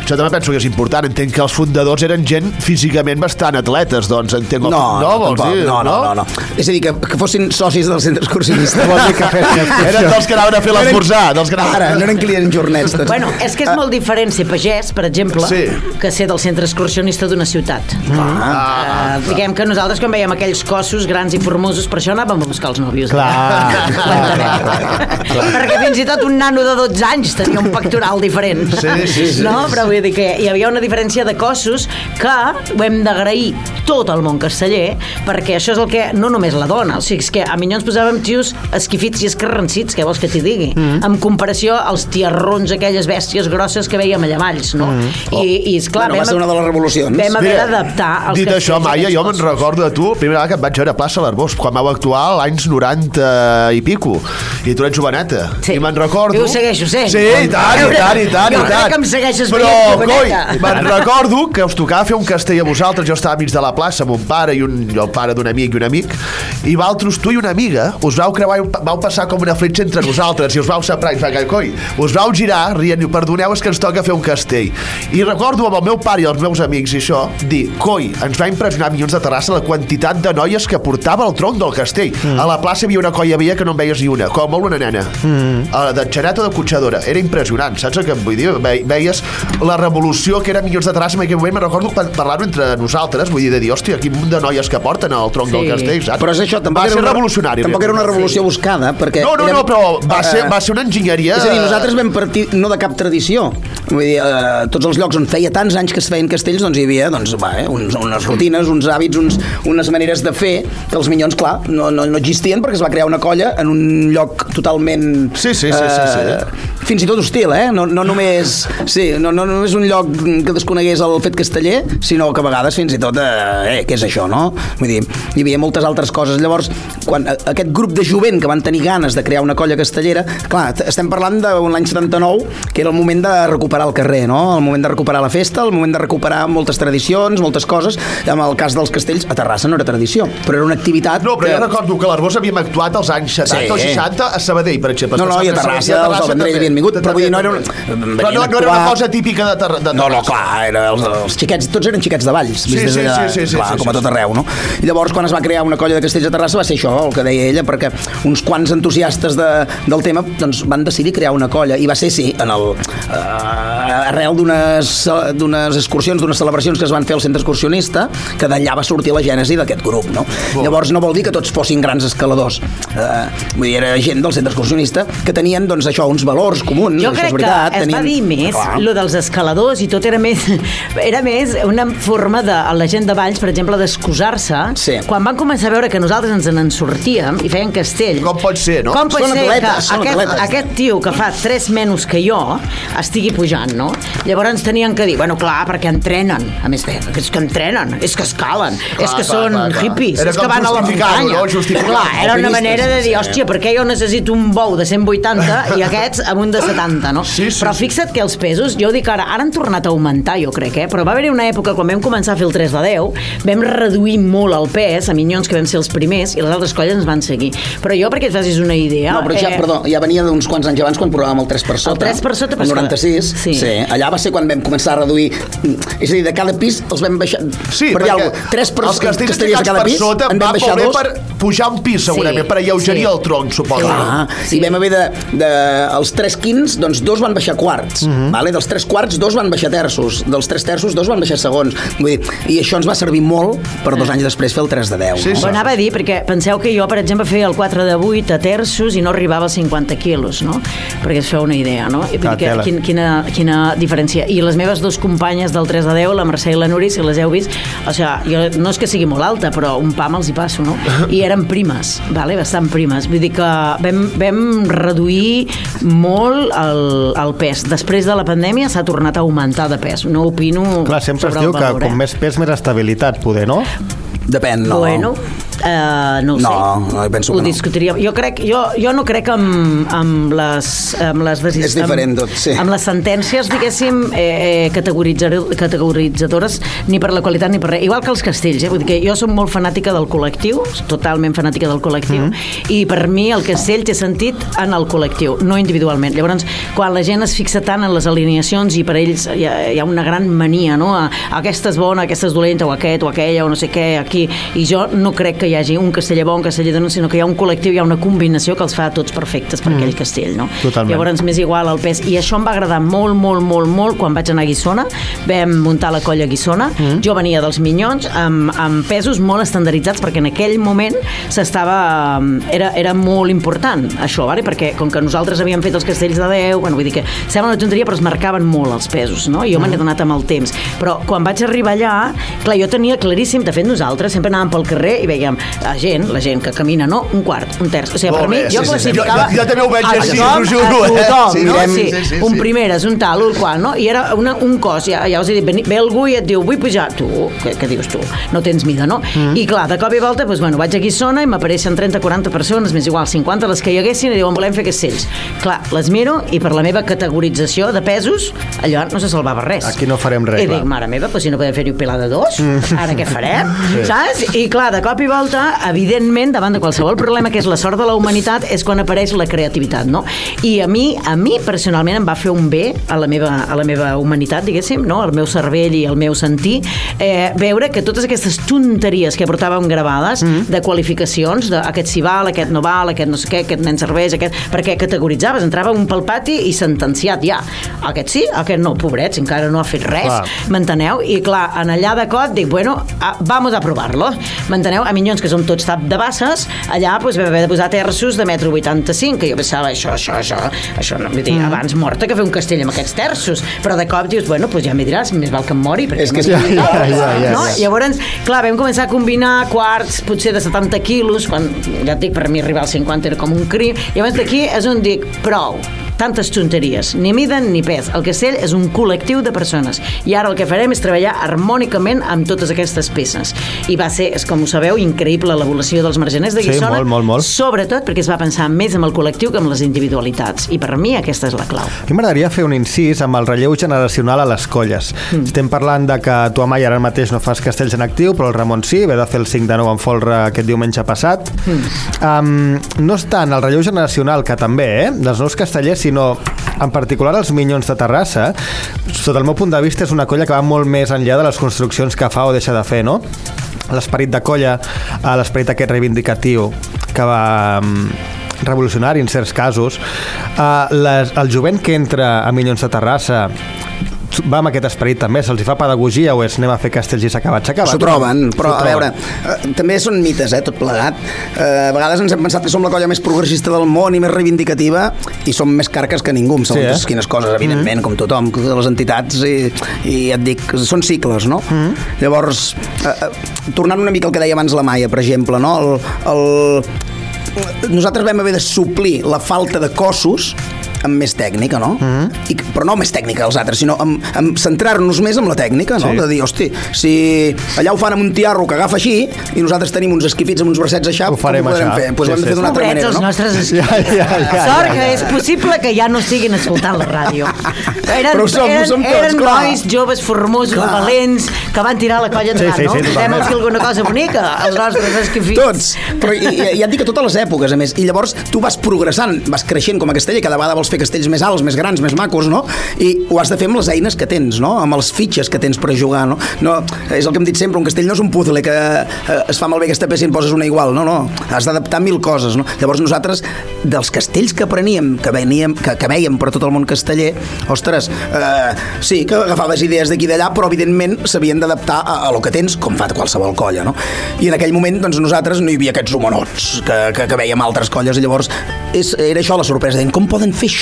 Speaker 9: Jo també penso que és important. Entenc que els fundadors eren gent físicament bastant atletes, doncs entenc...
Speaker 6: No, no,
Speaker 9: no, vols dir,
Speaker 6: no, no, no, no. És a dir, que, que fossin socis del centre excursionista.
Speaker 2: Vol dir que fessin
Speaker 9: Eren dels que anaven a fer l'esmorzar, dels que anaven...
Speaker 6: Ara, no eren clients jornets. Tots.
Speaker 7: Bueno, és que és molt diferent ser pagès, per exemple,
Speaker 9: Sí.
Speaker 7: que ser del centre excursionista d'una ciutat.
Speaker 9: Ah,
Speaker 7: Uh, diguem que nosaltres quan veiem aquells cossos grans i formosos, per això anàvem a buscar els nòvios.
Speaker 2: Clar,
Speaker 7: Perquè fins i tot un nano de 12 anys tenia un pectoral diferent.
Speaker 9: Sí, sí, sí.
Speaker 7: No? Però vull dir que hi havia una diferència de cossos que ho hem d'agrair tot el món casteller, perquè això és el que, no només la dona, o sigui, és que a Minyons posàvem tios esquifits i escarrancits, què vols que t'hi digui? Mm. En comparació als tiarrons, aquelles bèsties grosses que veiem allà valls, no? Mm. I, I, esclar,
Speaker 6: Bueno, va ser una de les revolucions.
Speaker 7: Vam haver d'adaptar els
Speaker 9: Dit això, Maia, jo me'n recordo de tu, primera vegada que et vaig veure a plaça l'Arbós, quan vau actuar als anys 90 i pico, i tu ets joveneta.
Speaker 7: Sí.
Speaker 9: I me'n recordo...
Speaker 7: Jo ho segueixo sent.
Speaker 9: Sí, i tant, i tant, i tant,
Speaker 7: Jo
Speaker 9: i
Speaker 7: crec que em segueixes
Speaker 9: Però, coi, me'n recordo que us tocava fer un castell a vosaltres, jo estava mig de la plaça amb un pare i un, el pare d'un amic i un amic, i vosaltres, tu i una amiga, us vau creuar i vau passar com una fletxa entre nosaltres, i us vau separar, i fa que, coi, us vau girar, rient, i perdoneu, és que ens toca fer un castell. I recordo amb el meu pare i els meus amics i això, dir, coi, ens va impressionar milions de Terrassa la quantitat de noies que portava el tronc del castell. Mm. A la plaça hi havia una colla vella que no en veies ni una, com a molt una nena. Mm. De xaneta de cotxadora. Era impressionant, saps el que em vull dir? Ve, veies la revolució que era milions de Terrassa en aquell moment, me'n recordo pa- parlar-ho entre nosaltres, vull dir, de dir, hòstia, quin munt de noies que porten el tronc
Speaker 7: Sí.
Speaker 9: del castell, saps?
Speaker 6: Però és això, tampoc
Speaker 9: va
Speaker 6: era
Speaker 9: ser
Speaker 6: una,
Speaker 9: revolucionari.
Speaker 6: Tampoc era una revolució buscada, perquè...
Speaker 9: No, no,
Speaker 6: érem-
Speaker 9: no, però va ser,
Speaker 6: Eh,
Speaker 9: va ser una enginyeria...
Speaker 6: És a dir, nosaltres vam partir no de cap tradició. Vull dir, eh, tots els llocs on feia tants anys que es feien castells, doncs hi havia doncs, va, eh, uns, unes rutines, uns hàbits, uns, unes maneres de fer que els minyons, clar, no, no, no existien perquè es va crear una colla en un lloc totalment...
Speaker 9: Sí, sí, sí, sí, sí.
Speaker 6: Fins i tot hostil, eh? No, no, només, sí, no, no només un lloc que desconegués el fet casteller, sinó que a vegades fins i tot, eh, eh què és això, no? Vull dir, hi havia moltes altres coses. Llavors, quan eh, aquest grup de jovent que van tenir ganes de crear una colla castellera, clar, estem parlant d'un any 79, que era el moment de recuperar el carrer, no? El moment de recuperar la festa, el moment de recuperar moltes tradicions, moltes coses. En el cas dels castells, a Terrassa no era tradició, però era una activitat
Speaker 9: No, però
Speaker 6: que...
Speaker 9: jo recordo que l'Arbós havíem actuat als anys 70
Speaker 6: Sí.
Speaker 9: o 60 a Sabadell, per exemple.
Speaker 6: No, no, i a Terrassa, els Vendrell havien vingut, però vull dir, no era
Speaker 9: Però no, no era una cosa típica de, Terra, de
Speaker 6: No, no,
Speaker 9: Terrassa.
Speaker 6: clar, era els, els xiquets, tots eren xiquets de Valls,
Speaker 9: Sí,
Speaker 6: des
Speaker 9: sí,
Speaker 6: d'allà,
Speaker 9: sí, sí, sí,
Speaker 6: clar,
Speaker 9: sí,
Speaker 6: com a
Speaker 9: sí,
Speaker 6: tot arreu, no? I llavors, quan es va crear una colla de castells de Terrassa, va ser això, el que deia ella, perquè uns quants entusiastes de, del tema doncs, van decidir crear una colla, i va ser, sí, en el, uh, arrel d'unes d'unes excursions, d'unes celebracions que es van fer al centre excursionista, que d'allà va sortir la gènesi d'aquest grup, no? Llavors, no vol dir que tots fossin grans escaladors. Uh, vull dir, era gent del centre excursionista que tenien, doncs, això, uns valors comuns,
Speaker 7: Jo crec
Speaker 6: és veritat.
Speaker 7: que es va dir més,
Speaker 6: Clar.
Speaker 7: lo dels escaladors i tot era més, era més una forma de la gent de Valls, per exemple, d'excusar-se.
Speaker 6: Sí.
Speaker 7: Quan van començar a veure que nosaltres ens en sortíem i feien castell...
Speaker 9: Com pot ser, no?
Speaker 7: Com pot
Speaker 6: Són
Speaker 7: ser
Speaker 6: atletes,
Speaker 7: que aquest,
Speaker 6: atletes.
Speaker 7: aquest tio que fa tres menys que jo estigui pujant, no? Llavors tenien que dir, bueno, clar, perquè entrenen. A més, deien, és que entrenen, és que escalen, és que
Speaker 9: clar,
Speaker 7: són
Speaker 9: clar, clar.
Speaker 7: hippies,
Speaker 9: Era
Speaker 7: és que van a la muntanya.
Speaker 9: no?
Speaker 7: Clar, era una manera de dir, hòstia, per què jo necessito un bou de 180 i aquests amb un de 70, no?
Speaker 9: Sí, sí,
Speaker 7: Però fixa't que els pesos, jo dic ara, ara han tornat a augmentar, jo crec, eh? Però va haver-hi una època, quan vam començar a fer el 3 de 10, vam reduir molt el pes, a Minyons, que vam ser els primers, i les altres colles ens van seguir. Però jo, perquè et facis una idea...
Speaker 6: No, però ja,
Speaker 7: eh,
Speaker 6: perdó, ja venia d'uns quants anys abans quan provàvem el 3 per sota.
Speaker 7: 3 per sota,
Speaker 6: El
Speaker 7: que-
Speaker 6: 96.
Speaker 7: sí.
Speaker 6: sí. Allà va ser quan vam començar a reduir... És a dir, de cada pis els vam baixar...
Speaker 9: Sí,
Speaker 6: per dir
Speaker 9: perquè
Speaker 6: alguna cosa, 3 per,
Speaker 9: els castells
Speaker 6: castellers
Speaker 9: ficats
Speaker 6: de cada
Speaker 9: per
Speaker 6: pis,
Speaker 9: sota
Speaker 6: en
Speaker 9: va
Speaker 6: vam baixar dos.
Speaker 9: per pujar un pis, segurament,
Speaker 7: Sí,
Speaker 9: per alleugerir
Speaker 7: sí.
Speaker 9: el tronc, suposo.
Speaker 6: Clar,
Speaker 7: Sí.
Speaker 6: i vam haver de, de... Els tres quins, doncs dos van baixar quarts.
Speaker 9: Mhm.
Speaker 6: vale? Dels tres quarts, dos van baixar terços. Dels tres terços, dos van baixar segons. Vull dir, I això ens va servir molt per dos anys després fer el 3 de 10.
Speaker 9: Sí,
Speaker 6: no?
Speaker 9: sí.
Speaker 7: Ho anava a dir, perquè penseu que jo, per exemple, feia el 4 de 8 a terços i no arribava als 50 quilos, no? Perquè es feu una idea, no? I vull
Speaker 2: Ah,
Speaker 7: dir que, quin, quina, quina diferència. I les meves dos companyes del 3 de 10, la Mercè i la Nuri, si les heu vist, o sigui, jo no és que sigui molt alta, però un pam els hi passo, no? I eren primes, vale? bastant primes. Vull dir que vam, vam reduir molt el, el pes. Després de la pandèmia s'ha tornat a augmentar de pes. No opino
Speaker 2: Clar, sempre es
Speaker 7: sobre
Speaker 2: diu
Speaker 7: el
Speaker 2: que
Speaker 7: valor,
Speaker 2: com
Speaker 7: eh?
Speaker 2: més pes, més estabilitat, poder, no?
Speaker 6: Depèn, no.
Speaker 7: Bueno, Uh, no ho
Speaker 6: No,
Speaker 7: sé.
Speaker 6: no, penso
Speaker 7: Ho
Speaker 6: que no.
Speaker 7: discutiríem. Jo crec, jo, jo no crec amb, amb les, amb les decis-
Speaker 6: És diferent tot, sí.
Speaker 7: Amb, les sentències, diguéssim, eh, eh, categoritzar, categoritzadores ni per la qualitat ni per res. Igual que els castells, eh? Vull dir que jo som molt fanàtica del col·lectiu, totalment fanàtica del col·lectiu,
Speaker 6: Mm.
Speaker 7: i per mi el castell té sentit en el col·lectiu, no individualment. Llavors, quan la gent es fixa tant en les alineacions i per ells hi ha, hi ha una gran mania, no? A, aquesta és bona, aquesta és dolenta, o aquest, o aquella, o no sé què, aquí. I jo no crec que hi hagi un casteller bo, un casteller dolent, sinó que hi ha un col·lectiu, hi ha una combinació que els fa tots perfectes per aquell castell, no?
Speaker 2: Totalment.
Speaker 7: Llavors, m'és igual el pes. I això em va agradar molt, molt, molt, molt quan vaig anar a Guissona. Vam muntar la colla a Guissona. Mm. Jo venia dels Minyons amb, amb pesos molt estandarditzats perquè en aquell moment s'estava... Era, era molt important, això, vale? perquè com que nosaltres havíem fet els castells de 10, bueno, vull dir que sembla una tonteria, però es marcaven molt els pesos, no? I jo me n'he donat amb el temps. Però quan vaig arribar allà, clar, jo tenia claríssim, de fet nosaltres sempre anàvem pel carrer i veiem la gent, la gent que camina, no? Un quart, un terç. O sigui, per
Speaker 9: Molt
Speaker 7: mi,
Speaker 9: bé,
Speaker 7: jo
Speaker 9: sí, sí, sí.
Speaker 7: classificava...
Speaker 9: Jo- jo- també ho veig
Speaker 7: a
Speaker 9: així,
Speaker 7: tothom,
Speaker 9: us ho juro, eh?
Speaker 7: tothom,
Speaker 9: Sí,
Speaker 7: no? Sí,
Speaker 9: sí, sí,
Speaker 7: un
Speaker 9: sí.
Speaker 7: primeres, un tal, un qual, no? I era una, un cos, ja, ja us he dit, ve, ve algú i et diu, vull pujar, tu, què, què dius tu? No tens mida, no? Mm. I clar, de cop i volta, doncs, bueno, vaig a Guissona i m'apareixen 30-40 persones, m'és igual, 50 les que hi haguessin, i diuen, volem fer castells. Clar, les miro i per la meva categorització de pesos, allò no se salvava res.
Speaker 2: Aquí no farem res,
Speaker 7: I
Speaker 2: clar.
Speaker 7: dic, mare meva, però si no podem fer-hi un pilar de dos, ara què farem? sí. Saps? I clar, de cop i volta, evidentment, davant de qualsevol problema que és la sort de la humanitat, és quan apareix la creativitat, no? I a mi, a mi personalment em va fer un bé a la meva, a la meva humanitat, diguéssim, no? al meu cervell i al meu sentir, eh, veure que totes aquestes tonteries que portàvem gravades mm. de qualificacions, de aquest s'hi val, aquest no val, aquest no sé què, aquest nen serveix, aquest... perquè categoritzaves, entrava un pel pati i sentenciat ja. Aquest sí, aquest no, pobrets, encara no ha fet res, m'enteneu? I clar, en allà de cot dic, bueno, a, vamos a provar-lo. M'enteneu? A Que som tots tap de basses, allà doncs, vam haver de posar terços de metro 85, que jo pensava, això, això, això, això no, vull dir, mm. abans morta que fer un castell amb aquests terços, però de cop dius, bueno, doncs ja m'hi diràs, més val que em mori, perquè
Speaker 6: És que
Speaker 2: ja,
Speaker 7: diràs,
Speaker 2: ja, ja,
Speaker 7: no?
Speaker 2: ja.
Speaker 7: Llavors, clar, vam començar a combinar quarts, potser de 70 quilos, quan, ja et dic, per mi arribar als 50 era com un crim, i llavors d'aquí és on dic, prou, tantes tonteries, ni mida ni pes. El castell és un col·lectiu de persones i ara el que farem és treballar harmònicament amb totes aquestes peces. I va ser, és com ho sabeu, increïble l'evolució dels margeners de
Speaker 2: Sí,
Speaker 7: Guissona,
Speaker 2: molt, molt, molt.
Speaker 7: sobretot perquè es va pensar més amb el col·lectiu que amb les individualitats. I per mi aquesta és la clau.
Speaker 2: A mi m'agradaria fer un incís amb el relleu generacional a les colles. Mm. Estem parlant de que tu, Amai, ara mateix no fas castells en actiu, però el Ramon sí, ve de fer el 5 de 9 en folre aquest diumenge passat. Mm. Um, no és tant el relleu generacional, que també, eh, dels nous castellers, sinó en particular els Minyons de Terrassa, sota el meu punt de vista és una colla que va molt més enllà de les construccions que fa o deixa de fer, no? L'esperit de colla, eh, l'esperit aquest reivindicatiu que va mm, revolucionari en certs casos, eh, les, el jovent que entra a Minyons de Terrassa va amb aquest esperit també, se'ls fa pedagogia o és anem a fer castells i s'ha acabat, s'ha acabat.
Speaker 6: S'ho troben, però a veure, eh, també són mites, eh, tot plegat. Eh, a vegades ens hem pensat que som la colla més progressista del món i més reivindicativa i som més carques que ningú, amb
Speaker 2: Sí,
Speaker 6: segons
Speaker 2: eh?
Speaker 6: quines coses, evidentment, com tothom, que les entitats, i, i et dic, són cicles, no? Llavors, eh, eh, tornant una mica al que deia abans la Maia, per exemple, no? El, el, nosaltres vam haver de suplir la falta de cossos amb més tècnica, no? Mm -hmm. I, però no més tècnica que els altres, sinó amb, amb centrar-nos més en la tècnica, no?
Speaker 2: Sí.
Speaker 6: De dir, hosti, si allà ho fan amb un tiarro que agafa així i nosaltres tenim uns esquifits amb uns bracets a xap,
Speaker 2: Ho farem
Speaker 6: com ho podrem
Speaker 2: aixà.
Speaker 6: fer? Pues
Speaker 2: Sí,
Speaker 6: ho hem de
Speaker 2: sí,
Speaker 6: fer d'una altra manera,
Speaker 7: els
Speaker 6: no?
Speaker 7: nostres
Speaker 2: Ja, ja, ja,
Speaker 7: Sort
Speaker 2: ja,
Speaker 7: que
Speaker 2: ja.
Speaker 7: és possible que ja no estiguin escoltant la ràdio. Eren,
Speaker 6: Però som,
Speaker 7: eren,
Speaker 6: som tots,
Speaker 7: eren
Speaker 6: clar.
Speaker 7: nois joves, formosos,
Speaker 6: Clar.
Speaker 7: valents, que van tirar la colla endavant,
Speaker 2: sí,
Speaker 7: no?
Speaker 2: sí, totalment.
Speaker 7: Fem aquí alguna cosa bonica, els nostres esquifits.
Speaker 6: Tots, però i, i, ja et dic a totes les èpoques, a més, i llavors tu vas progressant, vas creixent com a castell i cada vegada vols fer castells més alts, més grans, més macos, no? I ho has de fer amb les eines que tens, no? Amb els fitxes que tens per jugar, no? no és el que hem dit sempre, un castell no és un puzzle que eh, es fa malbé aquesta peça i en poses una igual, no, no, has d'adaptar mil coses, no? Llavors nosaltres, dels castells que apreníem, que, veníem, que, que veiem per tot el món casteller, ostres, eh, sí, que agafaves idees d'aquí i d'allà, però evidentment s'havien d'adaptar a, a lo que tens, com fa qualsevol colla, no? I en aquell moment, doncs, nosaltres no hi havia aquests humanots que, que, que veiem altres colles, i llavors és, era això la sorpresa, com poden fer això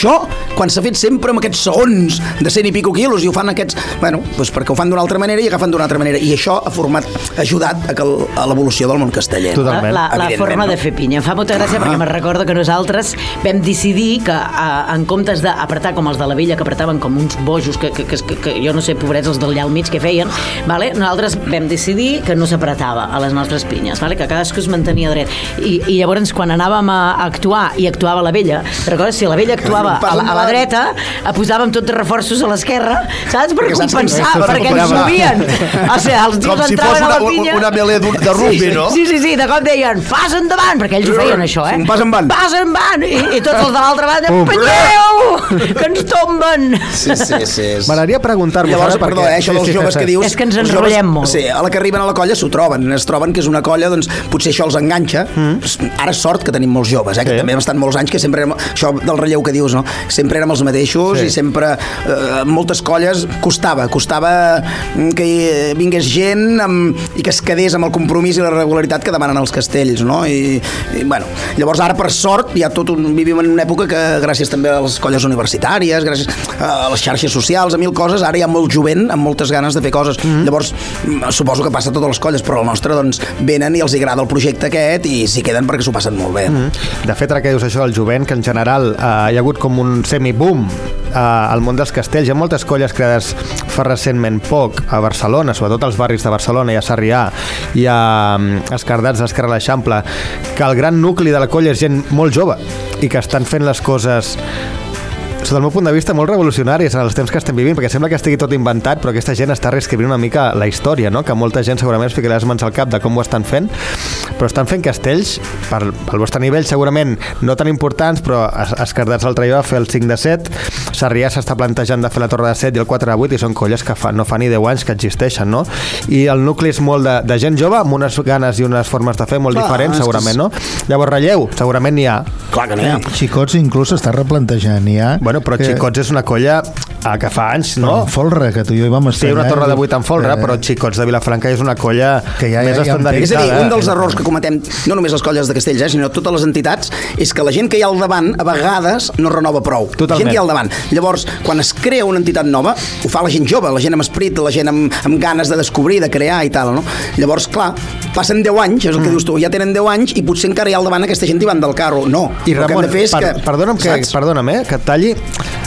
Speaker 6: quan s'ha fet sempre amb aquests segons de cent i pico quilos i ho fan aquests... Bueno, doncs perquè ho fan d'una altra manera i agafen d'una altra manera, i això ha format, ha ajudat a, que a l'evolució del món casteller.
Speaker 7: La,
Speaker 2: Totalment.
Speaker 7: la, la forma
Speaker 6: no?
Speaker 7: de fer pinya. Em fa molta gràcia perquè me'n recordo que nosaltres vam decidir que a, en comptes d'apretar com els de la vella, que apretaven com uns bojos, que, que, que, que, que jo no sé, pobrets, els d'allà al mig que feien, vale? nosaltres vam decidir que no s'apretava a les nostres pinyes, vale? que cadascú es mantenia dret. I, I llavors, quan anàvem a actuar i actuava la vella, recordes, si la vella actuava a la, a la dreta, eh, posàvem tots de reforços a l'esquerra, saps? Per
Speaker 6: Perquè que
Speaker 7: compensar,
Speaker 6: no és-
Speaker 7: perquè ens movien. O sigui, els tios
Speaker 9: Com si
Speaker 7: entraven
Speaker 9: fos
Speaker 7: a la
Speaker 9: una-
Speaker 7: pinya...
Speaker 9: una melé de rugby,
Speaker 7: sí,
Speaker 9: no?
Speaker 7: Sí, sí, sí, de cop deien, pas endavant, perquè ells ho feien, això, eh?
Speaker 6: Un pas endavant.
Speaker 7: Pas endavant! I, i tots els de l'altra banda, penyeu, que ens tomben!
Speaker 6: Sí, sí, sí. És...
Speaker 2: M'agradaria preguntar-vos
Speaker 6: Llavors,
Speaker 2: ara,
Speaker 6: perdó,
Speaker 2: perquè-
Speaker 6: eh, això dels
Speaker 2: sí,
Speaker 6: joves que dius...
Speaker 7: És que ens
Speaker 6: els
Speaker 7: enrotllem molt.
Speaker 6: Sí, a la que arriben a la colla s'ho troben, es troben que és una colla, doncs potser això els enganxa. Mm. Ara sort que tenim molts joves, eh, que
Speaker 2: Sí.
Speaker 6: també hem estat molts anys que sempre això del relleu que dius, no? Sempre érem els mateixos
Speaker 2: Sí.
Speaker 6: i sempre eh, moltes colles costava, costava mm, que hi vingués gent amb, i que es quedés amb el compromís i la regularitat que demanen els castells, no? I, i bueno, llavors ara per sort ja tot un, vivim en una època que gràcies també a les colles universitàries, gràcies a les xarxes socials, a mil coses, ara hi ha molt jovent amb moltes ganes de fer coses. Mm -hmm. Llavors, mm, suposo que passa a totes les colles, però el nostre, doncs, venen i els agrada el projecte aquest i s'hi queden perquè s'ho passen molt bé. Mm -hmm.
Speaker 2: De fet, ara que dius això del jovent, que en general eh, hi ha hagut com un semi-boom eh, al món dels castells. Hi ha moltes colles creades fa recentment poc a Barcelona, sobretot als barris de Barcelona, i a Sarrià, i a mm, Escardats d'Esquerra l'Eixample, que el gran nucli de la colla és gent molt jove i que estan fent les coses sota el meu punt de vista, molt revolucionaris en els temps que estem vivint, perquè sembla que estigui tot inventat, però aquesta gent està reescrivint una mica la història, no? que molta gent segurament es ficarà les mans al cap de com ho estan fent, però estan fent castells, per, pel vostre nivell segurament no tan importants, però Es- Escardats l'altre dia va fer el 5 de 7, Sarrià s'està plantejant de fer la torre de 7 i el 4 de 8, i són colles que fa, no fa ni 10 anys que existeixen, no? I el nucli és molt de, de gent jove, amb unes ganes i unes formes de fer molt
Speaker 6: Clar,
Speaker 2: diferents,
Speaker 6: és que
Speaker 2: segurament,
Speaker 6: és-
Speaker 2: no? Llavors, relleu, segurament n'hi ha,
Speaker 6: Clar que no hi ha.
Speaker 5: Xicots inclús s'està replantejant ja.
Speaker 2: Bueno, però
Speaker 5: que-
Speaker 2: Xicots és una colla ah, que fa anys, no?
Speaker 5: En Folra, que tu i jo hi vam estar
Speaker 2: Sí, una torre de 8 en folre,
Speaker 5: eh,
Speaker 2: però Xicots de Vilafranca és una colla
Speaker 5: Que ja-
Speaker 2: més
Speaker 5: ja- ja en té.
Speaker 6: És a
Speaker 2: estandarditzada.
Speaker 6: dir, un dels errors que cometem, no només les colles de castells, eh, sinó totes les entitats, és que la gent que hi ha al davant, a vegades, no renova prou.
Speaker 2: Totalment.
Speaker 6: La gent que hi ha al davant. Llavors, quan es crea una entitat nova, ho fa la gent jove, la gent amb esperit, la gent amb, amb ganes de descobrir, de crear i tal, no? Llavors, clar, passen 10 anys, és el que dius tu, ja tenen 10 anys i potser encara hi ha al davant aquesta gent i van del carro. No.
Speaker 2: I
Speaker 6: el que hem
Speaker 2: Ramon,
Speaker 6: de fer és
Speaker 2: per,
Speaker 6: que...
Speaker 2: perdona'm, que,
Speaker 6: saps?
Speaker 2: perdona'm eh, que et talli.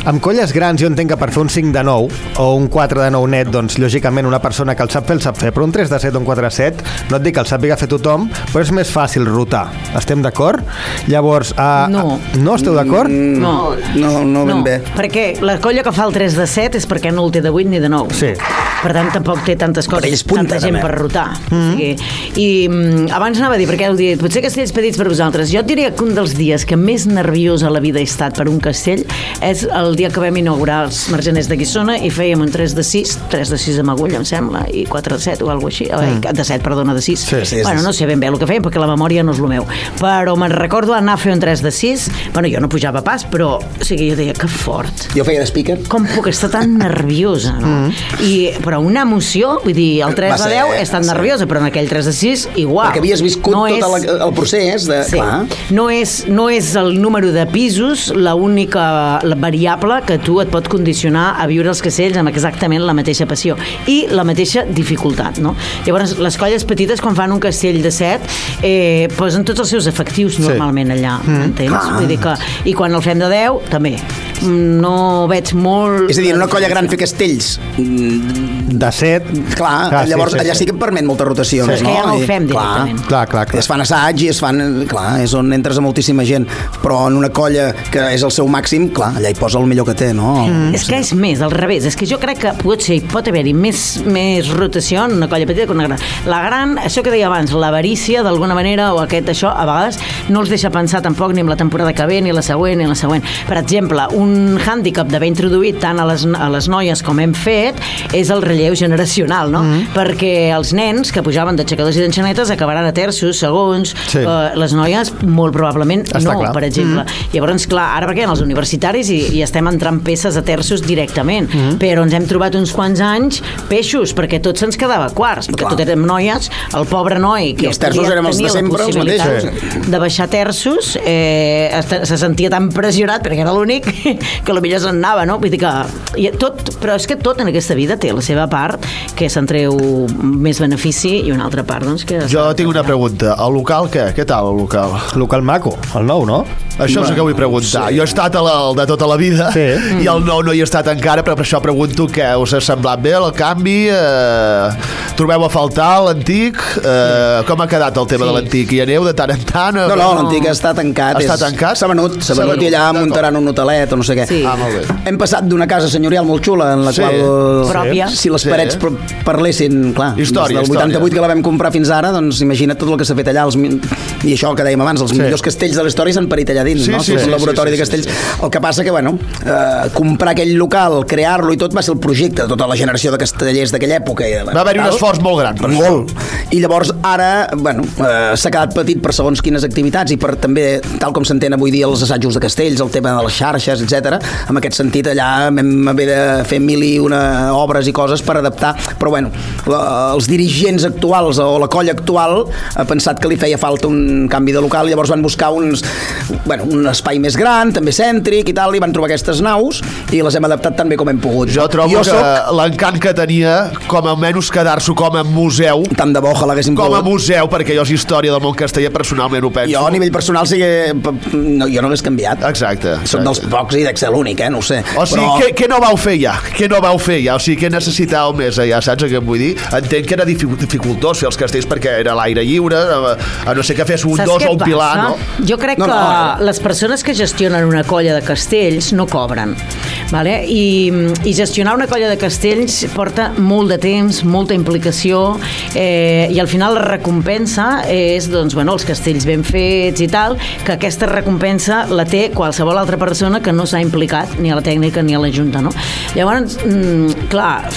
Speaker 2: Amb colles grans jo entenc que per fer un 5 de 9 o un 4 de 9 net, doncs lògicament una persona que el sap fer el sap fer, però un 3 de 7 o un 4 de 7, no et dic que el sàpiga fer tothom, però és més fàcil rotar. Estem d'acord? Llavors, uh,
Speaker 7: No.
Speaker 2: no esteu d'acord?
Speaker 6: Mm,
Speaker 7: No.
Speaker 6: No, no ben
Speaker 7: no,
Speaker 6: bé.
Speaker 7: perquè la colla que fa el 3 de 7 és perquè no el té de 8 ni de 9.
Speaker 2: Sí.
Speaker 7: per tant tampoc té tantes coses,
Speaker 6: punta,
Speaker 7: tanta gent
Speaker 6: també.
Speaker 7: per rotar. Mm -hmm. I, i mm, abans anava a dir, perquè heu dit, potser castells petits per vosaltres. Jo et diria que un dels dies que més nerviós a la vida he estat per un castell és el dia que vam inaugurar els Margeners de Guissona i fèiem un 3 de 6, 3 de 6 amb agulla, em sembla, i 4 de 7 o alguna així. Mm. De 7, perdona, de 6.
Speaker 2: Sí, sí,
Speaker 7: bueno, no sé ben bé el que fèiem, perquè la memòria no és el meu. Però me'n recordo anar a fer un 3 de 6. Bueno, jo no pujava pas, però o sigui, jo deia, que fort
Speaker 6: Jo feia de speaker.
Speaker 7: com puc estar tan nerviosa, no? Mm. I, però una emoció, vull dir, el 3
Speaker 6: Va
Speaker 7: de
Speaker 6: ser-
Speaker 7: 10 he estat
Speaker 6: va ser.
Speaker 7: nerviosa, però en aquell 3 de 6 igual.
Speaker 6: Perquè havies viscut
Speaker 7: no
Speaker 6: tot
Speaker 7: és,
Speaker 6: el, el procés de...
Speaker 7: Sí.
Speaker 6: Clar.
Speaker 7: No, és, no és el número de pisos l'única la variable que tu et pot condicionar a viure els castells amb exactament la mateixa passió i la mateixa dificultat, no? Llavors, les colles petites, quan fan un castell de 7, eh, posen tots els seus efectius normalment allà, m'entens? Vull dir que... I quan el fem de 10, també. No veig molt...
Speaker 6: És a dir, una colla gran fer castells, mm,
Speaker 2: De set...
Speaker 6: clar,
Speaker 2: Clar, sí,
Speaker 6: llavors
Speaker 2: sí,
Speaker 6: allà
Speaker 2: sí.
Speaker 6: sí que et permet moltes rotacions,
Speaker 7: És que
Speaker 6: no?
Speaker 7: ja no ho fem
Speaker 6: clar,
Speaker 7: directament.
Speaker 2: Clar, clar, clar.
Speaker 6: Es fan assaig i es fan... Clar, és on entres a moltíssima gent. Però en una colla que és el seu màxim, clar, allà hi posa el millor que té, no?
Speaker 7: Mm. És que és més, al revés. És que jo crec que pot ser, pot haver-hi més, més rotació en una colla petita que una gran. La gran, això que deia abans, l'avarícia, d'alguna manera, o aquest això, a vegades no els deixa pensar tampoc ni en la temporada que ve, ni la següent, ni la següent. Per exemple, un hàndicap d'haver introduït tant a les, a les noies com hem fet és el relleu generacional, no? Mm. Perquè els nens que pujaven d'aixecadors i d'enxanetes acabaran a terços, segons,
Speaker 2: Sí.
Speaker 7: eh, les noies molt probablement
Speaker 2: Està
Speaker 7: no,
Speaker 2: clar.
Speaker 7: per exemple. Mm. Llavors, clar, ara perquè en els universitaris i, i estem entrant peces a terços directament, mm. però ens hem trobat uns quants anys peixos, perquè tot se'ns quedava quarts, perquè
Speaker 6: Clar.
Speaker 7: tot érem noies, el pobre noi que
Speaker 6: I els terços érem els de sempre, els mateixos.
Speaker 7: de baixar terços, eh, se sentia tan pressionat, perquè era l'únic, que potser se'n anava, no? Vull dir que i tot, però és que tot en aquesta vida té la seva part, que se'n treu més benefici, i una altra part, doncs, que...
Speaker 9: Jo tinc una pregunta. El local, què? Què tal, el local?
Speaker 2: Local maco, el nou, no?
Speaker 9: Això és el que vull preguntar. Jo he estat a la, al de tota la vida
Speaker 2: Sí.
Speaker 9: i el nou no hi he estat encara, però per això pregunto què us ha semblat bé el canvi? Eh, trobeu a faltar l'antic? Eh, com ha quedat el tema
Speaker 7: Sí.
Speaker 9: de l'antic? Hi aneu de tant en tant?
Speaker 6: No, no, l'antic està tancat.
Speaker 9: Està tancat?
Speaker 6: S'ha venut, s'ha
Speaker 9: S'ha
Speaker 6: venut i
Speaker 9: venut,
Speaker 6: allà muntaran un hotelet o no sé què.
Speaker 7: Sí.
Speaker 9: Ah, molt bé.
Speaker 6: Hem passat d'una casa senyorial molt xula en la
Speaker 9: Sí.
Speaker 6: qual
Speaker 7: Pròpia.
Speaker 6: si les
Speaker 9: Sí.
Speaker 6: parets par- parlessin, clar,
Speaker 9: Història,
Speaker 6: des del
Speaker 9: història.
Speaker 6: 88 que la vam comprar fins ara, doncs imagina't tot el que s'ha fet allà, els, i això que dèiem abans, els millors castells de la història s'han parit allà dins,
Speaker 9: Sí,
Speaker 6: no?
Speaker 9: sí,
Speaker 6: És
Speaker 9: sí,
Speaker 6: un laboratori
Speaker 9: sí,
Speaker 6: de
Speaker 9: sí,
Speaker 6: castells.
Speaker 9: sí,
Speaker 6: El que passa que, bueno, eh, comprar aquell local, crear-lo i tot va ser el projecte de tota la generació de castellers d'aquella època. i,
Speaker 9: Va haver-hi un esforç molt gran per això.
Speaker 6: Molt. I llavors ara, bueno, eh, s'ha quedat petit per segons quines activitats i per també, tal com s'entén avui dia, els assajos de castells, el tema de les xarxes, etc. En aquest sentit, allà vam haver de fer mil i una obres i coses per adaptar, però bueno, la, els dirigents actuals o la colla actual ha pensat que li feia falta un canvi de local, llavors van buscar uns, bueno, un espai més gran, també cèntric i tal, i van trobar aquestes naus i les hem adaptat tan bé com hem pogut.
Speaker 9: Jo trobo
Speaker 6: jo
Speaker 9: que
Speaker 6: soc,
Speaker 9: l'encant que tenia, com a menys quedar-s'ho com a museu,
Speaker 6: tant de bo, ojalà haguéssim
Speaker 9: com a museu, perquè jo és història del món casteller, personalment ho penso.
Speaker 6: Jo a nivell personal sí que no, jo no l'he canviat.
Speaker 9: Exacte.
Speaker 6: Soc dels pocs i dec ser l'únic, eh? No ho sé.
Speaker 9: O sigui,
Speaker 6: Però...
Speaker 9: què, què no vau fer ja? Què no vau fer ja? O sigui, què necessitàveu més allà? Saps què em vull dir? Entenc que era dificu- dificultós fer els castells perquè era l'aire lliure, a, a no ser que fes un
Speaker 7: Saps
Speaker 9: dos o un pilar,
Speaker 7: passa?
Speaker 9: no?
Speaker 7: Jo crec
Speaker 6: No,
Speaker 7: que
Speaker 6: no, eh.
Speaker 7: les persones que gestionen una colla de castells no cobren. Vale? I, I gestionar una colla de castells porta molt de temps, molta implicació eh, i al final la recompensa és doncs, bueno, els castells ben fets i tal, que aquesta recompensa la té qualsevol altra persona que no s'ha implicat ni a la tècnica ni a la Junta. No? Llavors, mm, clar,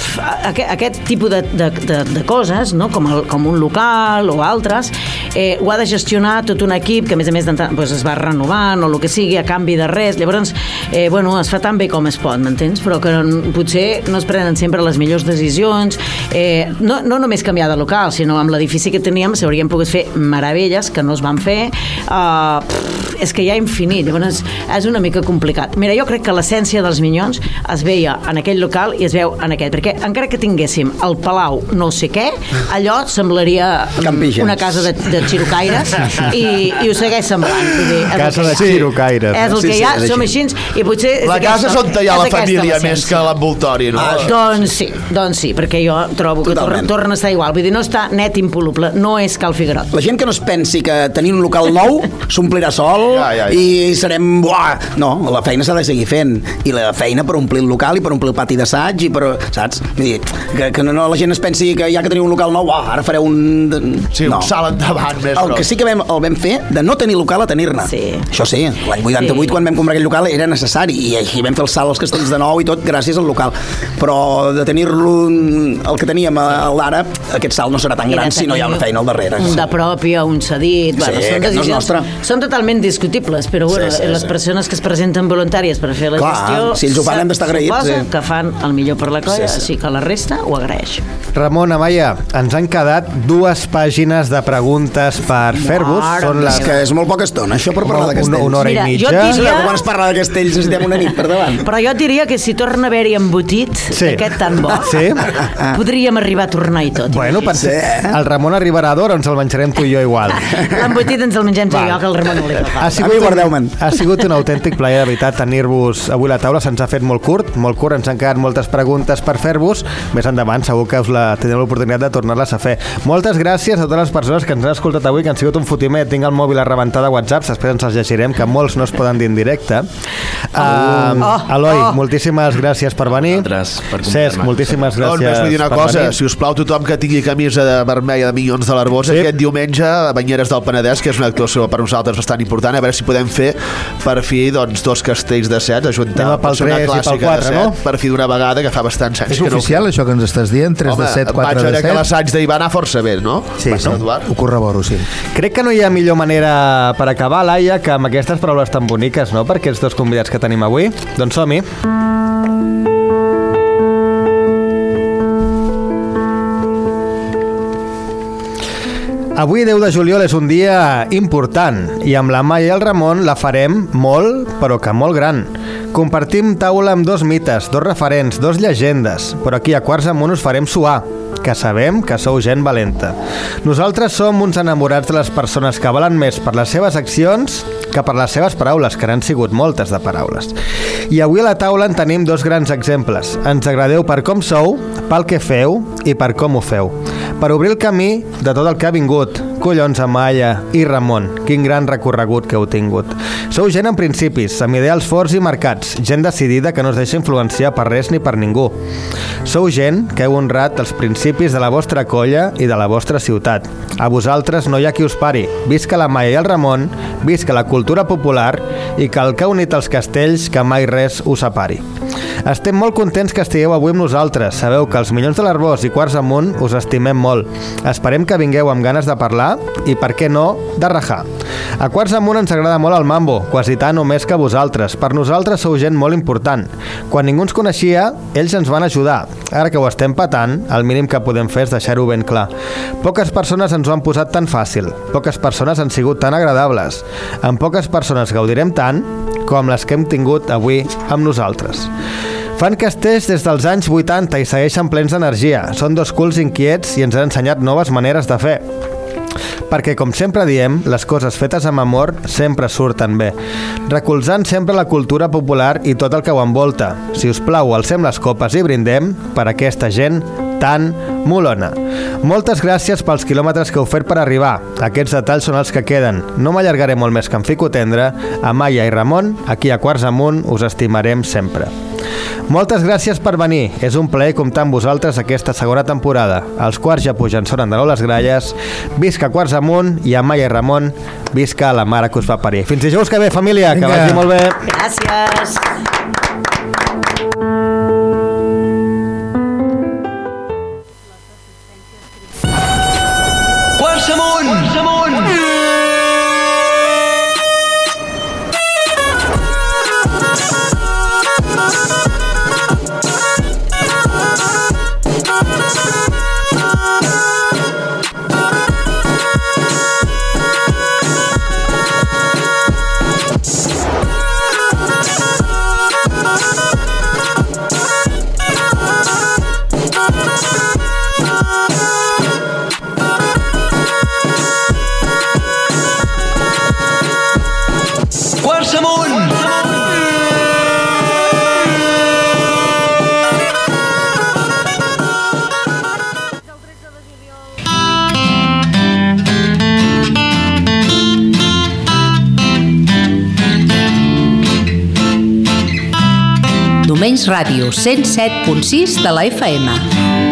Speaker 7: aquest, aquest tipus de, de, de, de coses, no? com, el, com un local o altres, eh, ho ha de gestionar tot un equip que a més a més doncs es va renovant o el que sigui a canvi de res, llavors eh, bueno, es fa tan bé com es pot, m'entens? Però que n- potser no es prenen sempre les millors decisions, eh, no, no només canviar de local, sinó amb l'edifici que teníem s'haurien pogut fer meravelles que no es van fer, uh, pff, és que hi ha infinit, llavors és una mica complicat. Mira, jo crec que l'essència dels Minyons es veia en aquell local i es veu en aquest, perquè encara que tinguéssim el Palau no sé què, allò semblaria
Speaker 6: Can Pigeons.
Speaker 7: una casa de, de xirocaires i, i ho segueix semblant. Dir,
Speaker 2: Casa de xirocaires.
Speaker 7: És el
Speaker 6: Sí,
Speaker 7: que
Speaker 6: sí,
Speaker 7: hi ha,
Speaker 6: és
Speaker 7: som
Speaker 6: així.
Speaker 7: i potser... és
Speaker 9: La casa és on hi ha la família més que l'envoltori, no?
Speaker 7: Doncs sí, doncs sí, perquè jo trobo que torna,
Speaker 6: Totalment.
Speaker 7: torna a estar igual. Vull dir, no està net impoluble, no és Cal Figuerot.
Speaker 6: La gent que no es pensi que tenir un local nou s'omplirà sol
Speaker 9: Ja, ja, ja.
Speaker 6: i serem... Buah! No, la feina s'ha de seguir fent. I la feina per omplir el local i per omplir el pati d'assaig i per... Saps? Vull dir, que, que no, no, la gent es pensi que ja que teniu un local nou, uah, ara fareu un...
Speaker 9: Sí, un salt endavant més
Speaker 6: El que sí que vam, el vam fer, de no tenir local a tenir-ne.
Speaker 7: Sí.
Speaker 6: Això sí, l'any 88,
Speaker 7: Sí.
Speaker 6: quan vam comprar aquell local, era necessari i així vam fer el salt als castells de nou i tot gràcies al local. Però de tenir-lo el que teníem a l'ara, aquest salt no serà tan gran si no hi ha una feina al darrere.
Speaker 7: Un de propi o un cedit. bueno,
Speaker 6: Sí,
Speaker 7: són
Speaker 6: aquest no és
Speaker 7: decisions,
Speaker 6: nostre.
Speaker 7: són totalment discutibles, però bueno,
Speaker 6: Sí, sí,
Speaker 7: les
Speaker 6: sí.
Speaker 7: persones que es presenten voluntàries per fer la
Speaker 6: Clar,
Speaker 7: gestió...
Speaker 6: si ells ho fan, hem d'estar agraïts, sí.
Speaker 7: que fan el millor per la colla,
Speaker 6: Sí, sí.
Speaker 7: així que la resta ho agraeix.
Speaker 2: Ramon, Amaya, ens han quedat dues pàgines de preguntes per fer-vos. Són les...
Speaker 6: És que és molt poca estona, això per parlar de
Speaker 2: una,
Speaker 6: castells.
Speaker 2: una hora
Speaker 7: Mira,
Speaker 2: i
Speaker 7: jo
Speaker 2: mitja.
Speaker 7: et diria-
Speaker 6: quan es parla de castells necessitem una nit per davant.
Speaker 7: Però jo diria que si torna a haver-hi embotit,
Speaker 2: Sí.
Speaker 7: aquest tan bo,
Speaker 2: Sí.
Speaker 7: podríem arribar a tornar i tot.
Speaker 2: Bueno, pensé,
Speaker 6: Sí.
Speaker 2: el Ramon arribarà a d'hora, ens el menjarem tu i jo igual.
Speaker 7: L'embotit ens el mengem tu i jo, que el Ramon no li fa
Speaker 2: Ha
Speaker 7: falta.
Speaker 2: sigut,
Speaker 6: A mi
Speaker 2: un,
Speaker 6: guardeu-me'n.
Speaker 2: ha sigut un autèntic plaer, de veritat, tenir-vos avui a la taula. Se'ns ha fet molt curt, molt curt, ens han quedat moltes preguntes per fer-vos. Més endavant segur que us la, tindreu l'oportunitat de tornar-les a fer. Moltes gràcies a totes les persones que ens han escoltat avui, que han sigut un fotimer. Tinc el mòbil a rebentar de WhatsApp, després ens els llegirem, que molts no es poden dir en directe. Uh,
Speaker 7: oh,
Speaker 2: Eloi,
Speaker 7: oh.
Speaker 2: moltíssimes gràcies per venir.
Speaker 8: Per
Speaker 2: Cesc, moltíssimes
Speaker 9: No,
Speaker 2: gràcies
Speaker 9: només vull dir una
Speaker 2: per
Speaker 9: cosa,
Speaker 2: venir.
Speaker 9: si us plau tothom que tingui camisa de vermella de Minyons de l'Arbós,
Speaker 2: Sí.
Speaker 9: sí. aquest diumenge a Banyeres del Penedès, que és una actuació per nosaltres bastant important, a veure si podem fer per fi doncs, dos castells de set, ajuntar
Speaker 2: Anem pel
Speaker 9: una
Speaker 2: i pel
Speaker 9: clàssica
Speaker 2: quatre,
Speaker 9: de set,
Speaker 2: no?
Speaker 9: per fi d'una vegada, que fa bastants anys
Speaker 5: És
Speaker 9: que no
Speaker 5: oficial això que ens estàs dient? 3
Speaker 9: Home,
Speaker 5: de 7, 4
Speaker 9: vaig
Speaker 5: de
Speaker 9: veure
Speaker 5: 7?
Speaker 9: que l'assaig d'ahir va anar força bé, no?
Speaker 5: Sí,
Speaker 9: Va ser,
Speaker 5: no?
Speaker 9: Eduard?
Speaker 5: ho corroboro, sí.
Speaker 2: Crec que no hi ha millor manera per acabar, Laia, que amb aquestes paraules tan boniques, no?, per aquests dos convidats que tenim avui. Doncs som-hi. Avui, 10 de juliol, és un dia important i amb la Maia i el Ramon la farem molt, però que molt gran. Compartim taula amb dos mites, dos referents, dos llegendes, però aquí a Quarts Amunt us farem suar, que sabem que sou gent valenta. Nosaltres som uns enamorats de les persones que valen més per les seves accions que per les seves paraules, que n'han sigut moltes de paraules. I avui a la taula en tenim dos grans exemples. Ens agradeu per com sou, pel que feu i per com ho feu. Per obrir el camí de tot el que ha vingut. Collons, Amaya i Ramon, quin gran recorregut que heu tingut. Sou gent amb principis, amb ideals forts i marcats, gent decidida que no es deixa influenciar per res ni per ningú. Sou gent que heu honrat els principis de la vostra colla i de la vostra ciutat. A vosaltres no hi ha qui us pari. Visca la Maia i el Ramon, visca la cultura popular i que el que ha unit els castells que mai res us separi. Estem molt contents que estigueu avui amb nosaltres. Sabeu que els Minyons de l'Arbós i Quarts Amunt us estimem molt. Esperem que vingueu amb ganes de parlar i, per què no, de rajar. A Quarts Amunt ens agrada molt el mambo, quasi tant o més que vosaltres. Per nosaltres sou gent molt important. Quan ningú ens coneixia, ells ens van ajudar. Ara que ho estem patant, el mínim que podem fer és deixar-ho ben clar. Poques persones ens ho han posat tan fàcil. Poques persones han sigut tan agradables. Amb poques persones gaudirem tant com les que hem tingut avui amb nosaltres. Fan castells des dels anys 80 i segueixen plens d'energia. Són dos culs inquiets i ens han ensenyat noves maneres de fer. Perquè, com sempre diem, les coses fetes amb amor sempre surten bé. Recolzant sempre la cultura popular i tot el que ho envolta. Si us plau, alcem les copes i brindem per aquesta gent tan molona. Moltes gràcies pels quilòmetres que heu fet per arribar. Aquests detalls són els que queden. No m'allargaré molt més que em fico tendre. Amaya i Ramon, aquí a Quarts Amunt, us estimarem sempre. Moltes gràcies per venir. És un plaer comptar amb vosaltres aquesta segona temporada. Els quarts ja pugen, sonen de nou les gralles. Visca Quarts Amunt i Amaya i Ramon, visca la mare que us va parir. Fins dijous que ve, família, que
Speaker 5: Vinga.
Speaker 2: vagi molt bé.
Speaker 7: Gràcies.
Speaker 10: 107.6 de la FM.